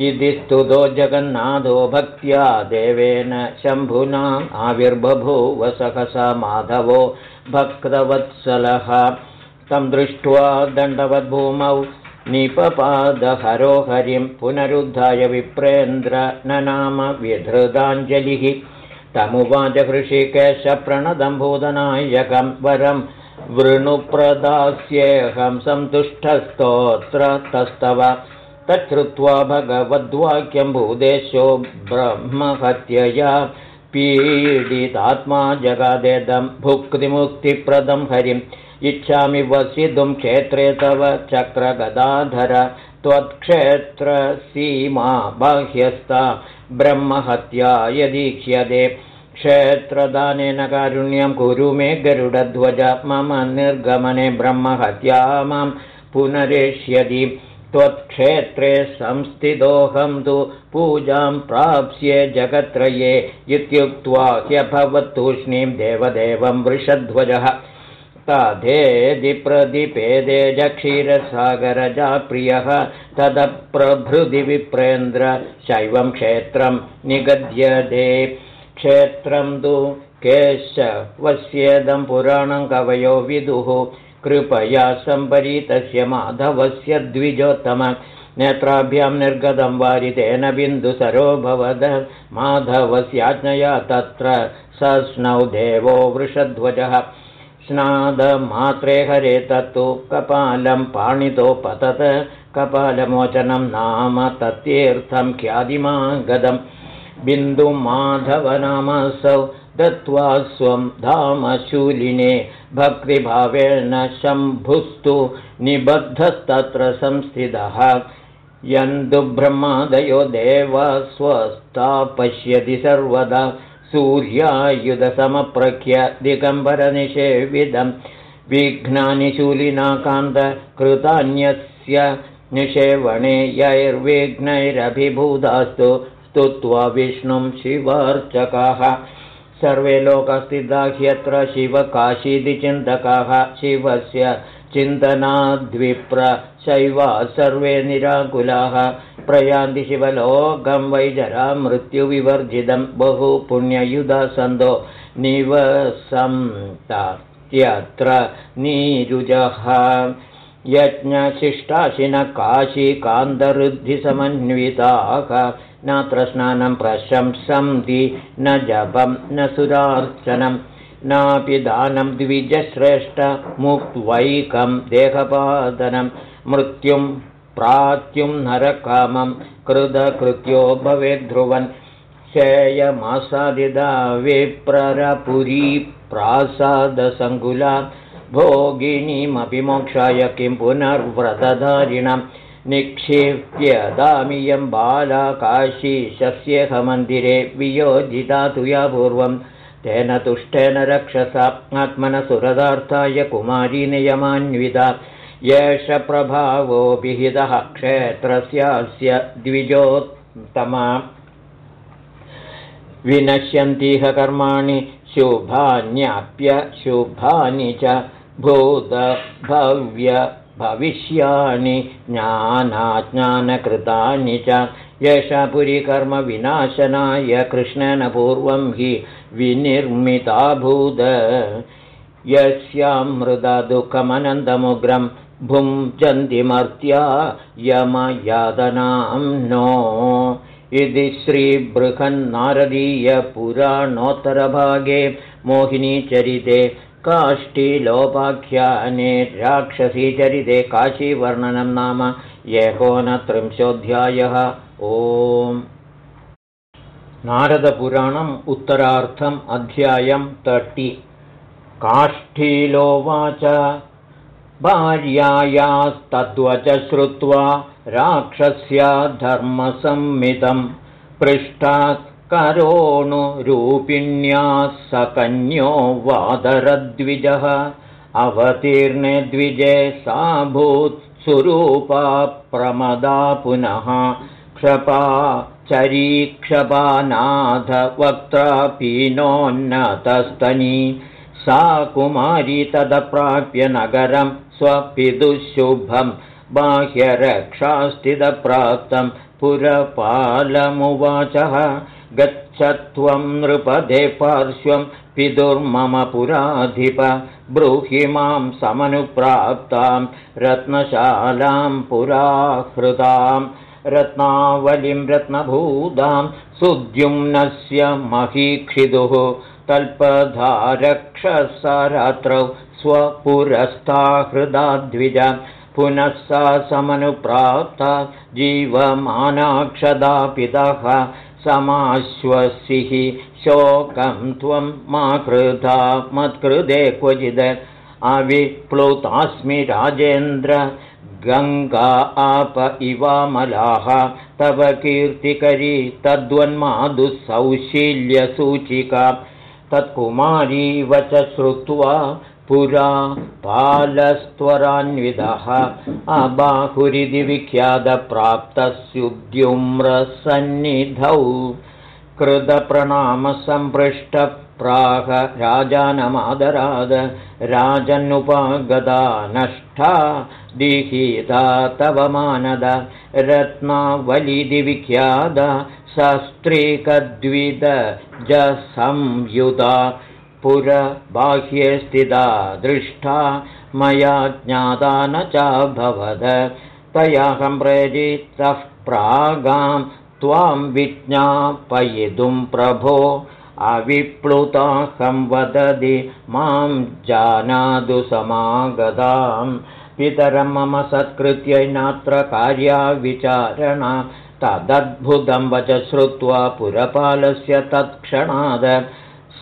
इति स्तुतो जगन्नाथो भक्त्या देवेन शम्भुनाम् आविर्बभूव सहसा माधवो भक्तवत्सलः। तं दृष्ट्वा दण्डवद्भूमौ निपपादहरो हरिं पुनरुद्धाय विप्रेन्द्र न नाम व्यधृताञ्जलिः तमुवाच हृषिकेशप्रणदं भूतनायकं वरं वृणुप्रदास्येऽहं सन्तुष्टस्तोत्र तस्तव तच्छ्रुत्वा भगवद्वाक्यं भूदेशो ब्रह्महत्यया पीडितात्मा जगादेदं भुक्तिमुक्तिप्रदं हरिम्। इच्छामि वसितुं क्षेत्रे तव चक्रगदाधर त्वत्क्षेत्रसीमा बाह्यस्था ब्रह्महत्या यदीक्ष्यते। क्षेत्रदानेन कारुण्यं कुरु मे गरुडध्वज। मम निर्गमने ब्रह्महत्या मां पुनरेष्यति। त्वत्क्षेत्रे संस्थितोऽहं तु पूजां प्राप्स्ये जगत्त्रये इत्युक्त्वा ह्यभवत्तूष्णीं देवदेवं वृषध्वजः तथेदि प्रदिपेदे जक्षीरसागरजा प्रियः तदप्रभृति विप्रेन्द्र शैवं क्षेत्रं निगद्यते। क्षेत्रं तु केशवस्येदं पुराणं कवयो विदुः। कृपया सम्परीतस्य माधवस्य द्विजोत्तम। नेत्राभ्यां निर्गतं वारितेन बिन्दुसरो भवद माधवस्याज्ञया तत्र सस्नौ देवो वृषध्वजः स्नादमात्रे हरे तत्तु कपालं पाणितो पतत्। कपालमोचनं नाम तत्तीर्थं ख्यादिमागदम् बिन्दुमाधवनामसौ दत्त्वा स्वं धामशूलिने भक्तिभावेन शम्भुस्तु निबद्धस्तत्र संस्थितः। यन्दुब्रह्मादयो देव स्वस्था पश्यति सर्वदा सूर्यायुधसमप्रख्य दिगम्बरनिषेविदं विघ्नानि शूलिनाकान्तकृतान्यस्य निषेवणे यैर्विघ्नैरभिभूतास्तु स्तुत्वा विष्णुं शिवार्चकाः। सर्वे लोकस्थिता ह्यत्र शिवकाशीति चिन्तकाः शिवस्य चिन्तनाद्विप्र शैवा सर्वे निराकुलाः। प्रयान्ति शिवलोकं वैजरा मृत्युविवर्जितं बहु पुण्ययुधा सन्तो निवसन्तत्यत्र नीरुजः। यज्ञशिष्टाशिनकाशीकान्तरुद्धिसमन्विताः। नात्र स्नानं प्रशंसन्ति न जपं न सुरार्चनं। नापि दानं द्विजश्रेष्ठमुक्त्वैकं देहपादनं मृत्युं प्रात्युं नरकामं कृतकृत्यो भवेद्ध्रुवन् शेयमासादिदा विप्ररपुरी प्रासादसङ्कुला भोगिनीमपि मोक्षाय किं पुनर्व्रतधारिणम्। निक्षिप्यदामियं बालाकाशीशस्येहमन्दिरे वियोजिता तु या पूर्वं तेन तुष्टेन रक्षसा आत्मनसुरदार्थाय कुमारी नियमान्विता एष प्रभावो विहितः क्षेत्रस्यास्य द्विजोत्तमा। विनश्यन्तीह कर्माणि शुभान्याप्यशुभानि च भूतभव्य भविष्याणि ज्ञानाज्ञानकृतानि च। एषा पुरीकर्मविनाशनाय कृष्णेन पूर्वं हि विनिर्मिताभूद यस्यामृदा दुःखमनन्दमुग्रं भुञ्जन्तिमर्त्या यमयादनां नो। इति श्रीबृहन्नारदीयपुराणोत्तरभागे मोहिनीचरिते काष्ठीलोपाख्याने राक्षसीचरिते काशीवर्णनं नाम एकोनत्रिंशोऽध्यायः ओम्। नारदपुराणम् उत्तरार्थम् अध्यायं तटि काष्ठीलोवाच भार्यायास्तद्वच श्रुत्वा राक्षस्या धर्मसंमितं पृष्ठात् करोणुरूपिण्या सकन्यो वादरद्विजः अवतीर्णे द्विजे सा भूत्सुरूपा प्रमदा पुनः क्षपा चरीक्षपानाथ वक्त्रापीनोन्नतस्तनी सा कुमारी तदप्राप्य नगरं स्वपितुः बाह्यरक्षास्थितप्राप्तं पुरपालमुवाचः गच्छत्वं नृपदे पार्श्वं पितुर्मम पुराधिप ब्रूहि मां समनुप्राप्तां रत्नशालां पुराहृतां रत्नावलिं रत्नभूतां सुद्युम्नस्य महीक्षिदुः तल्पधारक्षसरात्रौ स्वपुरस्था द्विज पुनः समनुप्राप्ता जीवमानाक्षदा पितः समाश्वसिः शोकं त्वं मा कृता मत्कृते क्वचिद्। अविप्लुतास्मि राजेन्द्र गङ्गा आप इवामलाः। तव कीर्तिकरी तद्वन्मादुःसौशील्यसूचिका। तत्कुमारी वच श्रुत्वा पुरा पालस्त्वरान्विदः अबाहुरिति विख्यातप्राप्तस्युद्युम्रसन्निधौ। कृतप्रणामसम्पृष्टप्राह राजानमादराद राजन्नुपागदा नष्टा दिहिता तव मानद रत्नावलिदिविख्याद सस्त्रीकद्विदजसंयुता पुरबाह्ये स्थिता दृष्टा मया ज्ञाता न चाभवद तयाहं प्रेरितः प्रागां त्वां विज्ञापयितुं प्रभो। अविप्लुताहं वदति मां जानातु समागतां। पितरं मम सत्कृत्यै नात्र कार्या विचारणा तदद्भुतं वच श्रुत्वा पुरपालस्य तत्क्षणाद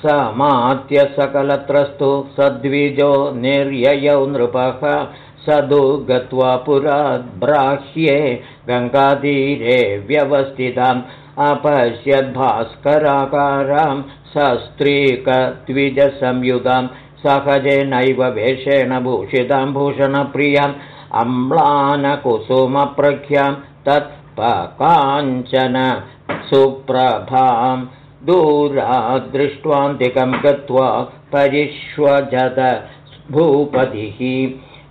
समात्य सकलत्रस्तु सद्विजो निर्ययौ नृपः। सदु गत्वा पुराद्ब्राह्ये गङ्गातीरे व्यवस्थिताम् अपश्यद्भास्कराकारां सस्त्रीकद्विजसंयुतां सहजेनैव वेषेण भूषितां भूषणप्रियाम् अम्लानकुसुमप्रख्यां तत्पकाञ्चन सुप्रभां दूरादृष्ट्वान्तिकं गत्वा परिष्वजत भूपतिः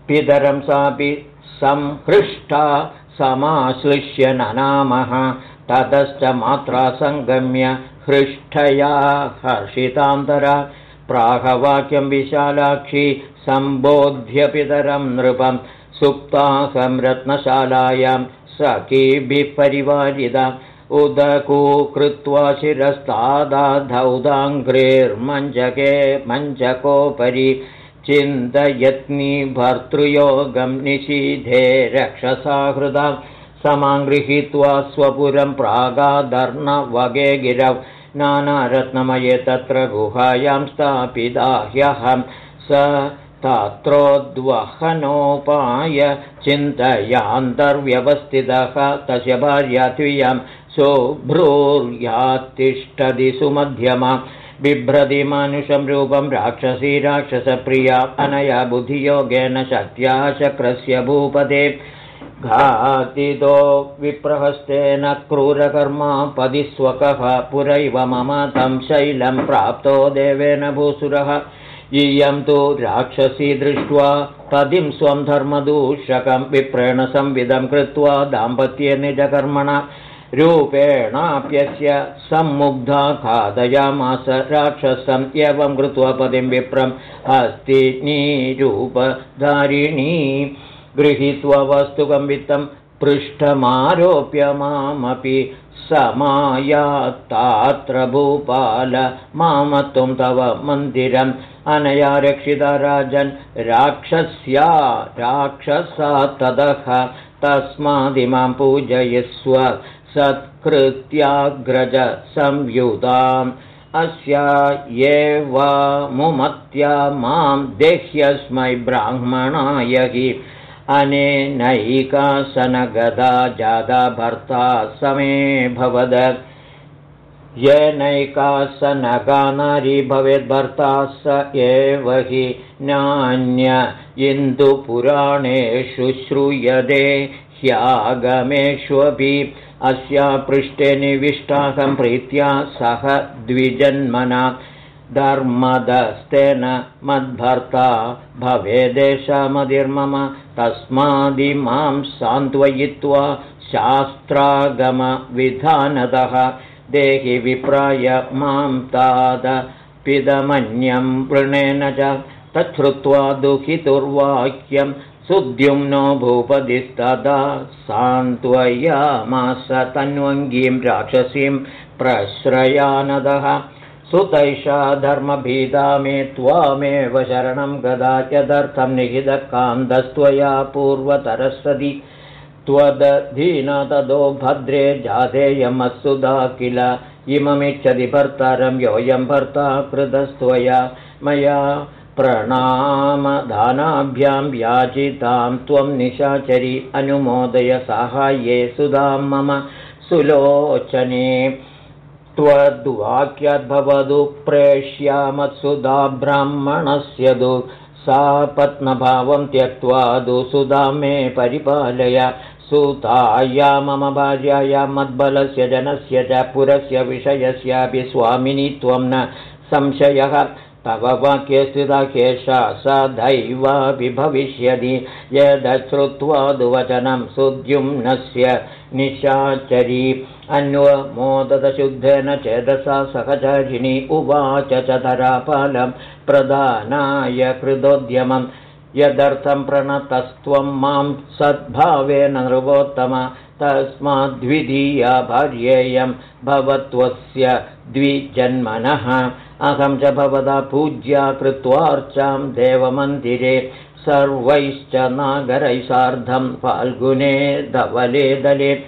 पितरं सापि संहृष्टा समाश्लिष्य ननामः। ततश्च मात्रा सङ्गम्य हृष्ठया हर्षितान्तरा। प्राहवाक्यं विशालाक्षी सम्बोध्य पितरं नृपं। सुप्ताहं रत्नशालायां सखीभिः परिवारिता उदकू कृत्वा शिरस्तादाधौदाङ्घ्रेर्मञ्जके मञ्जकोपरि चिन्तयत्नी भर्तृयोगं निषीधे रक्षसाहृदा समाङ्गृहीत्वा स्वपुरं प्रागादर्णवगे गिरौ नानारत्नमये तत्र गुहायां स्थापिता ह्यहं स तत्रोद्वहनोपाय चिन्तयान्तर्व्यवस्थितः तस्य भार्या त्वियं सोऽभ्रूर्यात्तिष्ठति सुमध्यमा। बिभ्रति मानुषं रूपं राक्षसी राक्षसप्रिया अनया बुद्धियोगेन शक्त्या चक्रस्य भूपदे घातितो विप्रहस्तेन क्रूरकर्मा पदिस्वकः पुरैव मम तं शैलं प्राप्तो देवेन भूसुरः। इयं तु राक्षसी दृष्ट्वा पदिं स्वं धर्मदूषकं विप्रेण संविदं कृत्वा दाम्पत्ये निजकर्मणा रूपेणाप्यस्य सम्मुग्धा खादयामास राक्षसम् एवं कृत्वा पदिं विप्रम् अस्ति नीरूपधारिणी। गृहीत्वा वस्तुकम्बितं पृष्ठमारोप्य मामपि समायात्तात्र भूपाल मामत्वं तव मन्दिरम्। अनया रक्षिता राजन् राक्षस्या राक्षसा तदः तस्मादिमां पूजयस्व सत्कृत्याग्रजसंयुताम् अस्या ये वा मुमत्या मां देह्यस्मै ब्राह्मणाय हि। अनेनैकासनगदा जादा भर्ता समे भवद येनैकासनगा नारी भवेद्भर्ता स एव हि नान्य इन्दुपुराणेषु श्रूयते ह्यागमेष्वपि अस्या पृष्ठे निविष्टाकं प्रीत्या सह द्विजन्मना धर्मदस्तेन मद्भर्ता भवेदेशमधिर्मम तस्मादिमां सान्त्वयित्वा शास्त्रागमविधानतः देहि विप्राय मां तादपिदमन्यं वृणेन च तच्छ्रुत्वा दुःखितुर्वाक्यं सुद्युम्नो भूपतिस्तदा सान्त्वयामास तन्वङ्गीं राक्षसीं प्रश्रयानदः। सुतैषा धर्मभीता मे त्वामेव शरणं गदा यदर्थं निहितकान्दस्त्वया पूर्वतरस्वति त्वदधीन तदो भद्रे जातेयमस्सुधा किल। इममिच्छति भर्तारं योऽयं भर्ता कृतस्त्वया। मया प्रणामदानाभ्यां याचितां त्वं निशाचरी अनुमोदय साहाय्ये सुधां मम सुलोचने। त्वद्वाक्यद्भवदु प्रेष्यामत्सुधा ब्राह्मणस्य दु सा पत्नभावं त्यक्त्वा दु सुधा मे परिपालय सुताया मम भार्याया मद्बलस्य जनस्य च पुरस्य विषयस्यापि स्वामिनी त्वं न संशयः। तव वाक्ये स्थिता स दैवापि भविष्यति। यदश्रुत्वा दुवचनं सुद्युम्नस्य निशाचरी। अन्वमोदतशुद्धेन चेदसा सहचरिणी उवाच च धरापालं प्रदानाय कृतोद्यमम् यदर्थं प्रणतस्त्वं मां सद्भावेन नृवोत्तम तस्माद्विधीया भार्येयं भवत्वस्य द्विजन्मनः। अहं च भवता पूज्या कृत्वार्चां देवमन्दिरे सर्वैश्च नागरैः सार्धं फाल्गुने धवले दले।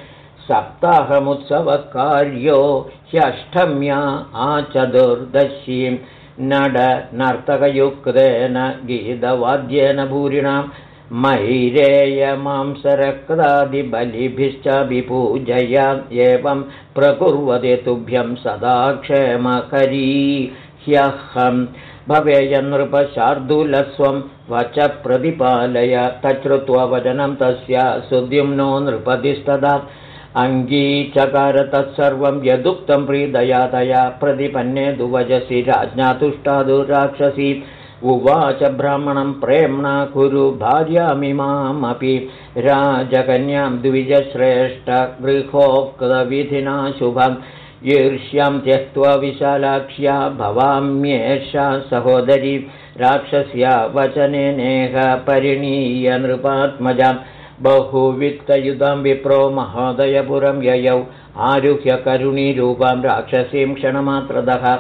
सप्ताहमुत्सवकार्यो ह्यष्टम्या आचतुर्दशीं नड नर्तकयुक्तेन गीतवाद्येन भूरिणां मैरेयमांसरक्तादिबलिभिश्च विपूजय एवं प्रकुर्वते तुभ्यं सदा क्षेमकरी ह्यहं। भवेय नृपशार्दूलस्वं वच प्रतिपालय। तच्छ्रुत्वा वचनं तस्य सुद्युम्नो नृपतिस्तदा अङ्गीचकार तत्सर्वं यदुक्तं प्रीदया तया प्रतिपन्ने दुवजसि राज्ञातुष्टादुराक्षसी उवाच ब्राह्मणं प्रेम्णा कुरु भार्यामिमामपि राजकन्यां द्विजश्रेष्ठगृहोक्तविधिना शुभम्। ईर्ष्यां त्यक्त्वा विशालाक्ष्या भवाम्येषा सहोदरी। राक्षस्या वचनेनेह परिणीय नृपात्मजाम् बहुवित्तयुधं विप्रो महोदयपुरं ययौ। आरुह्य करुणीरूपां राक्षसीं क्षणमात्रदः।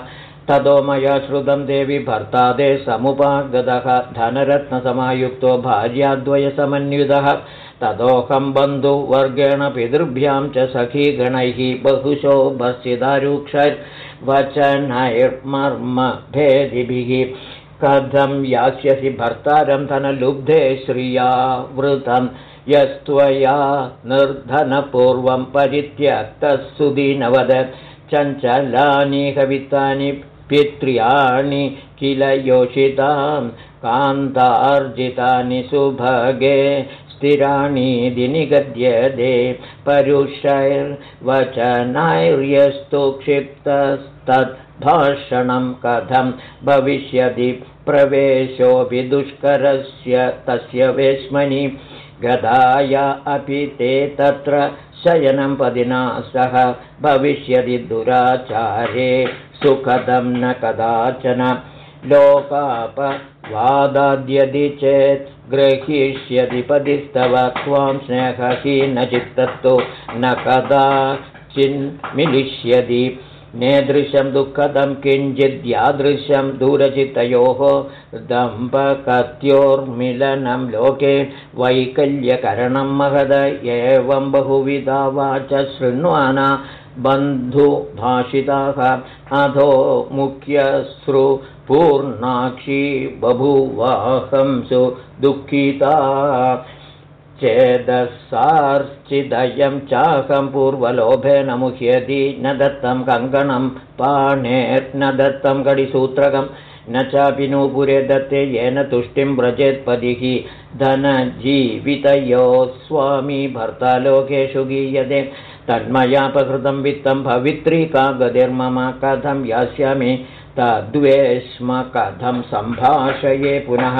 ततो मया श्रुतं देवि भर्तादे समुपागतः। धनरत्नसमायुक्तो भार्याद्वयसमन्वितः ततोऽहं बन्धुवर्गेण पितृभ्यां च सखीगणैः बहुशो भर्सिदारुक्षैर्वचनैर्मर्मभेदिभिः कथं यास्यसि भर्तारं धनलुब्धे श्रिया वृतं यस्त्वया निर्धनपूर्वं परित्यक्तः सुदीनवद चञ्चलानि कवितानि पित्र्याणि किल योषितां कान्तार्जितानि सुभगे स्थिराणि दिनिगद्यदे परुषैर्वचनैर्यस्तु क्षिप्तस्तद्भाषणं कथं भविष्यति प्रवेशोऽपि दुष्करस्य तस्य वेश्मनि गदाय अपि ते तत्र शयनं पदिना सह भविष्यति दुराचारे सुखदं न कदाचन। लोकापवादाद्यदि चेत् ग्रहीष्यति पदिस्तव त्वां स्नेहहीनचित्तत्तु न कदाचिन्मिलिष्यति नेदृशं दुःखदं किञ्चिद्यादृशं दूरचितयोः दम्पकत्योर्मिलनं लोके वैकल्यकरणं महद एवं बहुविधा वाच शृण्वाना बन्धुभाषिताः अधो मुख्यश्रुपूर्णाक्षी बभूवाहंसु दुःखिता चेदसार्चिदयं चाकं पूर्वलोभेन मुह्यति न दत्तं कङ्कणं पाणेर्न दत्तं कडिसूत्रकं न चापि नूपुरे दत्ते येन तुष्टिं व्रजेत्पदिः भर्ता लोकेषु गीयते तन्मयापकृतं वित्तं भवित्री का कथं यास्यामि तद्वेश्म कथं सम्भाषये पुनः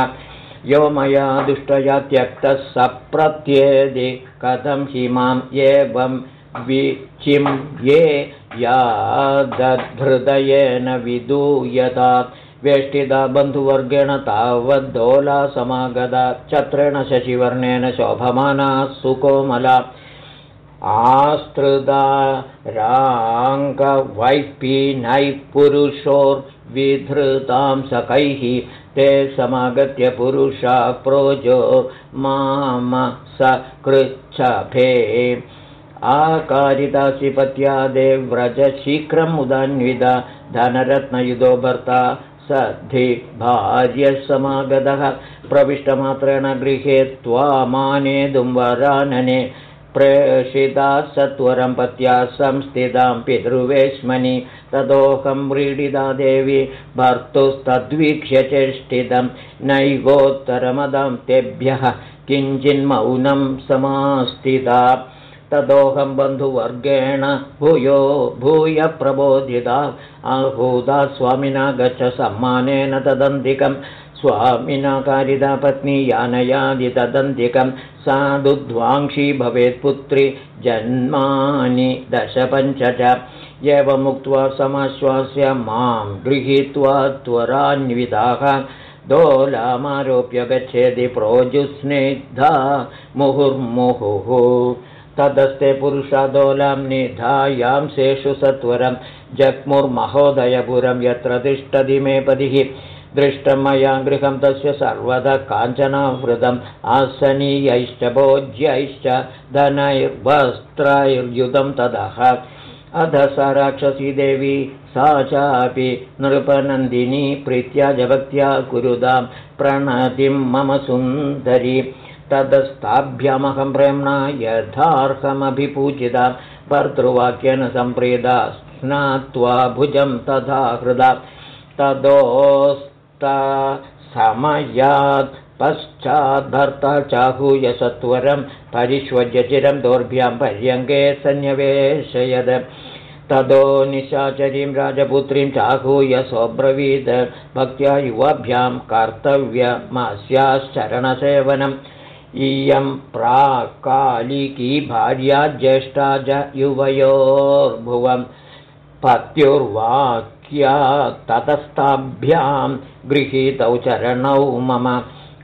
यो मया दुष्टया त्यक्तः स प्रत्येदि कथं हि माम् एवं विचिं ये यादधृदयेन विदूयता। वेष्टिता बन्धुवर्गेण तावद्दोला समागता। चत्रेण शशिवर्णेन शोभमाना सुकोमला। आस्तृदा राङ्गवैपीनैः पुरुषोर्विधृतां सकैः ते समागत्य पुरुषा प्रोजो माम स कृच्छभे। आकारितासि पत्यादे व्रज शीघ्रम् उदान्विता। धनरत्नयुधो भर्ता सद्धि भार्यसमागतः प्रविष्टमात्रेण गृहे त्वामानेदुं वरानने प्रेषिता सत्वरं पत्या संस्थितां पितृवेश्मनि तदोहं व्रीडिता देवी भर्तुस्तद्वीक्ष्य चेष्टितं नैवोत्तरमदं तेभ्यः किञ्चिन्मौनं समास्थिता। तदोहं बन्धुवर्गेण भूयो भूय प्रबोधिता। आहूता स्वामिना गच्छ सम्मानेन तदन्तिकं स्वामिना कारिता पत्नी यानयादि तदन्तिकं सा दुध्वांक्षी भवेत्पुत्री जन्मानि दशपञ्च च एवमुक्त्वा समाश्वास्य मां गृहीत्वा त्वरान्विताः। दोलामारोप्य गच्छेति प्रोजुस्निग्धा मुहुर्मुहुः। तदस्ते पुरुषादोलां निधायां सेषु सत्वरं जग्मुर्महोदयपुरं यत्र तिष्ठति मे पदिः दृष्टं मया गृहं तस्य सर्वदा काञ्चनावृतम् आसनीयैश्च भोज्यैश्च धनैर्वस्त्रैर्युधं तदः अध स राक्षसी देवी सा चापि नृपनन्दिनी प्रीत्या जगत्या कुरुदां प्रणतिं मम सुन्दरी। तदस्ताभ्यामहं प्रेम्णा यथार्हमभिपूजिता भर्तृवाक्येन सम्प्रीता स्नात्वा भुजं तथा हृदा समयात् पश्चाद्भर्ता चाहूय सत्वरं परिष्वज्यचिरं दोर्भ्यां पर्यङ्गे सन्न्यवेशयद तदो निशाचरीं राजपुत्रीं चाहूय सोऽब्रवीद। भक्त्या युवाभ्यां कर्तव्यमस्याश्चरणसेवनम्। इयं प्राकालिकी भार्या ज्येष्ठा च युवयोर्भुवं पत्युर्वाक्या ततस्ताभ्यां गृहीतौ चरणौ मम।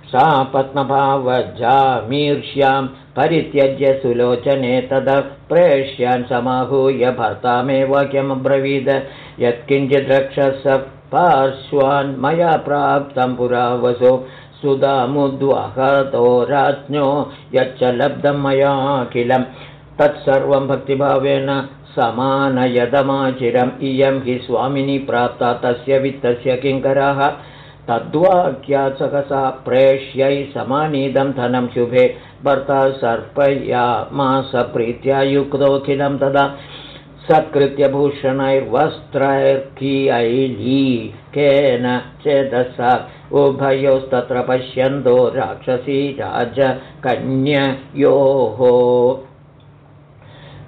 सा पद्मभावजामीर्ष्यां परित्यज्य सुलोचने तद प्रेष्यान् समाहूय भर्तामेव किमब्रवीद यत्किञ्चित् रक्षस पार्श्वान् मया प्राप्तं पुरावसो। सुधामुद्वहतो राज्ञो यच्च लब्धं मयाखिलं तत्सर्वं भक्तिभावेन समानयदमाचिरम्। इयं हि स्वामिनी प्राप्ता तस्य वित्तस्य किङ्कराः। तद्वाक्या सकसा प्रेष्यै समानीदं धनं शुभे। भर्ता सर्पया मास प्रीत्या युक्तोऽखिलं तदा। सत्कृत्य केन चेदसा। उभयोस्तत्र पश्यन्तो राक्षसी राजकन्ययोः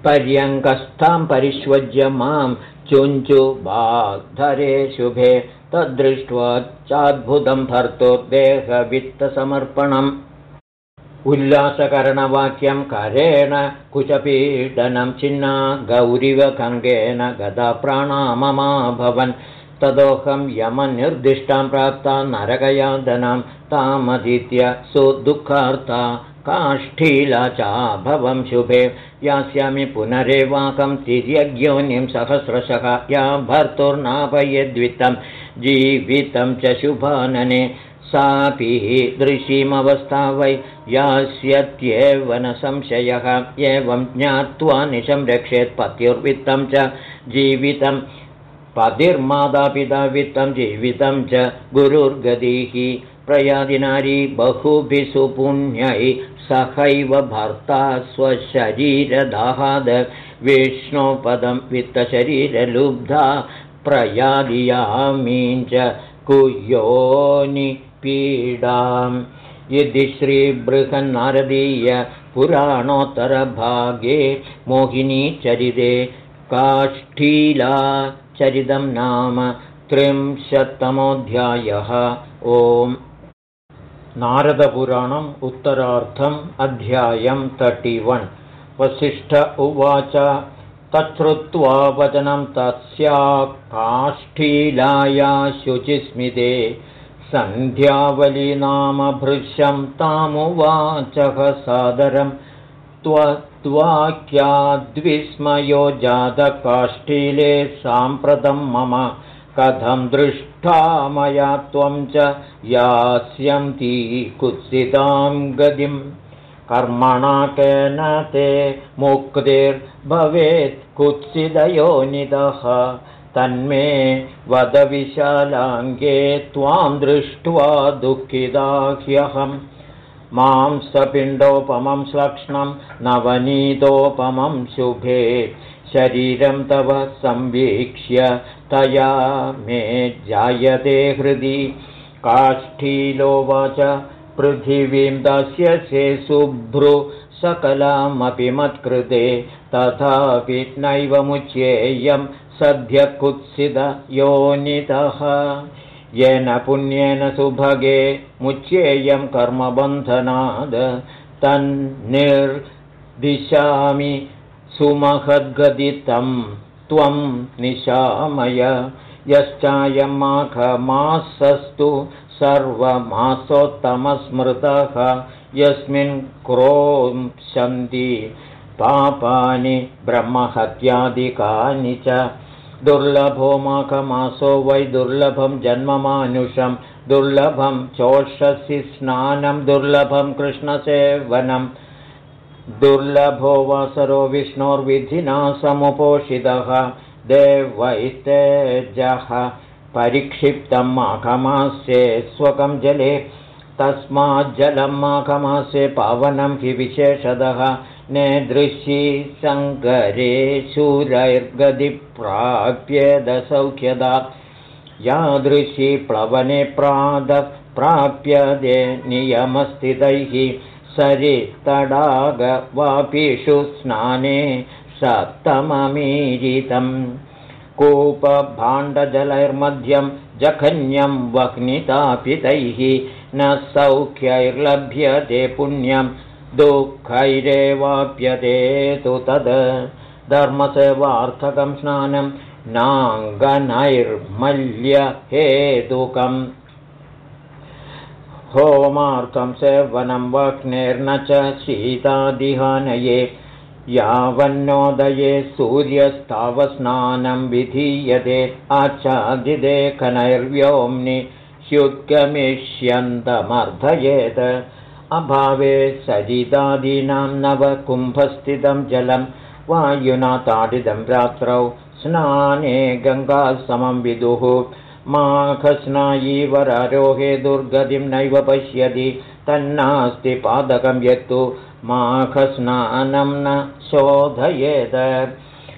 पर्यङ्कस्थां परिष्वज्य मां चुञ्चु वाग्धरे शुभे तद्दृष्ट्वा चाद्भुतं भर्तोर्देहवित्तसमर्पणम् उल्लासकरणवाक्यं करेण कुचपीडनं छिन्ना गौरिवखङ्गेन गदा प्राणा ममाभवन् तदोऽहं यमनिर्दिष्टां प्राप्ता नरकयादनां तामधीत्य सुदुःखार्ता काष्ठीला चाभवं शुभे। यास्यामि पुनरेवाकं तिर्यज्ञोनिं सहस्रशः। या भर्तुर्नापयद्वितं जीवितं च शुभानने। सापि दृशीमवस्था वै। यास्यत्येव न संशयः। एवं ज्ञात्वा निशं रक्षेत् पत्युर्वित्तं च जीवितं। पतिर्मातापिता वित्तं जीवितं च गुरुर्गतिः प्रयादिनारी बहुभिः सुपुण्यै सहैव भर्ता स्वशरीरदाहाद। विष्णोपदं वित्तशरीरलुब्धा प्रयादियामीञ्च कुयोनि पीडाम्। यदि श्रीबृहन्नारदीयपुराणोत्तरभागे मोहिनीचरिते काष्ठीलाचरितं नाम त्रिंशत्तमोऽध्यायः। ओम् नारदपुराणम् उत्तरार्थम् अध्यायं तर्टि वन् वसिष्ठ उवाच तच्छ्रुत्वा वचनं तस्या काष्ठीलाया शुचिस्मिते। सन्ध्यावली नाम भृश्यं तामुवाचः सादरं त्वद्वाक्याद्विस्मयो जातकाष्ठीले साम्प्रतं मम कथं दृष्टा मया त्वं च यास्यन्ती कुत्सितां गतिम् कर्मणा केन ते मुक्तिर्भवेत् कुत्सिदयोनिदः तन्मे वदविशालाङ्गे त्वां दृष्ट्वा दुःखिदा ह्यहम् मां सपिण्डोपमं श्लक्ष्णं नवनीतोपमं शुभे। शरीरं तव संवीक्ष्य तया मे जायते हृदि। काष्ठीलोवाच पृथिवीं दास्यसे शुभ्रु सकलामपि मत्कृते। तथापि नैवमुच्येयं सद्य कुत्सितयोनितः येन पुण्येन सुभगे मुच्येयं कर्मबन्धनाद। तन्निर्दिशामि सुमहद्गदितं त्वं निशामय। यश्चायं माघमासस्तु सर्वमासोत्तमस्मृतः। यस्मिन् क्रोंशन्ति पापानि ब्रह्महत्यादिकानि च। दुर्लभो माघमासो वै दुर्लभं जन्ममानुषं। दुर्लभं चोषसि स्नानं दुर्लभं कृष्णसेवनं दुर्लभो वासरो विष्णोर्विधिना समुपोषितः देवैतेजः परिक्षिप्तं माघमास्ये स्वकं जले तस्माज्जलं माघमासे पावनं हि विशेषतः नेदृशी सङ्करे शूरैर्गदिप्राप्येदसौख्यदा यादृशी प्लवने प्रातः प्राप्यते नियमस्थितैः सरितडागवापिषु स्नाने सप्तममीरितम् कूपभाण्डजलैर्मध्यं जघन्यं वह्नितापितैः न सौख्यैर्लभ्यते पुण्यं दुःखैरेवाप्यते तु तद्। धर्मसेवार्थकं स्नानं नाङ्गनैर्मल्यहेतुकम् होमार्थं सेवनं वह्नेर्न च शीतादिहानये। यावन्नोदये सूर्यस्तावस्नानं विधीयते आच्छादिदेखनैर्व्योम्नि ह्युद्गमिष्यन्तमर्धयेत् अभावे सरितादीनां नवकुम्भस्थितं जलं वायुना ताडितं रात्रौ स्नाने गङ्गासमं विदुः माघस्नायीवरारोहे दुर्गतिं नैव पश्यति तन्नास्ति पादकं यत्तु। माघस्नानं न शोधयेत्।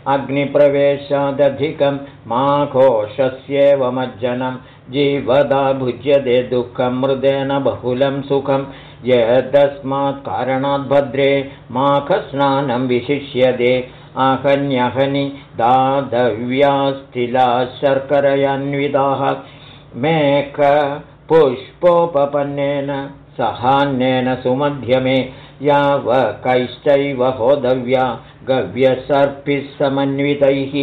अग्निप्रवेशादधिकं माघोषस्येव मज्जनं। जीवदा भुज्यते दुःखं मृदेन बहुलं सुखं। यदस्मात् कारणात् भद्रे माघस्नानं विशिष्यते आहन्यहनि दादव्यास्थिला शर्करयान्विताः मेघपुष्पोपपन्नेन सहान्येन सुमध्यमे याव कैश्चैव होदव्या गव्यसर्पिः समन्वितैः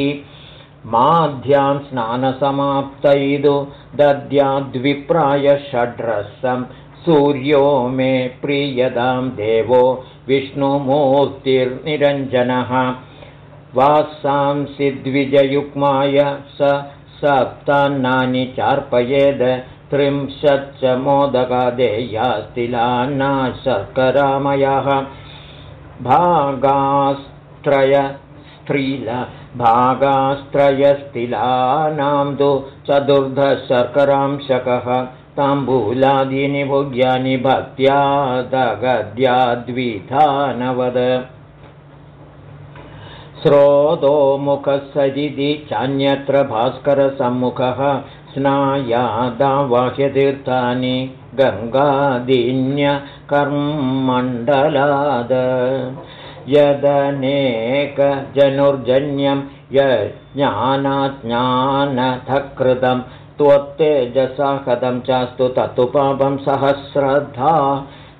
माध्यां स्नानसमाप्तैदु दद्याद्विप्राय षड्रसं सूर्यो मे प्रीयतां देवो विष्णुमूर्तिर्निरञ्जनः वासांसि द्विजयुग्माय स सप्तान्नानि चार्पयेद् त्रिंशच्च मोदकादेयास्तिलान्ना शर्करामयः भागास्त्रयस्त्रील भागास्त्रयस्तिलानां तु चतुर्धशर्करांशकः ताम्बूलादीनि भोग्यानि भक्त्यादगद्याद्विधानवद स्रोतो मुखसरिति चान्यत्र भास्करसम्मुखः स्नायादावाह्यतीर्थानि गङ्गादीन्यकर्मण्डलाद। यदनेकजनुर्जन्यं यज्ञानाज्ञानथकृतं त्वत्तेजसा कथं चास्तु तत्तु सहस्रधा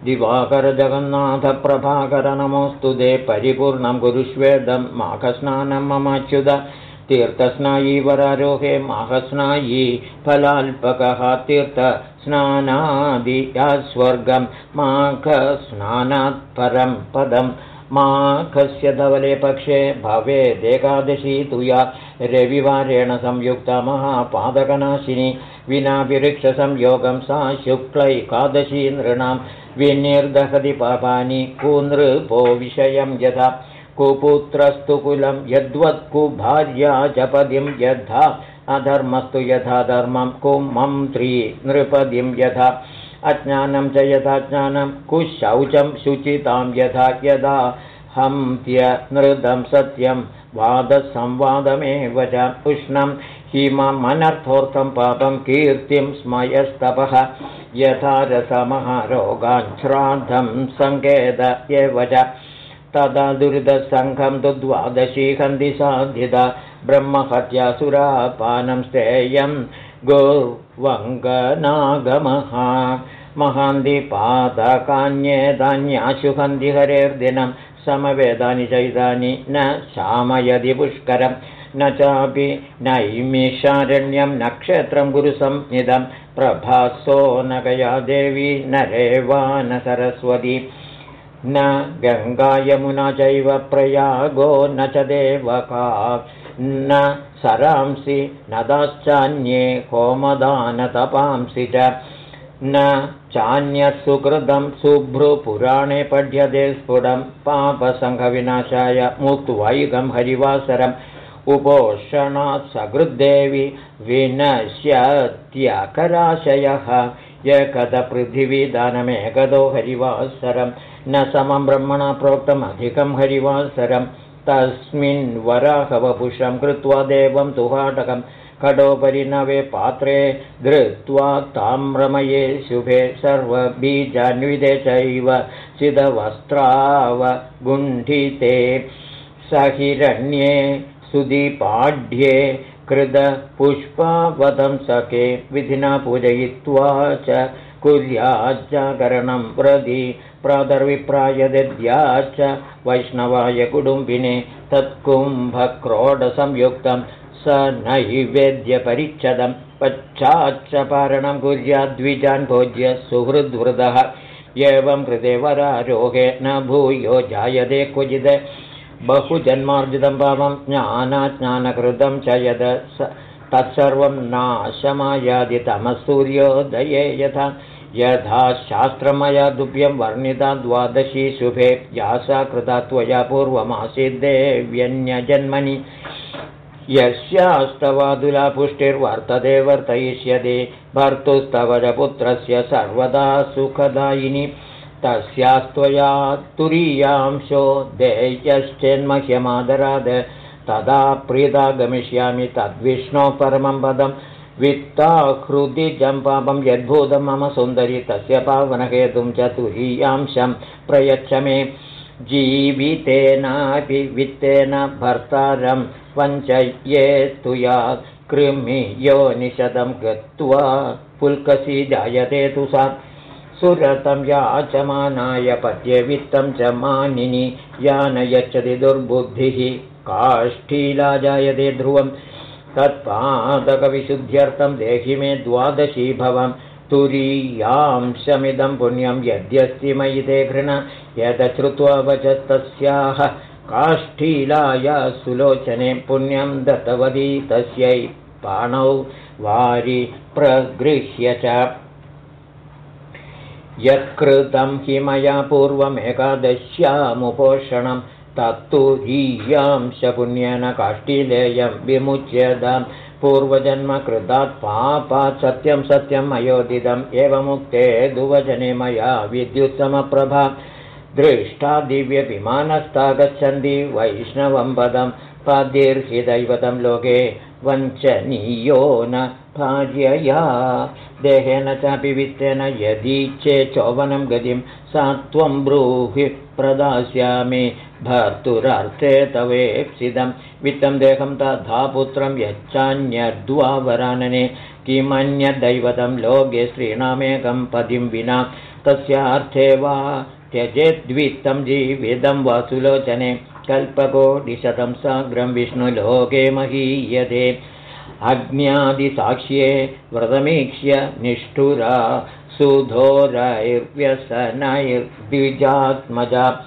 दिवाकरजगन्नाथप्रभाकर नमोऽस्तु दे परिपूर्णं गुरुष्वेदं माघस्नानं ममाच्युत तीर्थस्नायी वरारोहे माघस्नायी फलाल्पकः तीर्थस्नानादिया स्वर्गं माघस्नानात् परं पदं। माघस्य धवले पक्षे भवेदेकादशी तु या रविवारेण संयुक्ता महापादकनाशिनी। विना विरिक्षसंयोगं सा शुक्लैकादशी नृणां विनिर्दहति पापानि कुनृपो विषयं यथा? कुपुत्रस्तु कुलं यद्वत् कुभार्या जपदिं यथा। अधर्मस्तु यथा धर्मं कुमन्त्री नृपदिं यथा। अज्ञानं च यथा ज्ञानं कुशौचं शुचितां यथा। यदा हन्त्यनृदं सत्यं वादसंवादमेव च उष्णं हिममनर्थोऽर्थं पापं कीर्तिं स्मयस्तपः। यथा रसमहारोगान् श्राद्धं सङ्केत एव च। तदा दुरितसङ्घं तु द्वादशी हन्ति साधिता। ब्रह्महत्यासुरापानं गोवङ्गनागमः। महान्तिपादकान्येतान्याशु हन्ति हरेर्दिनं। समवेदानि चैतानि न शामयदि पुष्करं न चापि नैमिषारण्यं नक्षत्रं गुरुसंज्ञितं प्रभासो न गया देवी न रेवा न सरस्वती। न गङ्गायमुना चैव प्रयागो न च देवका। न सरांसि न दाश्चान्ये होमदानतपांसि च। न चान्यसुकृतं शुभ्रुपुराणे पठ्यते स्फुटं पापसङ्घविनाशाय मुक्त्वैगं हरिवासरम् उपोषणात् सकृद्देवि विनश्यत्यकराशयः। एकदपृथिवीदानमेकदो हरिवासरं न समं ब्रह्मणा प्रोक्तमधिकं हरिवासरं। तस्मिन् वराहवपुषं कृत्वा देवं तुहाटकं कडोपरि नवे पात्रे धृत्वा ताम्रमये शुभे सर्वबीजान्विते चैव चिदवस्त्रावगुण्ठिते। सहिरण्ये सुदीपाढ्ये कृतपुष्पावदंसके विधिना पूजयित्वा च कुर्याज्जागरणं प्रदि प्रादर्विप्रायदद्या च वैष्णवाय कुटुम्बिने तत्कुम्भक्रोडसंयुक्तं स नैवेद्यपरिच्छदं पश्चाच्च पारणं कुर्याद्विजान् भोज्य सुहृद्वृदः एवं कृते वरारोगे न भूयो जायते क्वचित् बहुजन्मार्जितं पापं ज्ञानाज्ञानकृतं च यद तत्सर्वं नाशमायादितमसूर्योदये यथा। यथा शास्त्रमया दुभ्यं वर्णिता द्वादशी शुभे यासा कृता त्वया पूर्वमासीद्देव्यन्यजन्मनि यस्यास्तवादुला पुष्टिर्वर्तते वर्तयिष्यति। भर्तुस्तव च पुत्रस्य सर्वदा सुखदायिनी तस्यास्त्वया तुरीयांशो देयश्चेन्मह्यमादराद तदा प्रीता गमिष्यामि तद्विष्णो परमं पदं। वित्ताहृदि जम्पापं यद्भूतं मम सुन्दरी तस्य पावनहेतुं च तुरीयांशं प्रयच्छ मे। जीवितेनापि वित्तेन भर्तारं पञ्चये स्तुया कृमि यो निषदं गत्वा पुल्कसी जायते तु सा सुरतं याचमानाय पद्ये वित्तं च मानिनि यान यच्छति दुर्बुद्धिः काष्ठीला जायते ध्रुवं। तत्पादकविशुद्ध्यर्थं देहि मे द्वादशी भवं। तुरीयांशमिदं पुण्यं यद्यस्ति मयि ते घृण। यदश्रुत्वा वचस्तस्याः काष्ठीलाया सुलोचने पुण्यं दत्तवती तस्यै पाणौ वारि प्रगृह्य च यत्कृतं हि मया पूर्वमेकादश्यामुपोषणं तत्तु हीयांशपुण्येन काष्ठीलेयं विमुच्यतां। पूर्वजन्मकृतात् पापात् सत्यं सत्यं मयोदितम् एवमुक्ते दुवचने मया विद्युत्तमप्रभा दृष्टा दिव्यविमानस्था गच्छन्ति वैष्णवं पदं पाद्यैर्हिदैवतं लोके वञ्चनीयो न भार्यया। देहेन चापि वित्तेन यदीच्छे चोवनं गतिं सा त्वं ब्रूहि प्रदास्यामि। भर्तुरार्थे तवेप्सितं। वित्तं देहं तथा पुत्रं यच्चान्यद्वावरानने। किमन्यदैवतं लोके स्त्रीणामेकं पदिं विना। तस्यार्थे वा त्यजेद्वित्तं जीवितं वा कल्पकोटिशतं साग्रं विष्णुलोके महीयते। अग्न्यादिसाक्ष्ये व्रतमीक्ष्य निष्ठुरा सुधोरैर्व्यसनैर्द्विजात्मजा।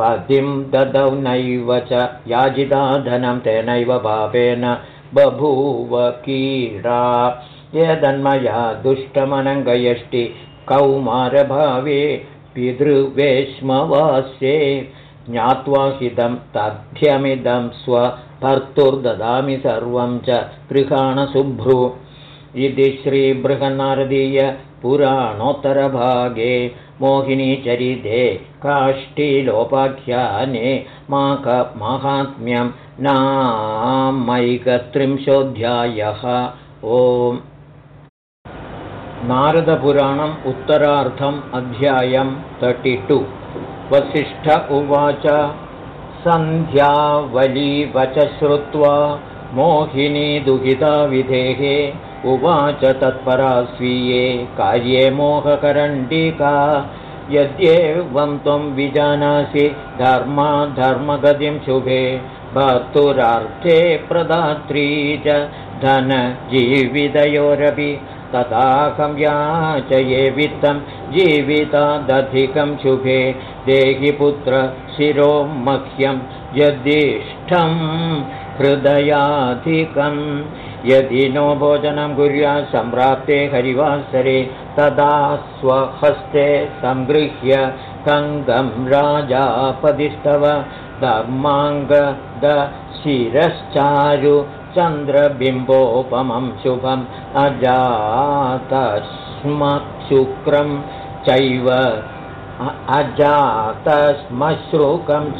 पतिं ददौ नैव च याजिता धनं तेनैव पापेन बभूव कीडा यदन्मया दुष्टमनङ्गयष्टि कौमारभावे पितृवेश्मवास्ये ज्ञात्वा हितं तथ्यमिदं स्व भर्तुर्ददामि सर्वं च गृहाणशुभ्रु। इति श्रीबृहन्नारदीयपुराणोत्तरभागे मोहिनीचरिते काष्ठीलोपाख्याने माकमाहात्म्यं नामैकत्रिंशोऽध्यायः। ओम्। नारदपुराणम् उत्तरार्थम् अध्यायं तर्टि टु वसिष्ठ उवाच। सन्ध्यावलीवच श्रुत्वा मोहिनी दुहिता विधेः उवाच तत्परा स्वीये कार्ये मोहकरण्डिका। यद्येवं त्वं विजानासि धर्मा धर्मगतिं शुभे भक्तुरार्थे प्रदात्री च धनजीवितयोरपि तदाहं याचये वित्तं जीवितादधिकं शुभे। देहि पुत्र शिरो मह्यं यदिष्ठं हृदयाधिकम् यदि नो भोजनं कुर्यात् सम्प्राप्ते हरिवासरे तदा स्वहस्ते सङ्गृह्य कङ्गं राजापदिस्तव शिरश्चारु चन्द्रबिम्बोपमं शुभम् अजातश्मशुक्रं चैव अजातश्मश्रुकं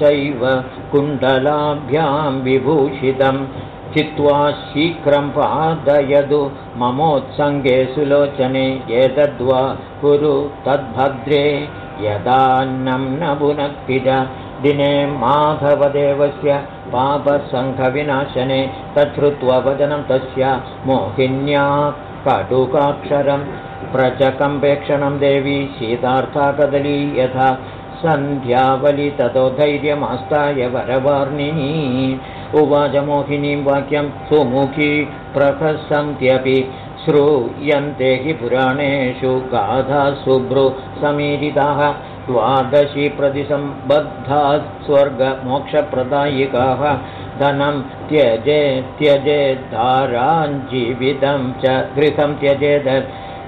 चैव कुण्डलाभ्यां विभूषितं चित्वा शीघ्रं पादयदु ममोत्सङ्गे सुलोचने एतद्वा कुरु तद्भद्रे यदान्नं न पुनक्तिज दिने माधवदेवस्य पापसङ्घविनाशने तच्छ्रुत्वा वदनं तस्य मोहिन्या कटुकाक्षरं प्रचकम्पेक्षणं देवी शीतार्था कदली यथा सन्ध्यावलि ततो धैर्यमास्ताय वरवर्णिनी। उवाच मोहिनीं वाक्यं सुमुखी प्रहसन्त्यपि श्रूयन्ते हि पुराणेषु गाधासुभ्रु समीरिताः द्वादशी प्रतिसम्बद्धाः स्वर्गमोक्षप्रदायिकाः धनं त्यजे त्यजेद्धाराञ्जीवितं च गृहं त्यजेद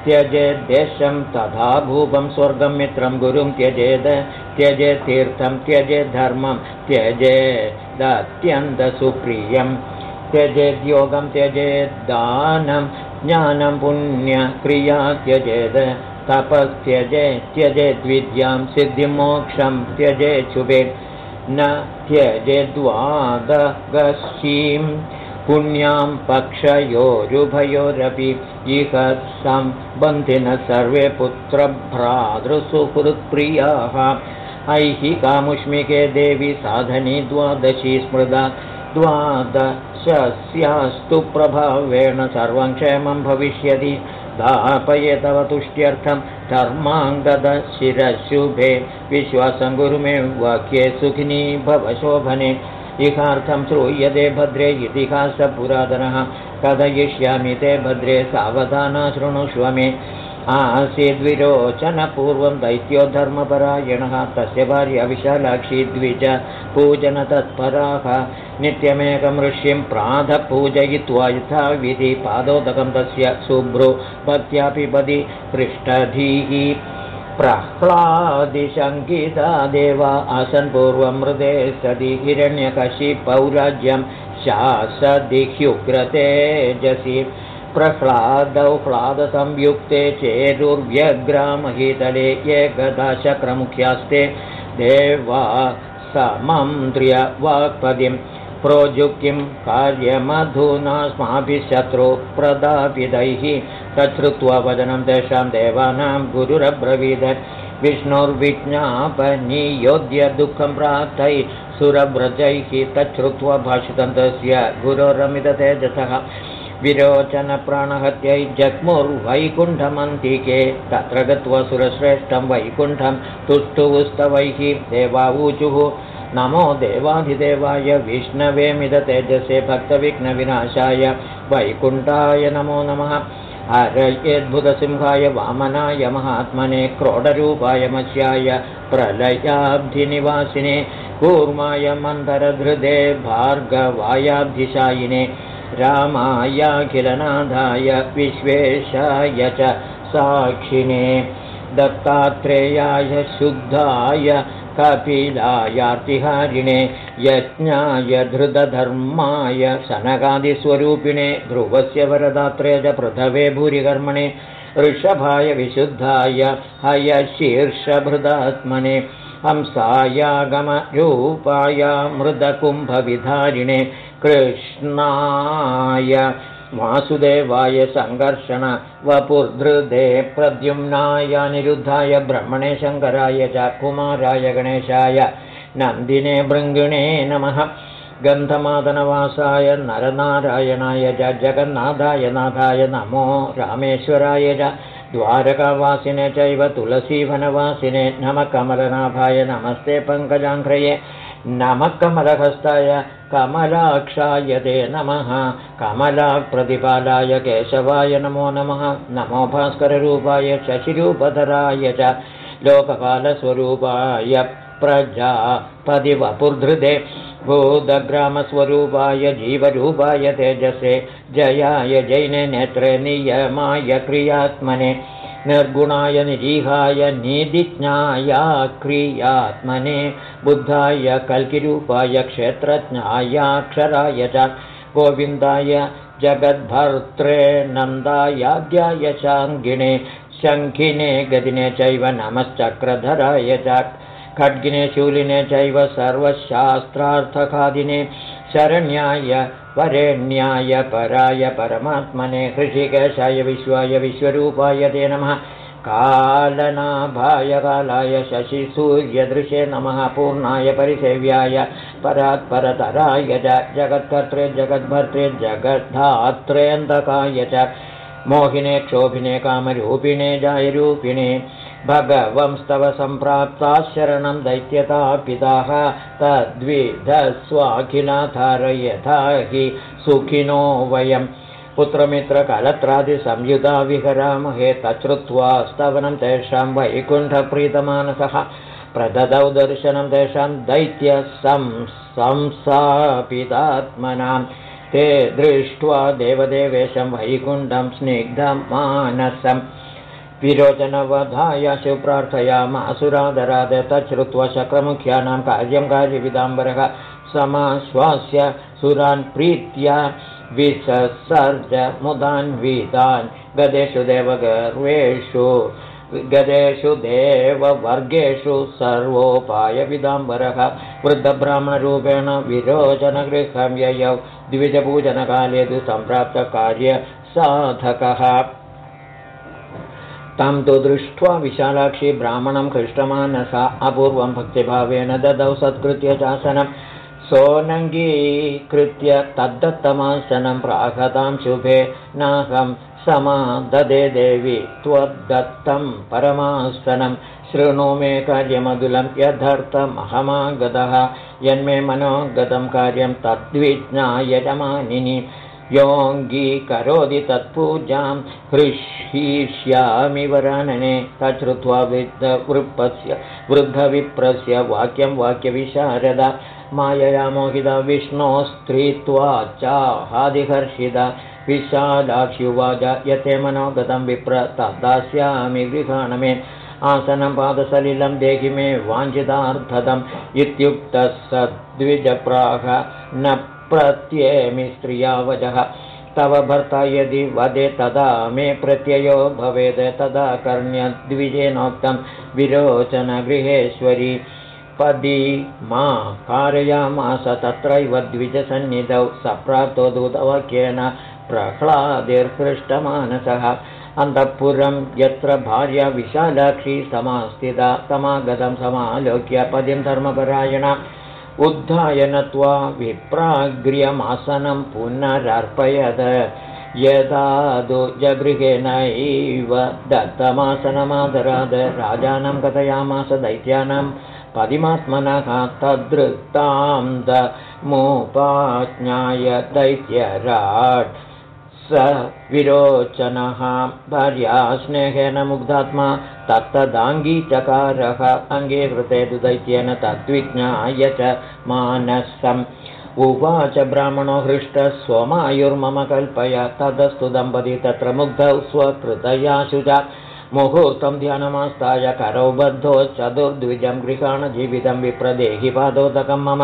त्यजेद्देशं तथा भूपं स्वर्गं मित्रं गुरुं त्यजेद त्यजेतीर्थं त्यजेद्धर्मं त्यजेदत्यन्तसुप्रियं त्यजेद्योगं त्यजेद्दानं ज्ञानं पुण्यक्रिया त्यजेद तपस्त्यजे त्यजेद्विद्यां सिद्धिमोक्षं त्यजे शुभे न त्यजेद्वादगशीं पुण्यां पक्षयोरुभयोरपि इह सम्बन्धिनः सर्वे पुत्रभ्रातृसुहृत्प्रियाः। ऐहिकामुष्मिके देवी साधनी द्वादशी स्मृदा द्वादशस्यास्तु प्रभावेण सर्वं क्षेमं भविष्यति दापये तव तुष्ट्यर्थं धर्माङ्गदशिरशुभे विश्वासं गुरु मे वाक्ये सुखिनी भवशोभने इहार्थं श्रूयते भद्रे इतिहासपुरातनः। कथयिष्यामि ते भद्रे सावधाना शृणुष्व मे आसीद्विरोचनपूर्वं दैत्यो धर्मपरायणः तस्य भार्या विशालाक्षी द्विज पूजनतत्पराः नित्यमेकं ऋष्यं प्रातः पूजयित्वा यथा विधि पादोदकं तस्य शुभ्रो भक्त्यापि पदि पृष्ठधीः। प्रह्लादिशङ्किता देवा आसन् पूर्वं मृदे सदि हिरण्यकशि पौराज्यं शासदिह्युग्रतेजसि प्रह्लादौ ह्लादसंयुक्ते चेरुर्व्यग्रामहीतले एकदाशक्रमुख्यास्ते देवा समन्त्र्य वाक्पदिं प्रोजुक्तिं कार्यमधुनास्माभिः शत्रु प्रदापितैः तच्छ्रुत्वा वदनं तेषां देवानां गुरुरब्रवीद। विष्णुर्विज्ञापनीयोद्य दुःखं प्राप्तैः सुरव्रजैः तच्छ्रुत्वा भाषितं तस्य गुरोरमिततेजसः विरोचनप्राणहत्यै जग्मुर्वैकुण्ठमन्तिके तत्र गत्वा सुरश्रेष्ठं वैकुण्ठं तुष्टुस्तवैः देवावूचुः नमो देवाधिदेवाय विष्णवे मिदतेजसे भक्तविघ्नविनाशाय वैकुण्ठाय नमो नमः। हरयेद्भुतसिंहाय वामनाय महात्मने क्रोडरूपाय मत्स्याय प्रलयाब्धिनिवासिने कूर्माय मन्थरधृदे भार्गवायाब्धिशायिने रामायाखिलनाथाय विश्वेशाय च साक्षिणे दत्तात्रेयाय शुद्धाय कपिलायार्तिहारिणे यज्ञाय धृतधर्माय शनकादिस्वरूपिणे ध्रुवस्य वरदात्रे च पृथवे भूरिकर्मणे ऋषभाय विशुद्धाय हयशीर्षभृदात्मने हंसायागमरूपाय मृदकुम्भविधारिणे कृष्णाय वासुदेवाय सङ्घर्षण वपुर्धृदे प्रद्युम्नाय निरुद्धाय ब्रह्मणे शङ्कराय च कुमाराय गणेशाय नन्दिने भृङ्गिणे नमः गन्धमादनवासाय नरनारायणाय च जगन्नाथाय नाथाय नमो रामेश्वराय च द्वारकावासिने चैव तुलसीवनवासिने नमः कमलनाभाय नमस्ते पङ्कजाङ्घ्रये नमः कमलहस्ताय कमलाक्षाय ते नमः। कमलाप्रतिपालाय केशवाय नमो नमः। नमो भास्कररूपाय शशिरूपधराय च लोकपालस्वरूपाय प्रजापदिवपुर्धृते भूतग्रामस्वरूपाय जीवरूपाय तेजसे। जयाय जैने नेत्रे नियमाय क्रियात्मने निर्गुणाय निरीहाय निधिज्ञाय क्रियात्मने बुद्धाय कल्किरूपाय क्षेत्रज्ञायाक्षराय च गोविन्दाय जगद्भर्त्रे नन्दायाद्याय चाङ्गिणे शङ्खिने गदिने चैव नमश्चक्रधराय च खड्गिने शूलिने चैव सर्वशास्त्रार्थखादिने शरण्याय वरेण्याय पराय परमात्मने हृषिकेशाय विश्वाय विश्वरूपाय ते नमः। कालनाभाय कालाय शशिसूर्यदृशे नमः। पूर्णाय परिसेव्याय परात्परतराय च जगत्कर्त्रे जगद्भर्त्रे जगद्धात्रेऽन्धकाय च। मोहिने क्षोभिने कामरूपिणे जायरूपिणे भगवंस्तव सम्प्राप्ता शरणं दैत्यतापिताः तद्विधस्वाखिलाधार यथा हि सुखिनो वयं पुत्रमित्रकलत्रादिसंयुधा विहरामहे तच्छ्रुत्वा स्तवनं तेषां वैकुण्ठप्रीतमानसः। प्रददौ दर्शनं तेषां दैत्यसंसापितात्मनां ते दृष्ट्वा देवदेवेशं वैकुण्ठं स्निग्धं विरोचनवधाय शिवप्रार्थयामासुरादराद तच्छ्रुत्वा शक्रमुख्यानां कार्यं कार्यविदाम्बरः समाश्वास्य सुरान् प्रीत्या विससर्ज मुदान्वितान् गदेषु देवगर्वेषु गदेषु देववर्गेषु सर्वोपायविदाम्बरः वृद्धब्राह्मणरूपेण विरोचनगृहं ययौ द्विजपूजनकाले तु सम्प्राप्तकार्यसाधकः तं तु दृष्ट्वा विशालाक्षी ब्राह्मणं हृष्टमानसा अपूर्वं भक्तिभावेन ददौ सत्कृत्य चासनं। सोऽनङ्गीकृत्य तद्दत्तमासनं प्राहतां शुभे नाहं समा ददे देवि त्वद्दत्तं परमासनं। शृणु मे कार्यमधुलं यथर्थमहमागतः। यन्मे मनोगतं कार्यं तद्विज्ञाय रमानिनि योऽङ्गीकरोति तत्पूजां। हृष्यिष्यामि वरानने। तच्छ्रुत्वा वृद्धवृपस्य वृद्धविप्रस्य वाक्यं वाक्यविशारद। मायया मोहिता विष्णोस्त्रीत्वा चाहादिहर्षिदा विशालाक्ष्युवाच यते मनोगतं विप्र तद्दास्यामि गृहाणमे। आसनं पादसलिलं देहि मे वाञ्छितार्थदम् इत्युक्तः स द्विजप्राह प्रत्ययमि स्त्रियावजः तव भर्ता यदि वदे तदा मे प्रत्ययो भवेत् तदा कर्ण्यद्विजेनोक्तं विरोचनगृहेश्वरी पदी मा कारयामास। तत्रैव द्विजसन्निधौ सप्राप्तो दूतवाक्येन प्रह्लादिर्हृष्टमानसः। अन्तःपुरं यत्र भार्या विशालाक्षी समास्थिता समागतं समालोक्य पदिं धर्मपरायण उद्धाय नत्वा विप्राग्र्यमासनं पुनरर्पयद यदा जगृहेनैव दत्तमासनमादराद। राजानं कथयामास दैत्यानां पदिमात्मनः तदृत्तां दमुपाज्ञाय दैत्यराट्। स विरोचनः भार्या स्नेहेन मुग्धात्मा तत्तदाङ्गीचकारः अङ्गीकृते तु दैत्येन तद्विज्ञाय च मानसम् उवाच ब्राह्मणो हृष्टः स्वमायुर्मम कल्पय। तदस्तु दम्पती तत्र मुग्धौ स्वकृतयाशु च मुहूर्तं ध्यानमास्ताय करौ बद्धो चतुर्द्विजं गृहाणजीवितं विप्रदेहि पादोदकं मम।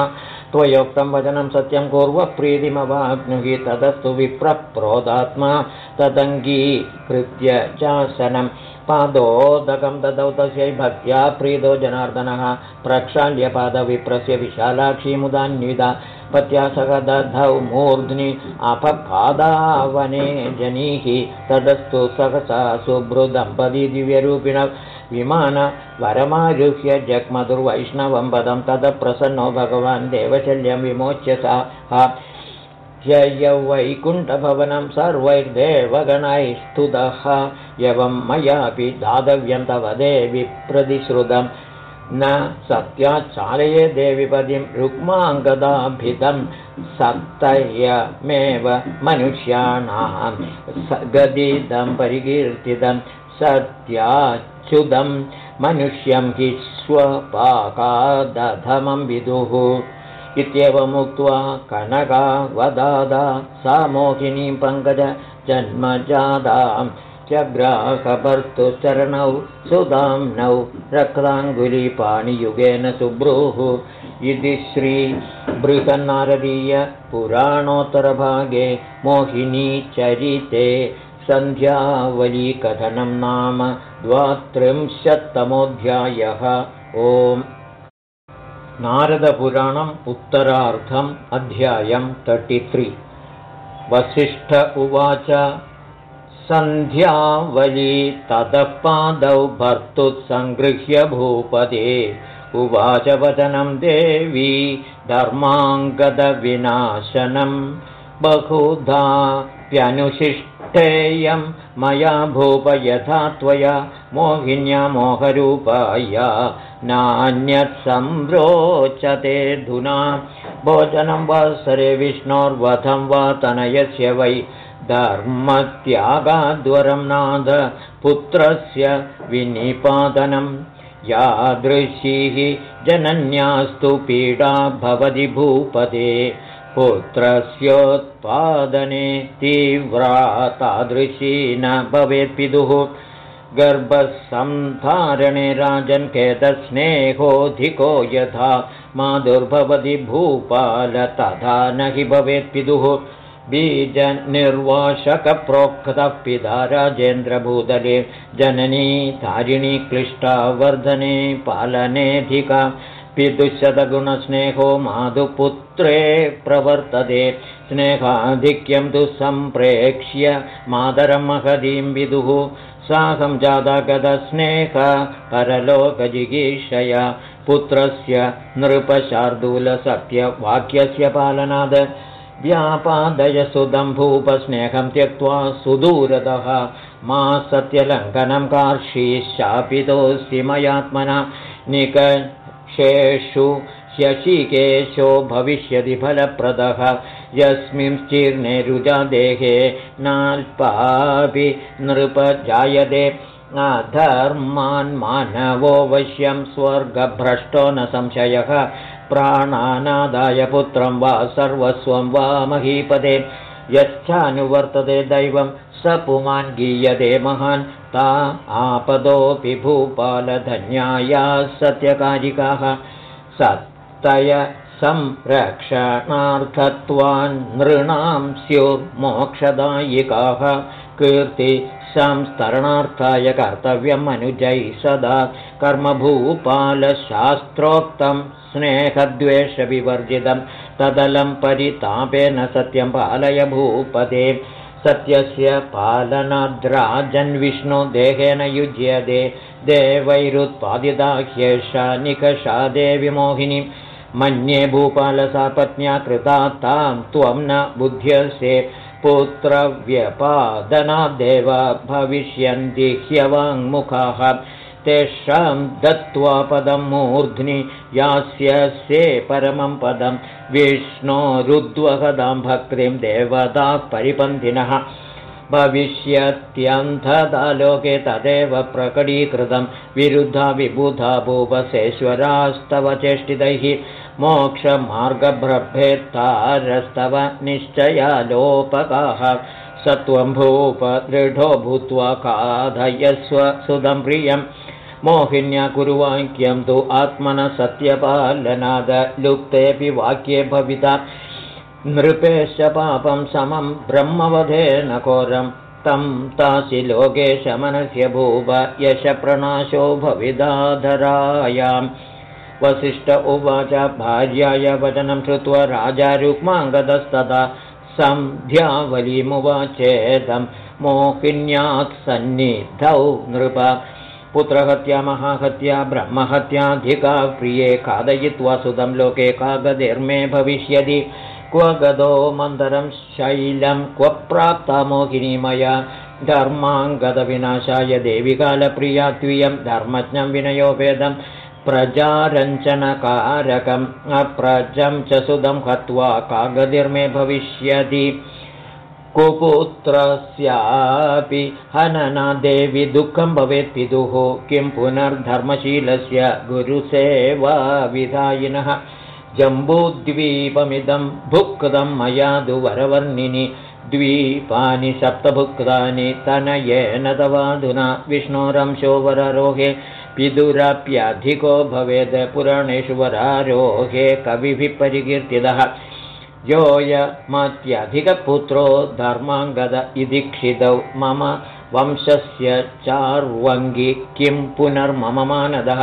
त्वयोक्तं वचनं सत्यं कुर्व प्रीतिमवाग्नुहि। तदस्तु विप्रप्रोदात्मा। तदङ्गीकृत्य चासनं पादोदकं ददौ तस्यै भक्त्या प्रीतो जनार्दनः प्रक्षाल्यपादविप्रस्य विशालाक्षीमुदान्विता पत्या सह दधौ मूर्ध्नि अपपादावने जनीः तदस्तु सहसा सुभृदम्पदी दिव्यरूपिण विमानवरमारुह्य जग्मधुर्वैष्णवं पदं तदप्रसन्नो भगवान् देवशल्यं विमोच्य सा ययौ वैकुण्ठभवनं सर्वैर्देवगणैः स्तुतः एवं मयापि दातव्यं तव देवि प्रतिश्रुतं। न सत्याचालये देविपदिं रुक्माङ्गदाभिधं सत्तयमेव मनुष्याणां गदिदं परिकीर्तितं सत्याच्युतं। मनुष्यं हि स्वपाकादधमं विदुः इत्येवमुक्त्वा कनका वदादा सा मोहिनीं पङ्कज जन्मजादां चग्राहभर्तुश्चरणौ सुदाम्नौ रक्ताङ्गुलिपाणियुगेन सुब्रूः। इति श्रीबृहन्नारदीयपुराणोत्तरभागे मोहिनीचरिते सन्ध्यावलीकथनं नाम द्वात्रिंशत्तमोऽध्यायः। ओम् नारदपुराणम् उत्तरार्धम् अध्यायं तर्टि वसिष्ठ उवाच सन्ध्यावली ततः पादौ भर्तुत्सङ्गृह्य भूपदे। उवाच वचनं देवी धर्माङ्गदविनाशनं प्यनुशिष्टेयं मया भूप यथा त्वया मोहिन्या मोहरूपाया नान्यत् धुना। भोजनं वा सरे विष्णोर्वधं वा तनयस्य वै। धर्मत्यागाद्वरं नाद पुत्रस्य विनिपादनं। यादृशीः जनन्यास्तु पीडा भवति भूपदे पुत्रस्योत्पादने तीव्रा तादृशी न भवेत्पितुः गर्भसंधारणे राजन्केतस्नेहोऽधिको यथा माधुर्भवति भूपाल तथा न हि भवेत्पितुः बीजनिर्वाशकप्रोक्तः पिता राजेन्द्रभूतले जननी तारिणी क्लिष्टा वर्धने पालनेऽधिका पितुशतगुणस्नेहो माधुपुत्रे प्रवर्तते। स्नेहाधिक्यं तु सम्प्रेक्ष्य मातरं महदीं विदुः साहं जातागतस्नेह परलोकजिगीषया। पुत्रस्य नृपशार्दूलसत्यवाक्यस्य पालनाद। व्यापादयसुदं भूपस्नेहं त्यक्त्वा सुदूरतः मा सत्यलङ्घनं कार्षीशापितोऽस्ति मयात्मना निकषेषु शशिकेशो भविष्यति फलप्रदः। यस्मिंश्चीर्णे रुजादेहे नाल्पापि नृपजायते। धर्मान्मानवो वश्यं स्वर्गभ्रष्टो न संशयः। प्राणानादाय पुत्रं वा सर्वस्वं वा महीपदे यच्छानुवर्तते दैवं स पुमान् गीयते महान्। ता आपदोऽपि भूपालधन्याया सत्यकारिकाः। सत्तय संरक्षणार्थत्वान् नृणां स्युर्मोक्षदायिकाः कीर्ति संस्तरणार्थाय कर्तव्यम् अनुजैः सदा। कर्मभूपालशास्त्रोक्तं स्नेहद्वेषविवर्जितं तदलं परितापेन सत्यं पालय भूपते सत्यस्य पालनाद्राजन्विष्णु देहेन युज्यते देवैरुत्पादिता ह्येषा निकषा देवि मोहिनी। मन्ये भूपालसापत्न्या कृता तां त्वं न बुध्यसे। पुत्रव्यपादनादेव भविष्यन्ति ह्यवाङ्मुखाः तेषां दत्त्वा पदं मूर्ध्नि यास्यसे परमं पदं विष्णोरुद्वहदां भक्तिं देवता परिपन्थिनः। भविष्यत्यन्धदालोके तदेव प्रकटीकृतं विरुद्धा विबुधा भूपसेश्वरास्तव चेष्टितैः। मोक्षमार्गभ्रभेत्तारस्तव निश्चयालोपकाः सत्वं भूपदृढो भूत्वा खाधयस्व सुदं प्रियं मोहिन्या कुरुवाक्यं तु आत्मनः सत्यपालनादलुप्तेऽपि वाक्ये भविता। नृपेश पापं समं ब्रह्मवधेन कोरं। तं तासि लोके शमनस्य भूप यशप्रणाशो भविदाधरायाम्। वसिष्ठ उवाच भार्याय वचनं श्रुत्वा राजा रुक्माङ्गदस्तदा सन्ध्यावलीमुवाचेदं। मोहिन्यात् सन्निधौ नृप पुत्रहत्या महाहत्या ब्रह्महत्याधिका प्रिये खादयित्वा सुदं लोके का गतिर्मे भविष्यति। क्व गदो मन्दरं शैलं क्व प्राप्ता मोहिनी मया। धर्माङ्गदविनाशाय देविकालप्रिया त्वियं धर्मज्ञं विनयोपेदं प्रजारञ्चनकारकम् अप्रजं च सुदं हत्वा कागतिर्मे भविष्यति कुपुत्रस्यापि हनना देवि दुःखं भवेत् पितुः। किं पुनर्धर्मशीलस्य गुरुसेवाविधायिनः। जम्बूद्वीपमिदं भुक्तं मया दुवरवर्णिनि। द्वीपानि सप्तभुक्तानि तनयेन तवाधुना। विष्णोरंशो वरारोहे पितुरप्यधिको भवेद्। पुराणेषु वरारोहे कविभिः परिकीर्तितः योऽयमत्यधिकपुत्रो धर्माङ्गद इदीक्षितौ मम वंशस्य चार्वङ्गि किं पुनर्मम मानदः?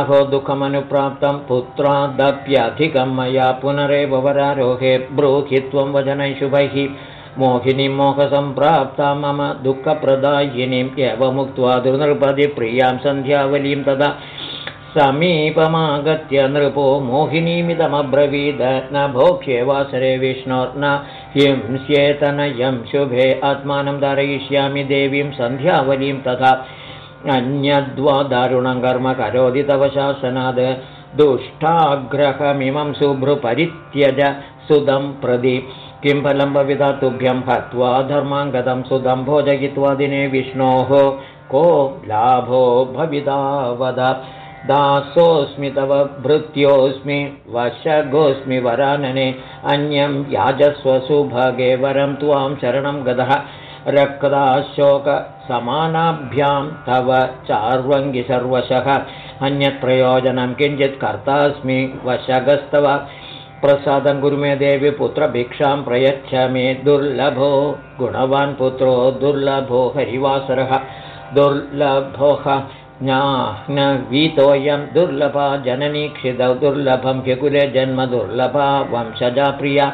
अहो दुःखमनुप्राप्तं पुत्रादप्यधिकं मया पुनरेव वरारोहे ब्रूहि त्वं वचनैशुभैः मोहिनीं मोहसम्प्राप्ता मम दुःखप्रदायिनीम् एवमुक्त्वा दुर्नृपदिप्रियां सन्ध्यावलीं तदा समीपमागत्य नृपो मोहिनीमिदमब्रवीद। न भोक्ष्ये वासरे विष्णोर्न हिंस्येतनयं शुभे आत्मानं धारयिष्यामि देवीं सन्ध्यावलीं तथा अन्यद्वा दारुणं कर्म करोति तव शासनाद्। दुष्टाग्रहमिमं शुभ्रुपरित्यज सुदं प्रदि किं फलं भविता तुभ्यं हत्वा धर्माङ्गतं सुदं भोजयित्वा दिने विष्णोः को लाभो भविता वद दासोऽस्मि तव भृत्योऽस्मि वशगोऽस्मि वरानने अन्यं याजस्वसुभगे वरं त्वां शरणं गतः रक्ताशोकसमानाभ्यां तव चार्वङ्गि सर्वशः। अन्यत्प्रयोजनं किञ्चित् कर्तास्मि वशगस्तव। प्रसादं कुरु मे देवि पुत्रभिक्षां प्रयच्छ मे दुर्लभो गुणवान् पुत्रो दुर्लभो हरिवासरः। दुर्लभोः न वीतोऽयं दुर्लभा जननीक्षितौ दुर्लभं ह्यकुले जन्म दुर्लभा वंशजा प्रिया।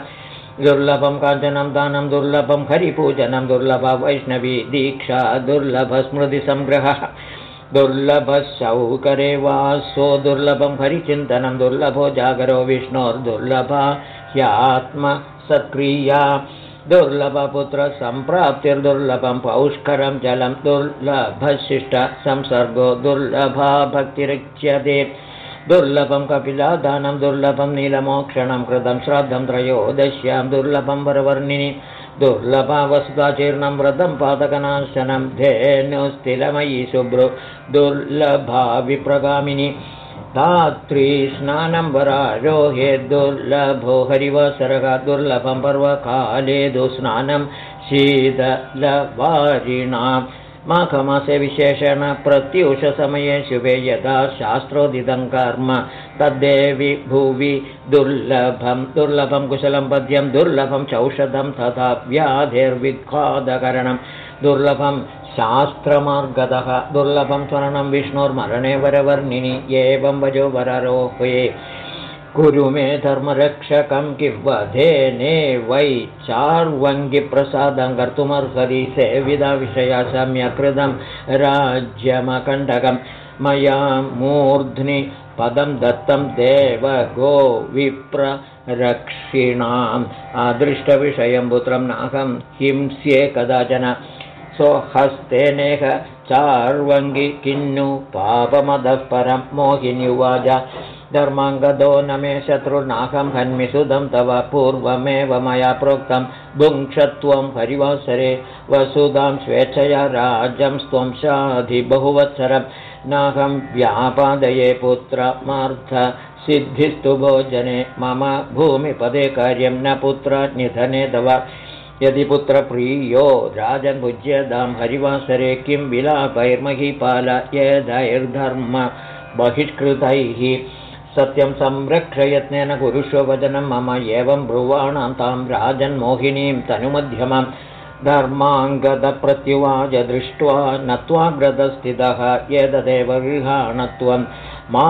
दुर्लभं काञ्चनं दानं दुर्लभं हरिपूजनं दुर्लभ वैष्णवी दीक्षा दुर्लभस्मृतिसङ्ग्रहः दुर्लभशौकरे वासो दुर्लभं हरिचिन्तनं दुर्लभो जागरो विष्णोर्दुर्लभा ह्यात्मसत्क्रिया दुर्लभपुत्रसम्प्राप्तिर्दुर्लभं पौष्करं जलं दुर्लभशिष्टसंसर्गो दुर्लभा भक्तिरिच्यते दुर्लभं कपिलादानं दुर्लभं नीलमोक्षणं कृतं श्राद्धं त्रयोदश्यां दुर्लभं वरवर्णिनि दुर्लभा वसुधाचीर्णं व्रतं पादकनाशनं धेनुस्तिलमयी शुभ्रु दुर्लभा विप्रगामिनि धात्रीस्नानं वरारोहे दुर्लभो हरिवसरः दुर्लभं पर्वकाले दुस्नानं शीतलवारिणां। माघमासे विशेषेण प्रत्यूषसमये शुभे यदा शास्त्रोदितं कर्म। तद्देवि भुवि दुर्लभं दुर्लभं कुशलं पद्यं दुर्लभं चौषधं तथा व्याधिर्विखादकरणं दुर्लभं शास्त्रमार्गतः दुर्लभं स्वर्णं विष्णोर्मरणे वरवर्णिनि एवं वजो वररोहे कुरु मे धर्मरक्षकं किं वै चार्वङ्गिप्रसादं कर्तुमर्हरि सेविदा विषया सम्यकृतं राज्यमकण्डकं मया मूर्ध्नि पदं दत्तं देव गो विप्ररक्षिणाम् अदृष्टविषयं पुत्रं नाहं हिंस्ये कदाचन स्वहस्तेनेह चार्वङ्गि किन्नु पापमदः परं मोहिन्युवाच धर्माङ्गदो न मे शत्रुर्नाहं हन्मिसुदं तव पूर्वमेव मया प्रोक्तं। भुङ्क्षत्वं हरिवासरे वसुधां स्वेच्छया राज्यं स्वं शाधि बहुवत्सरं। नाहं व्यापादये पुत्रमार्थ सिद्धिस्तु भोजने। मम भूमिपदे कार्यं न पुत्र निधने तव यदि पुत्रप्रियो राजन्भुज्यदां हरिवासरे किं विलापैर्महीपाल यदैर्धर्म बहिष्कृतैः। सत्यं संरक्षयत्नेन वचनं मम एवं ब्रुवाणां तां राजन्मोहिनीं तनुमध्यमं। धर्माङ्गदप्रत्युवाच दृष्ट्वा नत्वाग्रदस्थितः एतदेव गृहाणत्वं मा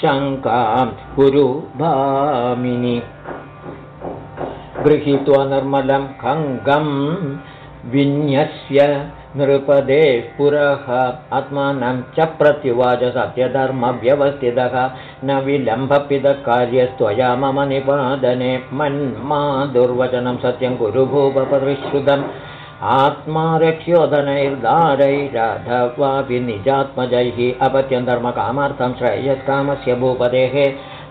शङ्कां कुरु भामिनि गृहीत्वा निर्मलं खङ्गं विन्यस्य नृपदेः पुरः। आत्मानं च प्रत्युवाच सत्यधर्मव्यवस्थितः। न विलम्भपिदकार्यस्त्वया मम निपादने मन्मा दुर्वचनं सत्यं कुरु भूपपरिश्रुतं आत्मा रक्ष्योधनैर्दारैराधवापि निजात्मजैः अपत्यं धर्मकामार्थं श्रेयस्कामस्य भूपतेः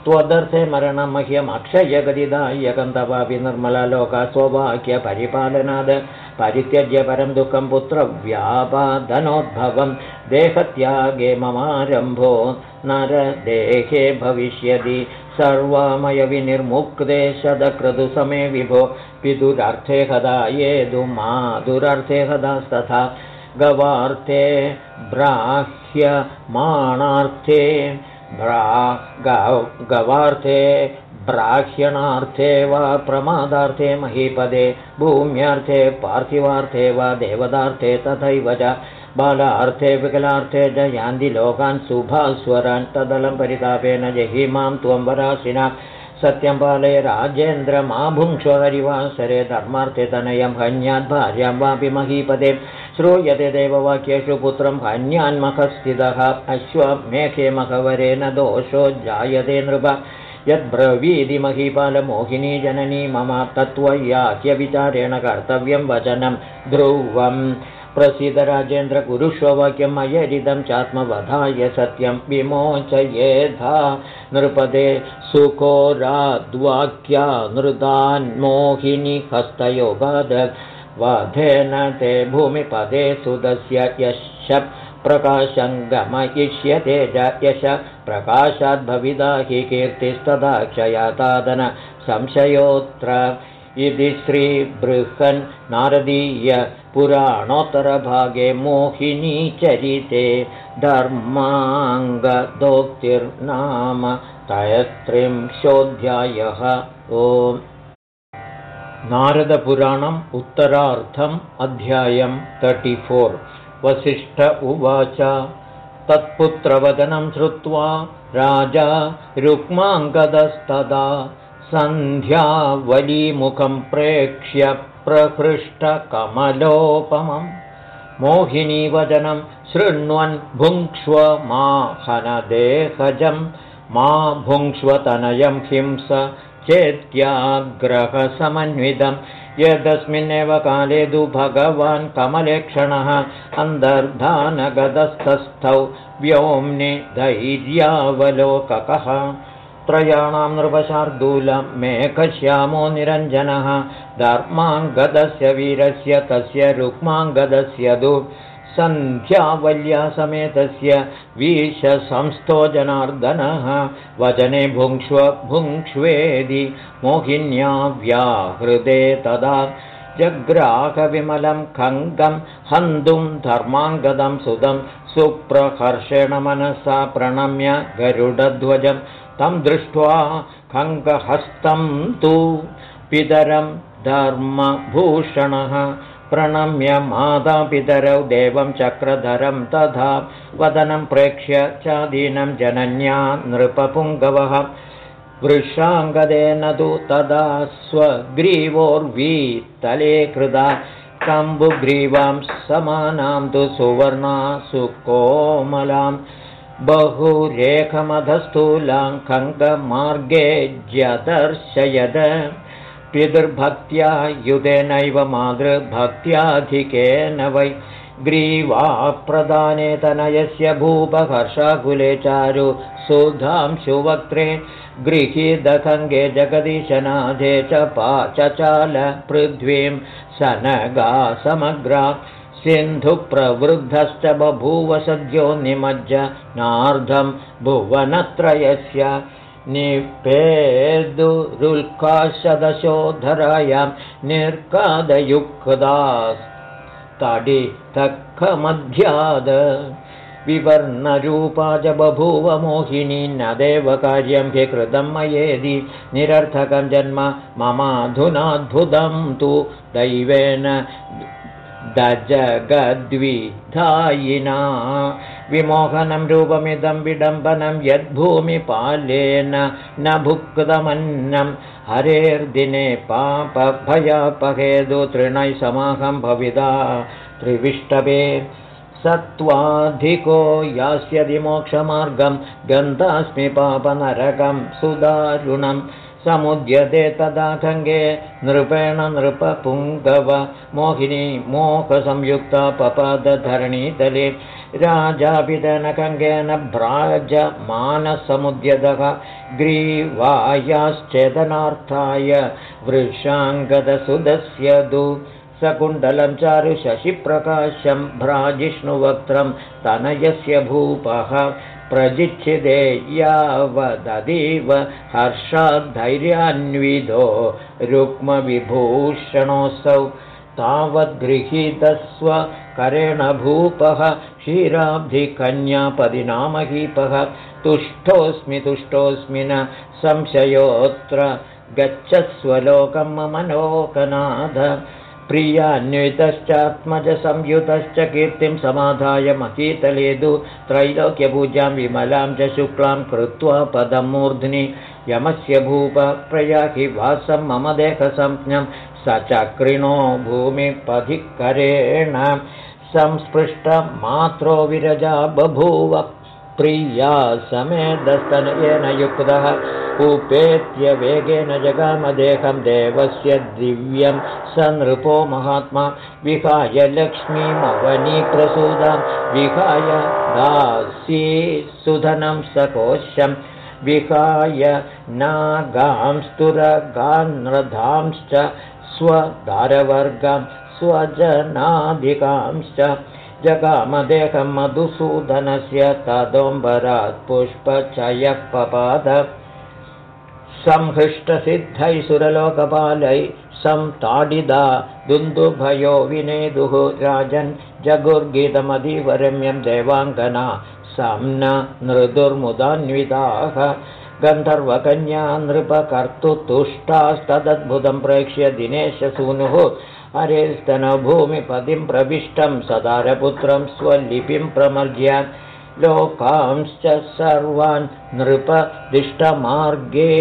त्वदर्थे मरणं मह्यमक्षयगदिदायकन्तवापि निर्मललोका स्ववाक्यपरिपालनाद् परित्यज्य परं दुःखं पुत्रव्यापादनोद्भवं देहत्यागे ममारम्भो नरदेहे भविष्यति सर्वमयविनिर्मुक्ते शतक्रतुसमे विभो पितुरर्थे कदा ये दु मातुरर्थे कदास्तथा ब्राह्यमाणार्थे गवार्थे ब्राह्यणार्थे वा प्रमादार्थे महीपदे भूम्यार्थे पार्थिवार्थे वा देवदार्थे तथैव च बालार्थे विकलार्थे च यान्ति लोकान् शुभास्वरान् तदलं परितापेन जहि मां त्वं वरासिना सत्यं पाले राजेन्द्र मा हरिवासरे धर्मार्थे तनयं हन्याद्भार्यां वापि महीपदे श्रूयते देववाक्येषु पुत्रं हन्यान्मखस्थितः अश्वमेघे मखवरेण दोषो जायते नृप। यद्ब्रवीदि महीपालमोहिनी जननी मम तत्त्वयाख्यविचारेण कर्तव्यं वचनं ध्रुवम्। प्रसीदराजेन्द्र कुरुष्ववाक्यम् अयरिदं चात्मवधाय सत्यं विमोचयेधा। नृपदे सुकोराद्वाक्या नृदान्मोहिनि हस्तयोगाद वधेन ते भूमिपदे सुदस्य यश प्रकाशं गमयिष्यते यश प्रकाशाद्भविदा हि कीर्तिस्तदा क्षयातादन संशयोऽत्र। इति श्रीबृहन् नारदीय पुराणोत्तरभागे मोहिनीचरिते धर्माङ्गदोक्तिर्नाम तयस्त्रिंशोऽध्यायः ओम् नारदपुराणम् उत्तरार्थम् अध्यायं तर्टिफोर् वसिष्ठ उवाच। तत्पुत्रवदनं श्रुत्वा राजा रुक्माङ्गदस्तदा सन्ध्यावलीमुखं प्रेक्ष्य प्रहृष्टकमलोपमं। मोहिनीवचनं शृण्वन् भुङ्क्ष्व मा हनदेहजं मा भुङ्क्ष्वतनयं हिंस चेत्याग्रहसमन्वितं। यदस्मिन्नेव काले तु भगवान् कमलेक्षणः अन्तर्धानगदस्थस्थौ व्योम्नि धैर्यावलोककः त्रयाणां नृपशार्दूलं मेघश्यामो निरञ्जनः। धर्माङ्गदस्य वीरस्य तस्य रुक्माङ्गदस्य दु सन्ध्यावल्यासमेतस्य वीशसंस्थो जनार्दनः वचने भुङ्क्ष्व भुङ्क्ष्वेदि मोहिन्या व्याहृदे तदा जग्राहविमलं खङ्गं हन्तुं धर्माङ्गदं सुदं सुप्रहर्षेण मनसा प्रणम्य गरुडध्वजम् तं दृष्ट्वा खङ्गहस्तं तु पितरं धर्मभूषणः प्रणम्य मातापितरौ देवं चक्रधरं तथा वदनं प्रेक्ष्य चादीनं जनन्या नृपपुङ्गवः। वृषाङ्गदेन तु तदा स्वग्रीवोर्वीतले कृदा। कम्बुग्रीवां समानां तु सुवर्णा सुकोमलाम् बहुरेखमधस्थूलाङ्कङ्गमार्गे ज्यदर्शयद पितुर्भक्त्या युधेनैव मातृभक्त्याधिकेन वै ग्रीवाप्रदाने तनयस्य भूपहर्षाकुले चारु सुधांशुवक्त्रे गृहीदखङ्गे जगदीशनाथे च पाचचाल पृथ्वीं सनगा समग्रा सिन्धुप्रवृद्धश्च बभूव सद्यो निमज्ज नार्धं भुवनत्रयस्य निपेदुरुल्काशदशोधरायां निर्कादयुक्तास्तडितखमध्याद विवर्णरूपा च बभूव मोहिनी न देवकार्यं हि कृतं मयेदि निरर्थकं जन्म ममाधुनाद्भुतं तु दैवेन दजगद्विधायिना। विमोहनं रूपमिदं विडम्बनं यद्भूमिपालेन न भुक्तमन्नं। हरेर्दिने पापभयापहेदु तृणै समाहं भविदा। त्रिविष्टवे सत्त्वाधिको यास्यति मोक्षमार्गं गन्धास्मि पापनरकं सुदारुणं समुद्यते तदा खङ्गे नृपेण नृपपुङ्गव मोहिनी मोहसंयुक्ता पपादधरणीतले राजापितनकङ्गेन भ्राजमानसमुद्यतः ग्रीवायाश्चेदनार्थाय वृषाङ्गदसुदस्य दु सकुण्डलं चारु शशिप्रकाशं भ्राजिष्णुवक्त्रं तनयस्य भूपः प्रजिच्छिदे यावदीव हर्षाद्धैर्यान्विधो रुक्मविभूषणोऽसौ तावद्गृहीतस्व करेण भूपः क्षीराब्धिकन्यापदिनामहीपः तुष्टोऽस्मि तुष्टोऽस्मि न संशयोऽत्र गच्छस्वलोकं लोकनाथ प्रियान्वितश्चात्मजसंयुतश्च कीर्तिं समाधाय महीतलेदु त्रैलोक्यभुजां विमलां च शुक्लां कृत्वा पदं मूर्ध्नि। यमस्य भूप प्रयाहि वासं मम देहसंज्ञं। स चक्रिणो भूमिपधिकरेण संस्पृष्टमात्रो विरजा बभूव प्रिया समेदस्तनयेन युक्तः उपेत्य वेगेन जगामदेहं देवस्य दिव्यं स नृपो महात्मा। विहाय लक्ष्मीमवनीप्रसूदां विहाय दासी सुधनं सकोशं। विहाय नागांस्तुरगान्नृधांश्च स्वदारवर्गं स्वजनाधिकांश्च जगामदेहं मधुसूदनस्य तदोम्बरात् पुष्पचयः पपाद संहृष्टसिद्धै सुरलोकपालै संताडिदा। दुन्दुभयो विनेदुः राजन् जगुर्गीतमधिवरम्यं देवाङ्गना। सं न नृदुर्मुदान्विताः। गन्धर्वकन्या नृपकर्तुतुष्टास्तदद्भुतं प्रेक्ष्य दिनेशसूनुः हरेस्तनभूमिपदिं प्रविष्टं सदारपुत्रं स्वलिपिं प्रमर्ज्य लोकांश्च सर्वान् नृपदिष्टमार्गे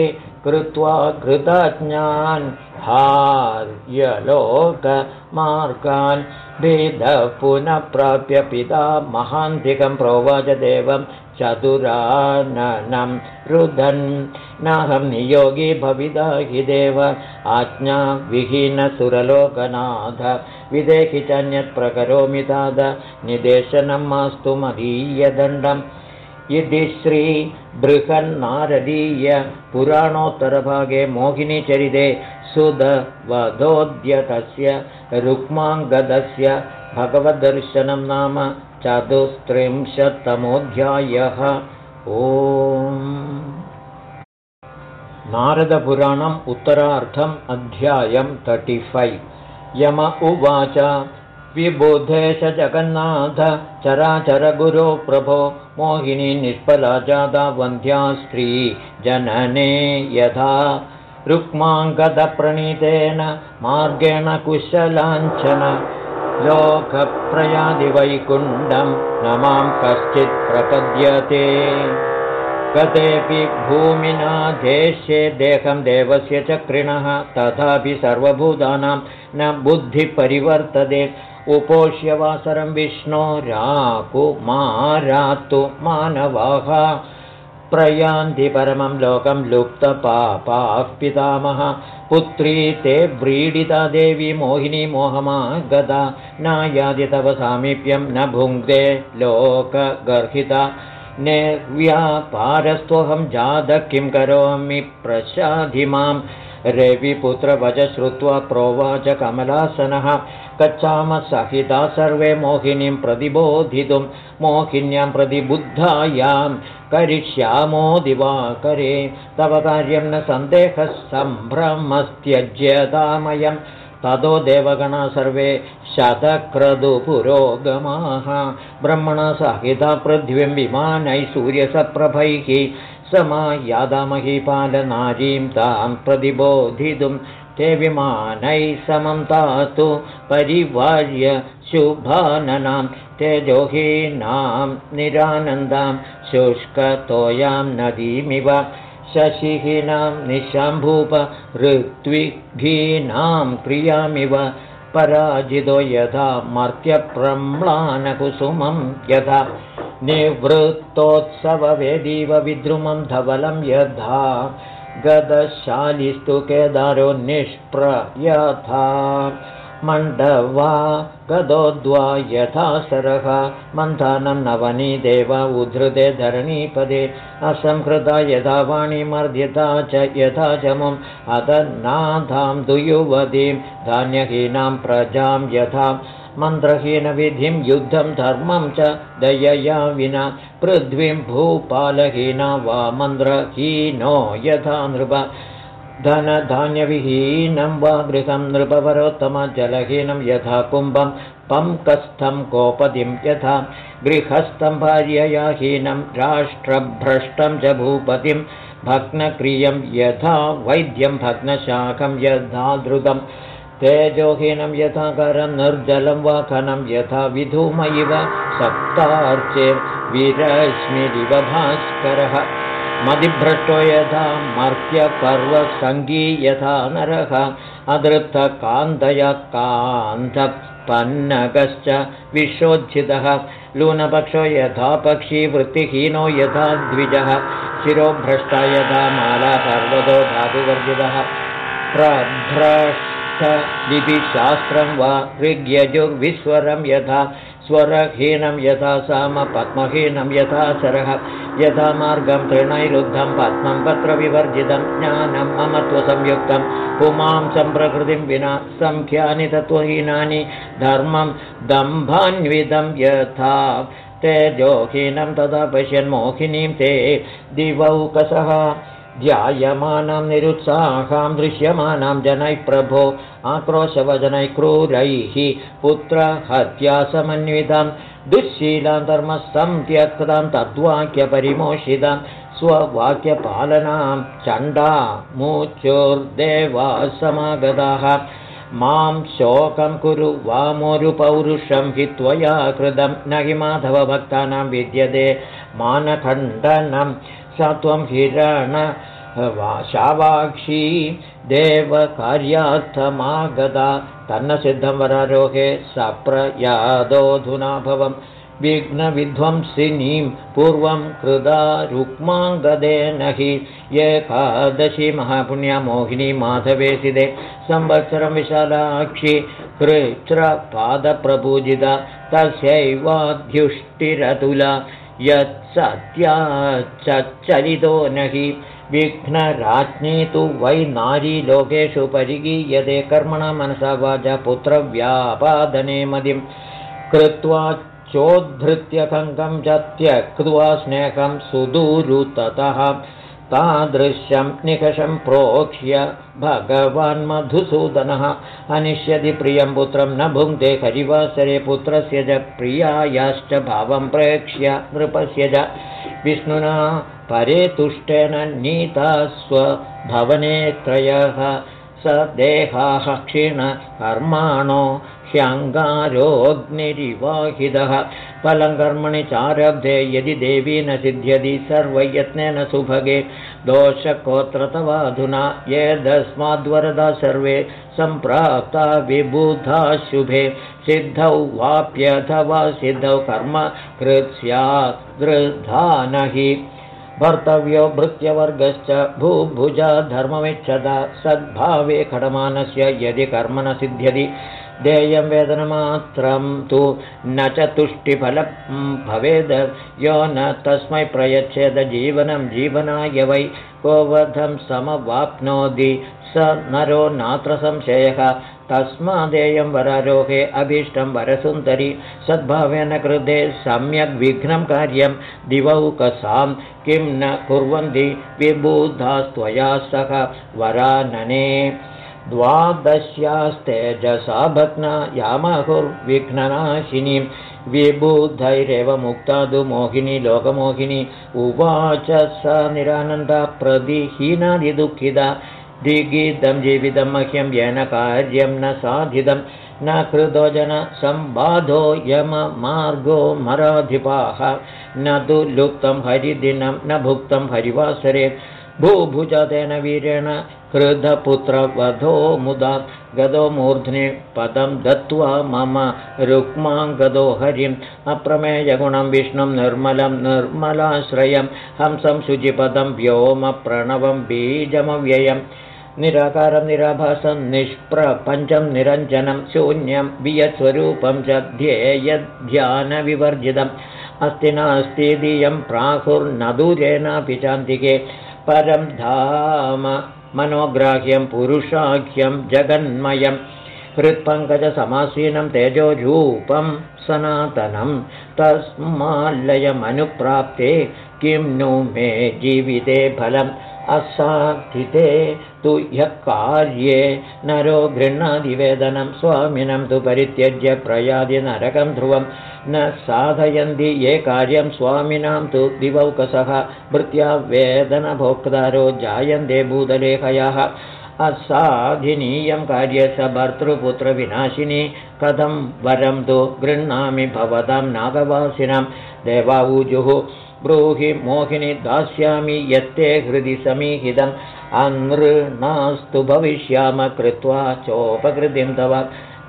कृत्वा कृतज्ञान् हार्यलोकमार्गान् भेदः पुनः प्राप्य पिता महान्तिकं प्रोवाच देवं चतुराननं रुदन्। नाहं नियोगी भविदा हि देव आज्ञाविहीनसुरलोकनाथ विदेहि चान्यत् प्रकरोमि ताद निदेशनं मास्तु मदीयदण्डम्। इति श्रीबृहन्नारदीय पुराणोत्तरभागे मोहिनीचरिते सुधवधोद्यतस्य रुक्माङ्गदस्य भगवद्दर्शनं नाम चतुस्त्रिंशत्तमोऽध्यायः। ओ नारदपुराणम् उत्तरार्थम् अध्यायं तर्टिफैव् यम उवाच विबुधेश जगन्नाथ चराचरगुरो प्रभो मोहिनी निष्फला जाता वन्ध्या स्त्री जनने यथा। रुक्माङ्गदप्रणीतेन मार्गेण कुशलाञ्छन लोकप्रयादिवैकुण्डं न मां कश्चित् प्रपद्यते। कतेऽपि भूमिना देश्ये देहं देवस्य चक्रिणः तथापि सर्वभूतानां न बुद्धिपरिवर्तते। उपोष्यवासरं विष्णो राकुमारातु मानवाः प्रयान्ति परमं लोकं लुप्तपापाः पितामह। पुत्री ते व्रीडिता देवी मोहिनी मोहमा नायादि तव सामीप्यं न भुङ्क्ते लोकगर्हिता। निर्व्यापारस्त्वहं जातः किं करोमि प्रसाधि मां रविपुत्रवच श्रुत्वा प्रोवाच कमलासनः सहिता सर्वे मोहिनीं प्रतिबोधितुं मोहिन्यां प्रतिबुद्धायां करिष्यामो दिवाकरे। तव कार्यं न सन्देहः सम्भ्रमस्त्यज्यतामयं ततो देवगणा सर्वे शतक्रदुपुरोगमाः। ब्रह्मणा सहिता पृथिवीं विमानैः सूर्यसप्रभैः समायादामहीपालनारीं तां प्रतिबोधितुं ते विमानैः समं तातु परिवार्य शुभाननां तेजोहीनां निरानन्दां शुष्कतोयां नदीमिव शशिहीनां निशाम्भूप ऋत्विघीनां क्रियामिव पराजितो यथा मर्त्यप्रम्लानकुसुमं यथा निवृत्तोत्सववेदीव विद्रुमं धवलं यथा गदशालिस्तु केदारो निष्प्रयथा मण्डवा गदोद्वा यथा सरः मन्थानं नवनी देव उद्धृते धरणीपदे असंहृता यथा वाणीमर्ध्यता च यथा चमुम् अतनाथां दुयुवतीं धान्यहीनां प्रजां यथा मन्त्रहीनविधिं युद्धं धर्मं च दयया विना पृथ्वीं भूपालहीना वा मन्त्रहीनो यथा नृप। धनधान्यविहीनं वा गृहं नृपवरोत्तमजलहीनं यथा कुम्भं पङ्कस्थं कोपदिं यथा। गृहस्थं भार्ययाहीनं राष्ट्रभ्रष्टं च भूपतिं भग्नक्रियं यथा वैद्यं भग्नशाखं यथा धृतं तेजोहीनं यथा करं निर्जलं वा खनं यथा विधूम इव सप्तार्चेर्विरश्मिरिव भास्करः। मदिभ्रष्टो यथा मर्त्यपर्वसङ्गी यथा नरः अदृप्तकान्तयकान्तपन्नगश्च विश्वोज्झितः लूनपक्षो यथा पक्षी वृत्तिहीनो यथा द्विजः। शिरोभ्रष्टा यथा माला पर्वतो प्रभ्रष्टलिपिशास्त्रं वा ऋग्यजुर्विस्वरं यथा स्वरहीनं यथा साम पद्महीनं यथा सरः यथा मार्गं तृणैरुद्धं पद्मं पत्रविवर्जितं ज्ञानं ममत्वसंयुक्तं पुमां सम्प्रकृतिं विना सङ्ख्यानि तत्त्वहीनानि धर्मं दम्भान्वितं यथा तेजोहीनं तथा पश्यन्मोहिनीं ते दिवौकसः ध्यायमानां निरुत्साहां दृश्यमानां जनैः प्रभो आक्रोशवजनैः क्रूरैः पुत्रहत्यासमन्वितां दुःशीलां धर्मस्थं त्यक्तां तद्वाक्यपरिमोषितां स्ववाक्यपालनां चण्डा मूचोर्देवासमागताः मां शोकं कुरु वामोरुपौरुषं हि त्वया कृतं न हि माधवभक्तानां विद्यते मानखण्डनं त्वं हिरण शावाक्षी देवकार्यार्थमागता तन्न सिद्धं वरारोहे सप्रयादोऽधुना भवं विघ्नविध्वंसिनीं पूर्वं कृदा रुक्माङ्गदेन हि एकादशी महापुण्यमोहिनी माधवेशिदे संवत्सरं विशालाक्षि कृच्छ्रपादप्रपूजिता तस्यैवाध्युष्टिरतुला यत्सत्याच्चलितो न हि विघ्नराज्ञी तु वै नारी लोकेषु परिगीयते। कर्मणा मनसा वाचा पुत्रव्यापादने मदिं कृत्वा चोद्धृत्य कङ्कं च त्यक्त्वा स्नेहं सुदूरुततः तादृश्यं निकषं प्रोक्ष्य भगवान् मधुसूदनः। अनिष्यति प्रियं पुत्रं न भुङ्क्ते हरिवासरे पुत्रस्य च प्रियायाश्च भावं प्रेक्ष्य नृपस्य च। विष्णुना परे तुष्टेन नीता स्वभवने त्रयः। स देहाः क्षीणकर्माणो ह्यङ्गारोऽग्निरिवाहितः फलं कर्मणि चारब्धे यदि देवी न सिद्ध्यति सर्वयत्नेन सुभगे। दोषकोत्र तवाधुना येदस्माद्वरदा सर्वे सम्प्राप्ता विबुधा शुभे। सिद्धौ वाप्यथवा सिद्धौ कर्म कृत्स्या न हि भर्तव्यो भृत्यवर्गश्च भूभुजा धर्ममिच्छता सद्भावे खडमानस्य यदि कर्म न सिद्ध्यति देयं वेदनमात्रं तु न च तुष्टिफलं भवेद्। यो न तस्मै प्रयच्छेद जीवनं जीवनाय वै। कोवधं समवाप्नोति स नरो नात्र संशयः। तस्मादेयं वरारोहे अभीष्टं वरसुन्दरी। सद्भावेन कृते सम्यग्विघ्नं कार्यं दिवौकसां। किं न कुर्वन्ति विबुधास्त्वया सह वरानने द्वादश्यास्तेजसा भग्ना यामहुर्विघ्ननाशिनीं विबुधैरेव मुक्ता तु मोहिनी लोकमोहिनी। उवाच स निरानन्दा प्रदिहीनादिदुःखिता दिगीतं जीवितं मह्यं येन कार्यं न साधितं। न कृतो जनसम्बाधो यममार्गो मराधिपाः। न तु लुप्तं हरिदिनं न भुक्तं हरिवासरे। भूभुजतेन वीरेण कृधपुत्रवधो मुदा गदो मूर्ध्नि पदं दत्त्वा मम रुक्माङ्गदो हरिम्। अप्रमेयगुणं विष्णुं निर्मलं निर्मलाश्रयं। हंसं शुचिपदं व्योमप्रणवं बीजमव्ययम्। निराकारं निराभासं निष्प्रपञ्चं निरञ्जनं शून्यं वियत्स्वरूपं च ध्येयध्यानविवर्जितम्। अस्ति नास्ति धियं प्राहुर्न दूरेणापि चान्तिके परं धाम मनोग्राह्यं पुरुषाख्यं जगन्मयं हृत्पङ्कजसमासीनं तेजोरूपं सनातनं तस्माल्लयमनुप्राप्ते किं नु मे जीविते फलम् असाधिते तु ह्यः कार्ये नरो गृह्णादिवेदनं स्वामिनं तु परित्यज्य प्रयादि नरकं ध्रुवं न साधयन्ति ये कार्यं स्वामिनां तु दिवौकसः भृत्या वेदनभोक्तारो जायन्ते भूतलेखयः। असाधिनीयं कार्यस्य भर्तृपुत्रविनाशिनी कथं वरं तु गृह्णामि भवतां नागवासिनां। देवाऊजुः ब्रूहि मोहिनि दास्यामि यत्ते हृदि समीहितम्। अनृणास्तु भविष्याम कृत्वा चोपकृतिं तव।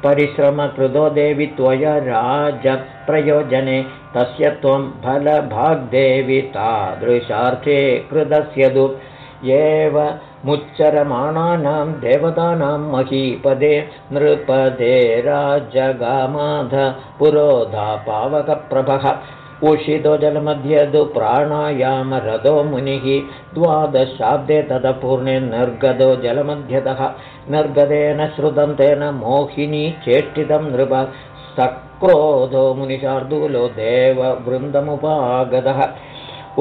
परिश्रमकृतो देवि त्वया राजप्रयोजने। तस्य त्वं फलभाग्देवि तादृशार्थे कृतस्य दु एव मुच्चरमाणानां देवतानां महीपदे नृपदे राजगामाध पुरोधा पावकप्रभः उषितो जलमध्ये तु प्राणायामरथो मुनिः द्वादशाब्दे तदपूर्णे निर्गतो जलमध्यतः निर्गतेन श्रुतं तेन मोहिनी चेष्टितं नृप सक्रोधो मुनिशार्दूलो देववृन्दमुपागतः।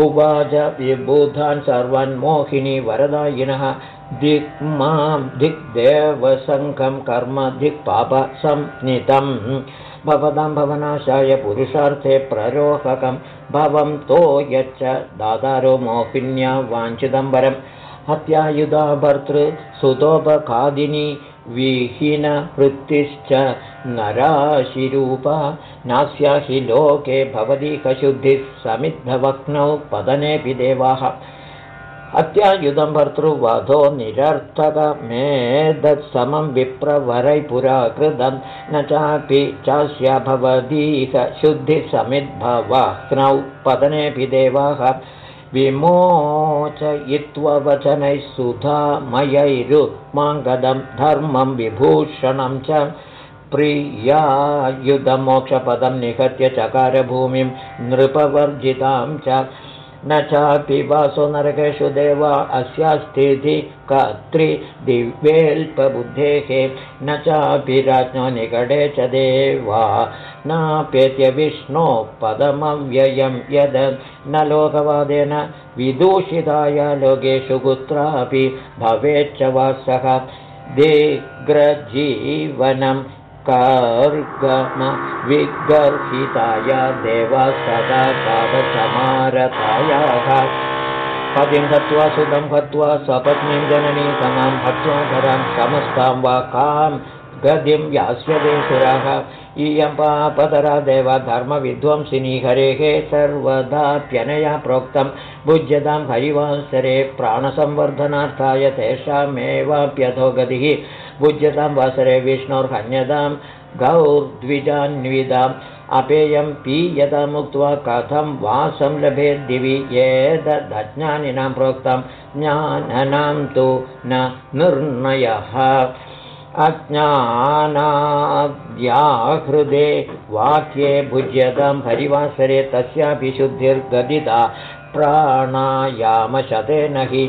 उवाच विबुधान् सर्वान् मोहिनी वरदायिनः। दिक् मां दिग्देवसङ्घं कर्म दिक्पापसंनितम् भवतां भवनाशाय पुरुषार्थे प्ररोहकं। भवं तो यच्च दातारो मोहिन्या वाञ्छितं वरं हत्यायुधा भर्तृसुतोपखादिनी विहीनवृत्तिश्च नराशिरूपा। नास्या हि लोके भवति कशुद्धिः समिद्धवक्नौ पदनेऽपि देवाः अत्यायुधं भर्तृवधो पुरा कृतं न चापि चास्य भवदीह शुद्धिसमिद्भवह्नौ पतनेऽपि देवाः विमोचयित्ववचनैः सुधामयैरुमाङ्गदं धर्मं विभूषणं च प्रियायुधमोक्षपदं निहत्य चकारभूमिं नृपवर्जितां च न चापि वासो नरकेषु देवा अस्यास्तीति कर्तृदिव्येल्पबुद्धेः न चापि राज्ञो निकटे च देवा। नाप्यत्य विष्णो पदमव्ययं यद्। न लोकवादेन विदूषिताय लोकेषु कुत्रापि भवेच्च वासः। दिग्रजीवनं देवा सदा पादसमारतायाः पतिं हत्वा सुतं हत्वा सपत्नीं जननी समां हत्वा धरां समस्तां वा कां गतिं यास्यते सुराः इयं पापतरा देव धर्मविध्वंसिनी हरेः सर्वदाप्यनया प्रोक्तं भुज्यतां हरिवासरे प्राणसंवर्धनार्थाय तेषामेवाप्यथो गतिः भुज्यतां वासरे विष्णोर्हन्यतां गौर्द्विजान्विदाम् अपेयं पीयतमुक्त्वा कथं वासं लभेद्दिवि एतदज्ञानिनां प्रोक्तं ज्ञाननां तु न निर्णयः। अज्ञानाद्याहृदे वाक्ये भुज्यतां हरिवासरे तस्यापि शुद्धिर्गदिता प्राणायामशतेन हि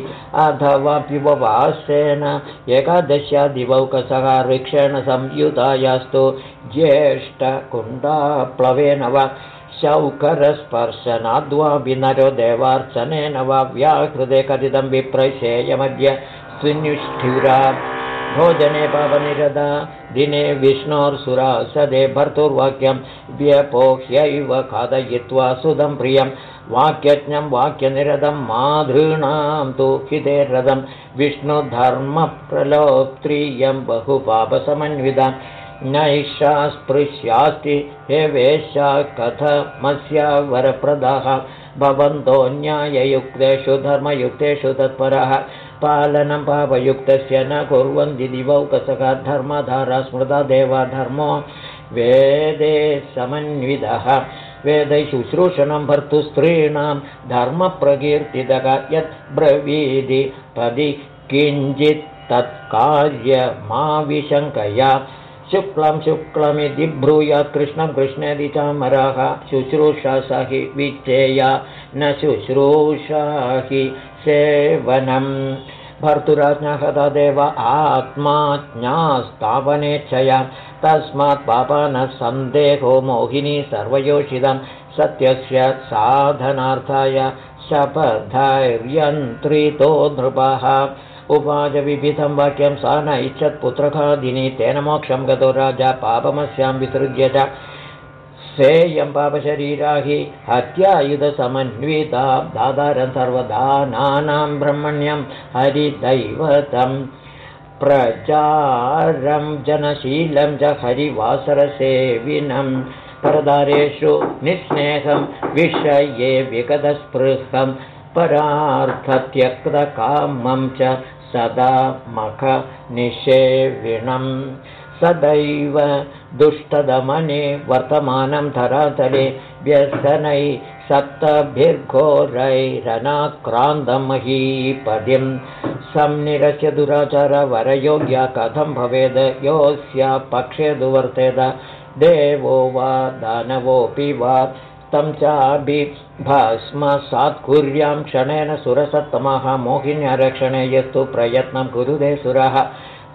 अथवाप्युपवासेन एकादशादिवौकसः वृक्षेण संयुतायास्तु ज्येष्ठकुण्डाप्लवेन वा शौकरस्पर्शनाद्वापि नरो देवार्चनेन वा व्याहृदे कथितं विप्रशेयमद्य सुनिष्ठुरा। भोजने पावनिरदा दिने विष्णोर्सुरा सदे भर्तुर्वाक्यं व्यपोह्यैव खादयित्वा सुदं प्रियं। वाक्यज्ञं वाक्यनिरतं माधॄणां तु हितेरदं विष्णुधर्मप्रलोक्त्रियं बहुपापसमन्वितं। नैषा स्पृश्यास्ति हे वेश्या कथमस्या वरप्रदः भवन्तो न्याययुक्तेषु धर्मयुक्तेषु तत्परः पालनं पापयुक्तस्य न कुर्वन्ति दिवौकसखा धर्मधारा स्मृता देवा धर्मो वेदे समन्वितः। वेदै शुश्रूषणं भर्तुस्त्रीणां धर्मप्रकीर्तितः यत् ब्रवीदि पदि किञ्चित् तत्कार्यमाविशङ्कया। शुक्लं शुक्लमिति ब्रूयात् कृष्णं कृष्णेति चामराः। शुश्रूषा स हि विचेया। न शुश्रूषा हि सेवनम्। भर्तुराज्ञः तदेव आत्मा ज्ञास्थापनेच्छया तस्मात् पापानः सन्देहो मोहिनी सर्वयोषितं सत्यस्य साधनार्थाय शपधैर्यन्त्रितो नृपः। उपाजविविधं वाक्यं सा न इच्छत्पुत्रखादिनी तेन मोक्षं गतो राजा पापमस्यां विसृज्य च सेयं हत्यायुधसमन्विता दादारं सर्वदानानां ब्रह्मण्यं हरिदैवतं प्रचारं जनशीलं च हरिवासरसेविनं परदारेषु निःस्नेहं विषये विगतस्पृहं परार्थत्यक्तकामं च सदा मखनिषेविणम् सदैव दुष्टदमने वर्तमानं धरातले व्यसनै सप्तभिर्घोरैरनाक्रान्तमहीपदिं। संनिरस्य दुराचारवरयोग्या कथं भवेद्? योऽस्य पक्षे दुवर्तेद। देवो वा दानवोऽपि वा तं चाभिभस्मसात्कुर्यां क्षणेन सुरसत्तमः मोहिन्यरक्षणे यस्तु प्रयत्नं कुरुदे सुरः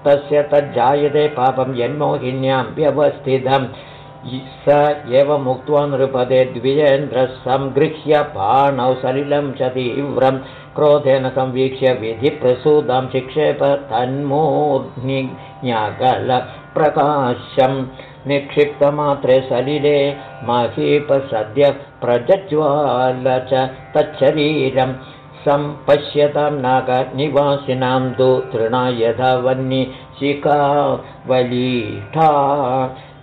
तस्य तज्जायते पापं यन्मोहिन्यां व्यवस्थितं। स एवमुक्त्वा नृपदे द्विजेन्द्रः सङ्गृह्य पाणौ सलिलं च तीव्रं। क्रोधेन संवीक्ष्य विधिप्रसूतां शिक्षेप तन्मूर्निज्ञाकलप्रकाशं निक्षिप्तमात्रे सलिले महीपसद्यः प्रज्ज्वाल च तच्छरीरम् सम्पश्यतां नागनिवासिनां तु तृणा यथा वन्निशिखावलीठा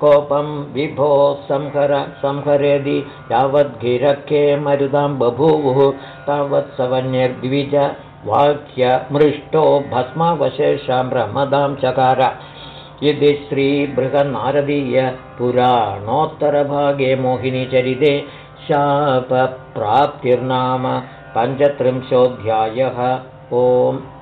कोपं विभो संहर संहरेदि यावद्गिरखे मरुदां बभूवुः तावत् सवन्यर्द्विज वाक्यमृष्टो भस्मावशेषां प्रमदां चकार। इति श्रीबृहन्नारदीयपुराणोत्तरभागे मोहिनीचरिते शापप्राप्तिर्नाम पञ्चत्रिंशोऽध्यायः. ओम्